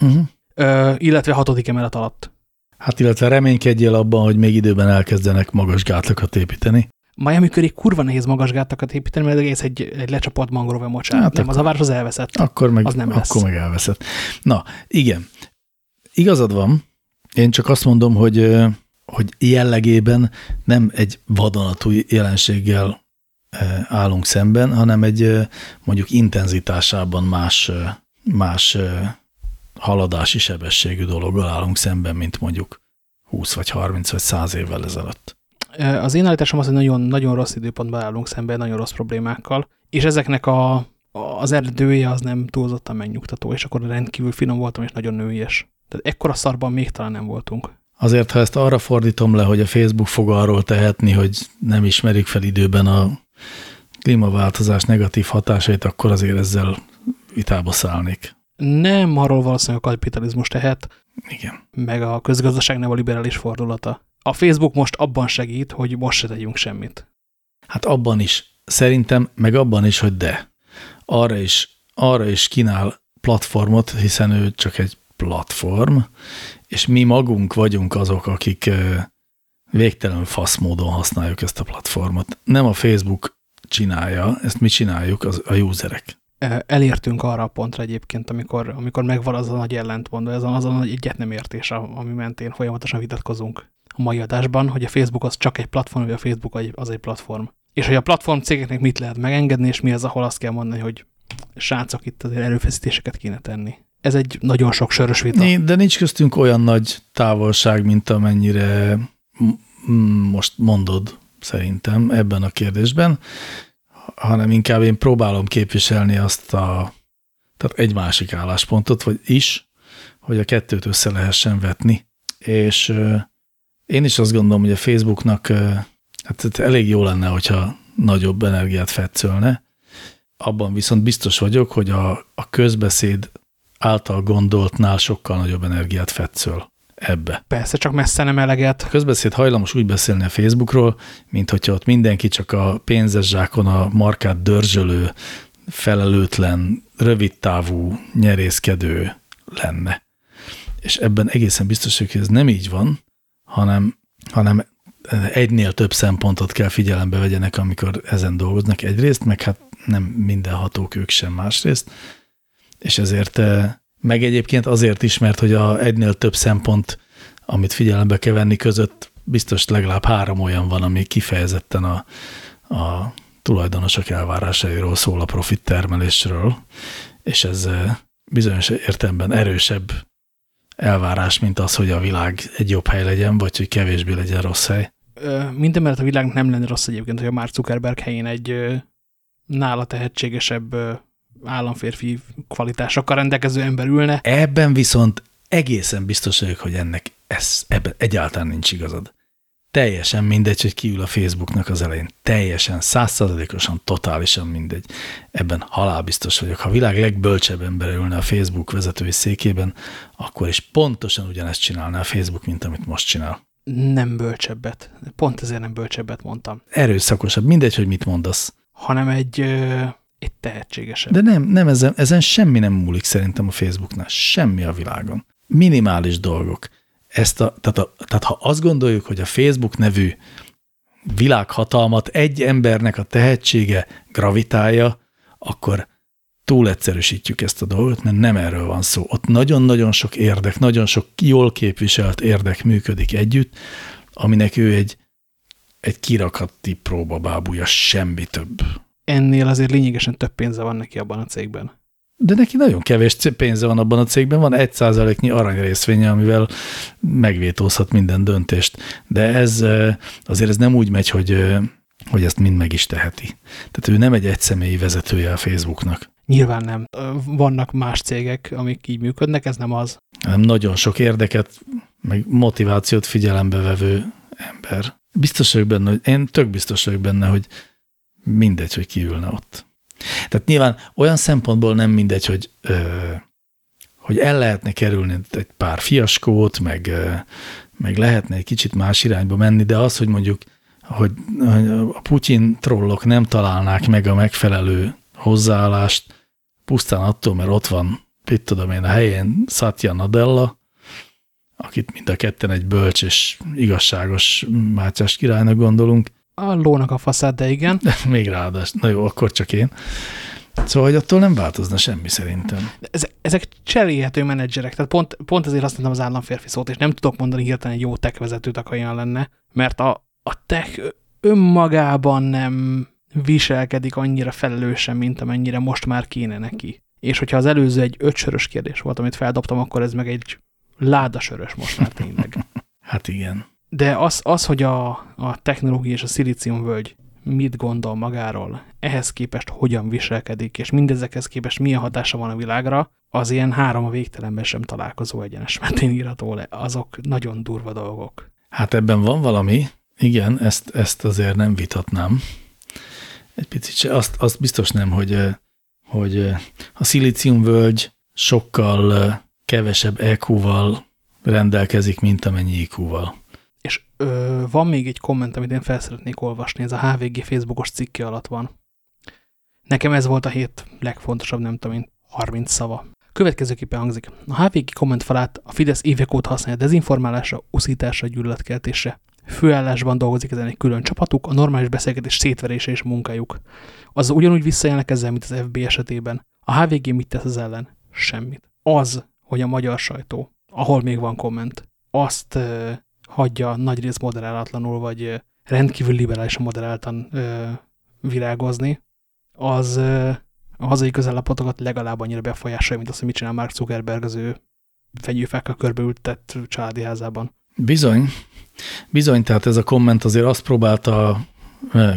Uh -huh. Ö, illetve hatodik emelet alatt. Hát illetve reménykedjél abban, hogy még időben elkezdenek magas gátlakat építeni. Miami köré kurva nehéz magas gátakat építeni, mert egész egy, egy lecsapott mangrove mocsár. Hát nem, az a város az elveszett. Akkor meg, Az nem lesz. akkor meg elveszett. Na, igen. Igazad van. Én csak azt mondom, hogy, hogy jellegében nem egy vadonatúj jelenséggel állunk szemben, hanem egy ö, mondjuk intenzitásában más, ö, más haladási sebességű dologgal állunk szemben, mint mondjuk 20 vagy 30 vagy 100 évvel ezelőtt. Az én állításom az, hogy nagyon, nagyon rossz időpontban állunk szemben, nagyon rossz problémákkal, és ezeknek a, a- az eredője az nem túlzottan megnyugtató, és akkor rendkívül finom voltam, és nagyon nőies. Tehát ekkora szarban még talán nem voltunk. Azért, ha ezt arra fordítom le, hogy a Facebook fog arról tehetni, hogy nem ismerik fel időben a klímaváltozás negatív hatásait, akkor azért ezzel vitába szállnék. Nem arról valószínűleg a kapitalizmus tehet, Igen. meg a közgazdaságnak a liberális fordulata. A Facebook most abban segít, hogy most se tegyünk semmit. Hát abban is. Szerintem, meg abban is, hogy de. Arra is, arra is kínál platformot, hiszen ő csak egy platform, és mi magunk vagyunk azok, akik ö, végtelenül fasz módon használjuk ezt a platformot. Nem a Facebook csinálja, ezt mi csináljuk, az a userek. Ö, Elértünk arra a pontra egyébként, amikor, amikor megvan az a nagy ellentmondó, ez az a nagy egyet nem értés, a- ami mentén folyamatosan vitatkozunk a mai adásban, hogy a Facebook az csak egy platform, vagy a Facebook az egy platform. És hogy a platform cégeknek mit lehet megengedni, és mi az, ahol azt kell mondani, hogy srácok, itt azért erőfeszítéseket kéne tenni. Ez egy nagyon sok sörös vita. De nincs köztünk olyan nagy távolság, mint amennyire most mondod szerintem ebben a kérdésben, hanem inkább én próbálom képviselni azt a, tehát egy másik álláspontot, vagy is, hogy a kettőt össze lehessen vetni. És én is azt gondolom, hogy a Facebooknak hát elég jó lenne, hogyha nagyobb energiát fetszölne. Abban viszont biztos vagyok, hogy a, a közbeszéd által gondoltnál sokkal nagyobb energiát fetszöl ebbe. Persze, csak messze nem eleget. A közbeszéd hajlamos úgy beszélni a Facebookról, mint hogyha ott mindenki csak a pénzes zsákon a markát dörzsölő, felelőtlen, rövidtávú, nyerészkedő lenne. És ebben egészen biztos, hogy ez nem így van, hanem, hanem egynél több szempontot kell figyelembe vegyenek, amikor ezen dolgoznak egyrészt, meg hát nem minden hatók ők sem másrészt, és ezért eh, Meg egyébként azért is, mert hogy a egynél több szempont, amit figyelembe kell venni között, biztos legalább három olyan van, ami kifejezetten a, a tulajdonosok elvárásairól szól a profit termelésről, és ez bizonyos értelemben erősebb elvárás, mint az, hogy a világ egy jobb hely legyen, vagy hogy kevésbé legyen rossz hely. Minden mert a világ nem lenne rossz egyébként, hogy a Mark Zuckerberg helyén egy nála tehetségesebb államférfi kvalitásokkal rendelkező ember ülne. Ebben viszont egészen biztos vagyok, hogy ennek ez, ebben egyáltalán nincs igazad. Teljesen mindegy, hogy kiül a Facebooknak az elején. Teljesen, százszerzalékosan, totálisan mindegy. Ebben halálbiztos vagyok. Ha a világ legbölcsebb ember ülne a Facebook vezetői székében, akkor is pontosan ugyanezt csinálná a Facebook, mint amit most csinál. Nem bölcsebbet. Pont ezért nem bölcsebbet mondtam. Erőszakosabb. Mindegy, hogy mit mondasz. Hanem egy, egy tehetségesebb. De nem, nem ezen, ezen semmi nem múlik szerintem a Facebooknál. Semmi a világon. Minimális dolgok ezt a, tehát, a, tehát ha azt gondoljuk, hogy a Facebook nevű világhatalmat egy embernek a tehetsége gravitálja, akkor túl egyszerűsítjük ezt a dolgot, mert nem erről van szó. Ott nagyon-nagyon sok érdek, nagyon sok jól képviselt érdek működik együtt, aminek ő egy, egy kirakati próbabábúja, semmi több. Ennél azért lényegesen több pénze van neki abban a cégben. De neki nagyon kevés pénze van abban a cégben, van egy százaléknyi aranyrészvénye, amivel megvétózhat minden döntést. De ez azért ez nem úgy megy, hogy, hogy ezt mind meg is teheti. Tehát ő nem egy egyszemélyi vezetője a Facebooknak. Nyilván nem. Vannak más cégek, amik így működnek, ez nem az. Nem nagyon sok érdeket, meg motivációt figyelembe vevő ember. Biztos vagyok benne, hogy én tök biztos vagyok benne, hogy mindegy, hogy kiülne ott. Tehát nyilván olyan szempontból nem mindegy, hogy, hogy el lehetne kerülni egy pár fiaskót, meg, meg lehetne egy kicsit más irányba menni, de az, hogy mondjuk hogy a Putyin trollok nem találnák meg a megfelelő hozzáállást, pusztán attól, mert ott van, mit tudom én, a helyén Satya Nadella, akit mind a ketten egy bölcs és igazságos Mátyás királynak gondolunk, a lónak a faszát, de igen. Még ráadás. Na jó, akkor csak én. Szóval, hogy attól nem változna semmi szerintem. Ezek, ezek cserélhető menedzserek, tehát pont, pont ezért használtam az államférfi szót, és nem tudok mondani hirtelen egy jó tech vezetőt, aki olyan lenne, mert a, a tech önmagában nem viselkedik annyira felelősen, mint amennyire most már kéne neki. És hogyha az előző egy ötsörös kérdés volt, amit feldobtam, akkor ez meg egy ládasörös most már tényleg. hát igen. De az, az hogy a, a technológia és a szilíciumvölgy mit gondol magáról, ehhez képest hogyan viselkedik, és mindezekhez képest milyen hatása van a világra, az ilyen három a végtelenben sem találkozó egyenes mentén írható le. Azok nagyon durva dolgok. Hát ebben van valami, igen, ezt, ezt azért nem vitatnám. Egy picit se. Azt, azt biztos nem, hogy, hogy a szilíciumvölgy sokkal kevesebb EQ-val rendelkezik, mint amennyi IQ-val. És ö, van még egy komment, amit én fel szeretnék olvasni, ez a HVG Facebookos cikke alatt van. Nekem ez volt a hét legfontosabb, nem tudom én, 30 szava. Következőképpen hangzik. A HVG komment falát a Fidesz évek óta használja dezinformálásra, uszításra, gyűlöletkeltésre. Főállásban dolgozik ezen egy külön csapatuk, a normális beszélgetés szétverése és munkájuk. Az ugyanúgy visszajelnek ezzel, mint az FB esetében. A HVG mit tesz az ellen? Semmit. Az, hogy a magyar sajtó, ahol még van komment, azt hagyja nagyrészt moderálatlanul, vagy rendkívül liberálisan moderáltan ö, virágozni, az ö, a hazai közellapotokat legalább annyira befolyásolja, mint azt, hogy mit csinál Mark Zuckerberg az ő fegyőfákkal körbeültett családi házában. Bizony. Bizony, tehát ez a komment azért azt próbálta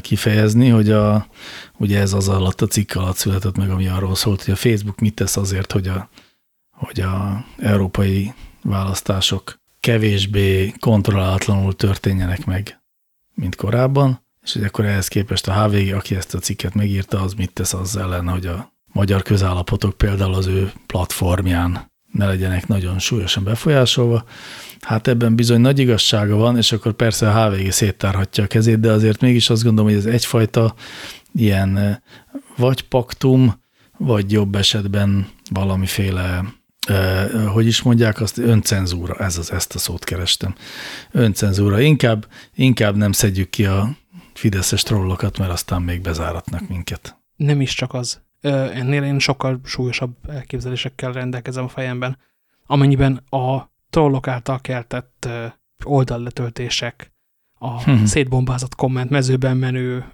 kifejezni, hogy a, ugye ez az alatt a cikk alatt született meg, ami arról szólt, hogy a Facebook mit tesz azért, hogy a, hogy a európai választások kevésbé kontrollálatlanul történjenek meg, mint korábban, és hogy akkor ehhez képest a HVG, aki ezt a cikket megírta, az mit tesz az ellen, hogy a magyar közállapotok például az ő platformján ne legyenek nagyon súlyosan befolyásolva. Hát ebben bizony nagy igazsága van, és akkor persze a HVG széttárhatja a kezét, de azért mégis azt gondolom, hogy ez egyfajta ilyen eh, vagy paktum, vagy jobb esetben valamiféle hogy is mondják, azt öncenzúra, ez az, ezt a szót kerestem. Öncenzúra. Inkább, inkább nem szedjük ki a fideszes trollokat, mert aztán még bezáratnak minket. Nem is csak az. ennél én sokkal súlyosabb elképzelésekkel rendelkezem a fejemben. Amennyiben a trollok által keltett oldalletöltések, a hmm. szétbombázott komment, mezőben menő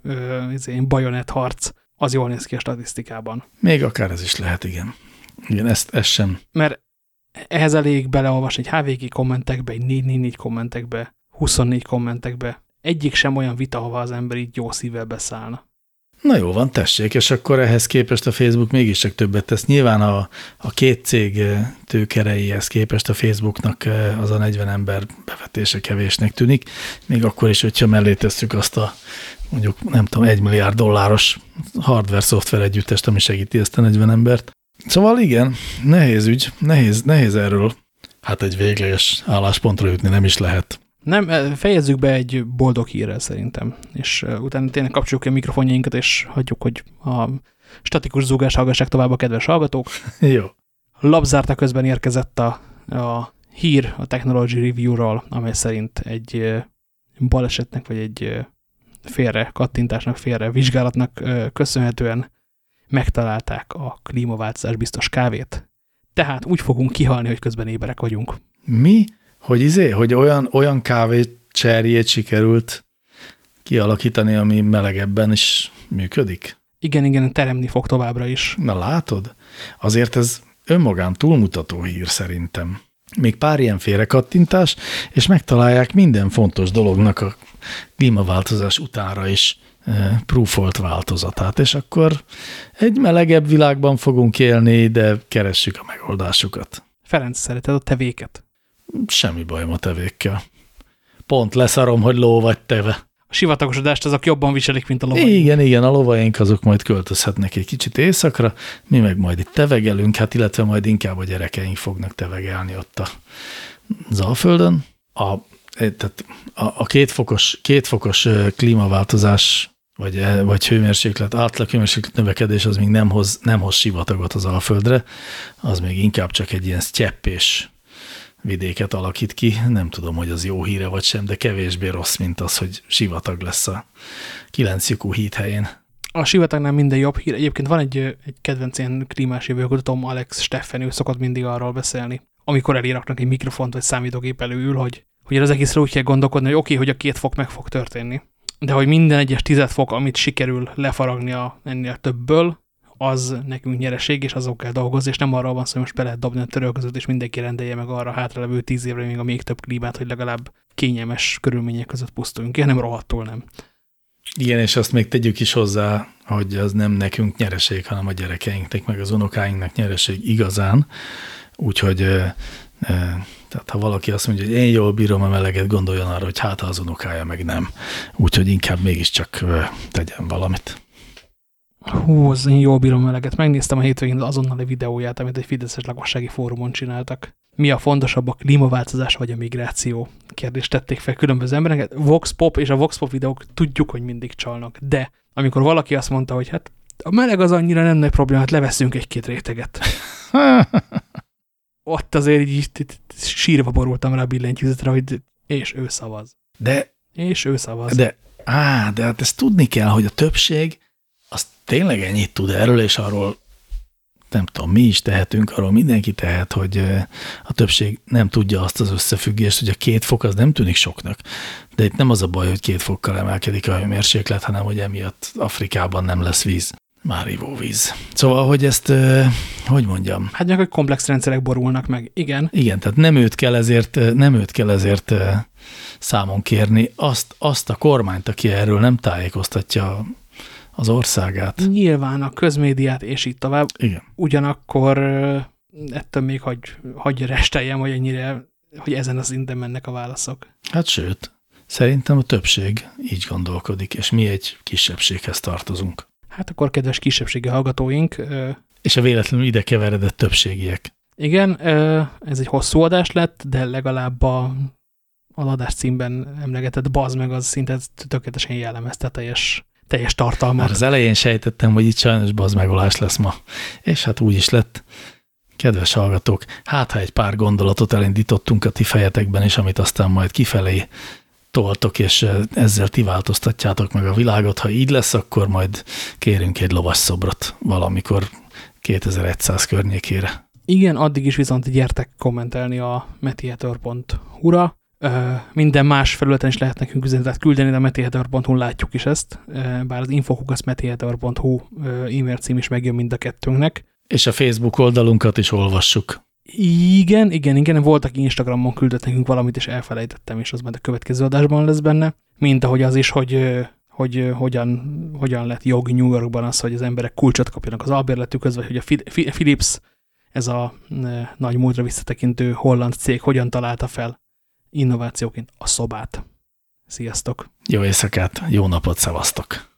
izé, bajonet harc, az jól néz ki a statisztikában. Még akár ez is lehet, igen. Igen, ezt, ezt sem. Mert ehhez elég beleolvas egy HVG kommentekbe, egy 444 kommentekbe, 24 kommentekbe. Egyik sem olyan vita, ahova az ember így jó szívvel beszállna. Na jó van, tessék, és akkor ehhez képest a Facebook mégiscsak többet tesz. Nyilván a, a két cég eh, tőkereihez képest a Facebooknak eh, az a 40 ember bevetése kevésnek tűnik, még akkor is, hogyha mellé tesszük azt a mondjuk nem tudom, egy milliárd dolláros hardware-szoftver együttest, ami segíti ezt a 40 embert. Szóval igen, nehéz ügy, nehéz, nehéz erről hát egy végleges álláspontra jutni nem is lehet. Nem, eh, fejezzük be egy boldog hírrel szerintem, és eh, utána tényleg kapcsoljuk a mikrofonjainkat, és hagyjuk, hogy a statikus zúgás hallgassák tovább a kedves hallgatók. Jó. Labzárta közben érkezett a, a hír a Technology Review-ról, amely szerint egy eh, balesetnek, vagy egy félre kattintásnak, félre vizsgálatnak köszönhetően megtalálták a klímaváltozás biztos kávét. Tehát úgy fogunk kihalni, hogy közben éberek vagyunk. Mi? Hogy izé, hogy olyan, olyan kávé cserjét sikerült kialakítani, ami melegebben is működik? Igen, igen, teremni fog továbbra is. Na látod? Azért ez önmagán túlmutató hír szerintem. Még pár ilyen félrekattintás, és megtalálják minden fontos dolognak a klímaváltozás utára is proofolt változatát, és akkor egy melegebb világban fogunk élni, de keressük a megoldásukat. Ferenc, szereted a tevéket? Semmi bajom a tevékkel. Pont leszarom, hogy ló vagy teve. A sivatagosodást azok jobban viselik, mint a lovaink. Igen, igen, a lovaink azok majd költözhetnek egy kicsit éjszakra, mi meg majd itt tevegelünk, hát illetve majd inkább a gyerekeink fognak tevegelni ott a Zalföldön. A, tehát a, a kétfokos, kétfokos klímaváltozás vagy, eh, vagy hőmérséklet, átlag hőmérséklet növekedés az még nem hoz, nem hoz sivatagot az Alföldre, az még inkább csak egy ilyen sztyeppés vidéket alakít ki. Nem tudom, hogy az jó híre vagy sem, de kevésbé rossz, mint az, hogy sivatag lesz a kilenc lyukú híd helyén. A sivatagnál minden jobb hír. Egyébként van egy, egy kedvenc ilyen klímás jövőkutatóm, Alex Steffen, ő szokott mindig arról beszélni, amikor eléraknak egy mikrofont vagy számítógép előül, hogy, hogy az egészről úgy kell gondolkodni, hogy oké, okay, hogy a két fok meg fog történni de hogy minden egyes tized fok, amit sikerül lefaragni a ennél többből, az nekünk nyereség, és azok kell dolgozni, és nem arra van szó, hogy most be lehet dobni a törölközőt, és mindenki rendelje meg arra hátralevő tíz évre még a még több klímát, hogy legalább kényelmes körülmények között pusztuljunk. Igen, nem rohadtul nem. Igen, és azt még tegyük is hozzá, hogy az nem nekünk nyereség, hanem a gyerekeinknek, meg az unokáinknak nyereség igazán. Úgyhogy tehát ha valaki azt mondja, hogy én jól bírom a meleget, gondoljon arra, hogy hát az unokája meg nem. Úgyhogy inkább mégiscsak tegyen valamit. Hú, az én jól bírom a meleget. Megnéztem a hétvégén az azonnali videóját, amit egy Fideszes lakossági fórumon csináltak. Mi a fontosabb, a klímaváltozás vagy a migráció? Kérdést tették fel különböző embereket. Vox Pop és a Vox Pop videók tudjuk, hogy mindig csalnak. De amikor valaki azt mondta, hogy hát a meleg az annyira nem nagy probléma, hát leveszünk egy-két réteget. ott azért így, így, sírva borultam rá a billentyűzetre, hogy és ő szavaz. De, és ő szavaz. De, á, de hát ezt tudni kell, hogy a többség az tényleg ennyit tud erről, és arról nem tudom, mi is tehetünk, arról mindenki tehet, hogy a többség nem tudja azt az összefüggést, hogy a két fok az nem tűnik soknak. De itt nem az a baj, hogy két fokkal emelkedik a hőmérséklet, hanem hogy emiatt Afrikában nem lesz víz. Már ivóvíz. Szóval, hogy ezt, hogy mondjam? Hát meg, hogy komplex rendszerek borulnak meg, igen. Igen, tehát nem őt kell ezért, nem őt kell ezért számon kérni, azt, azt a kormányt, aki erről nem tájékoztatja az országát. Nyilván a közmédiát, és így tovább. Igen. Ugyanakkor ettől még hagy, hagy resteljem, hogy ennyire, hogy ezen az szinten mennek a válaszok. Hát sőt, szerintem a többség így gondolkodik, és mi egy kisebbséghez tartozunk. Hát akkor kedves kisebbségi hallgatóink. És a véletlenül ide keveredett többségiek. Igen, ez egy hosszú adás lett, de legalább a, az adás címben emlegetett bazd meg az szinte tökéletesen jellemezte teljes, teljes tartalmat. Már az elején sejtettem, hogy itt sajnos bazd megolás lesz ma. És hát úgy is lett. Kedves hallgatók, hát ha egy pár gondolatot elindítottunk a ti fejetekben, és amit aztán majd kifelé toltok, és ezzel ti változtatjátok meg a világot. Ha így lesz, akkor majd kérünk egy lovas szobrot valamikor 2100 környékére. Igen, addig is viszont gyertek kommentelni a metiator.hu-ra. Minden más felületen is lehet nekünk üzenetet küldeni, de a metiator.hu látjuk is ezt, bár az infokukasz.metiator.hu e-mail cím is megjön mind a kettőnknek. És a Facebook oldalunkat is olvassuk. Igen, igen, igen, volt, aki Instagramon küldött nekünk valamit, és elfelejtettem, és az majd a következő adásban lesz benne. Mint ahogy az is, hogy, hogy hogyan, hogyan lett jog New Yorkban az, hogy az emberek kulcsot kapjanak az albérletükhöz, vagy hogy a Philips, ez a nagy múltra visszatekintő holland cég hogyan találta fel innovációként a szobát. Sziasztok! Jó éjszakát, jó napot, szevasztok!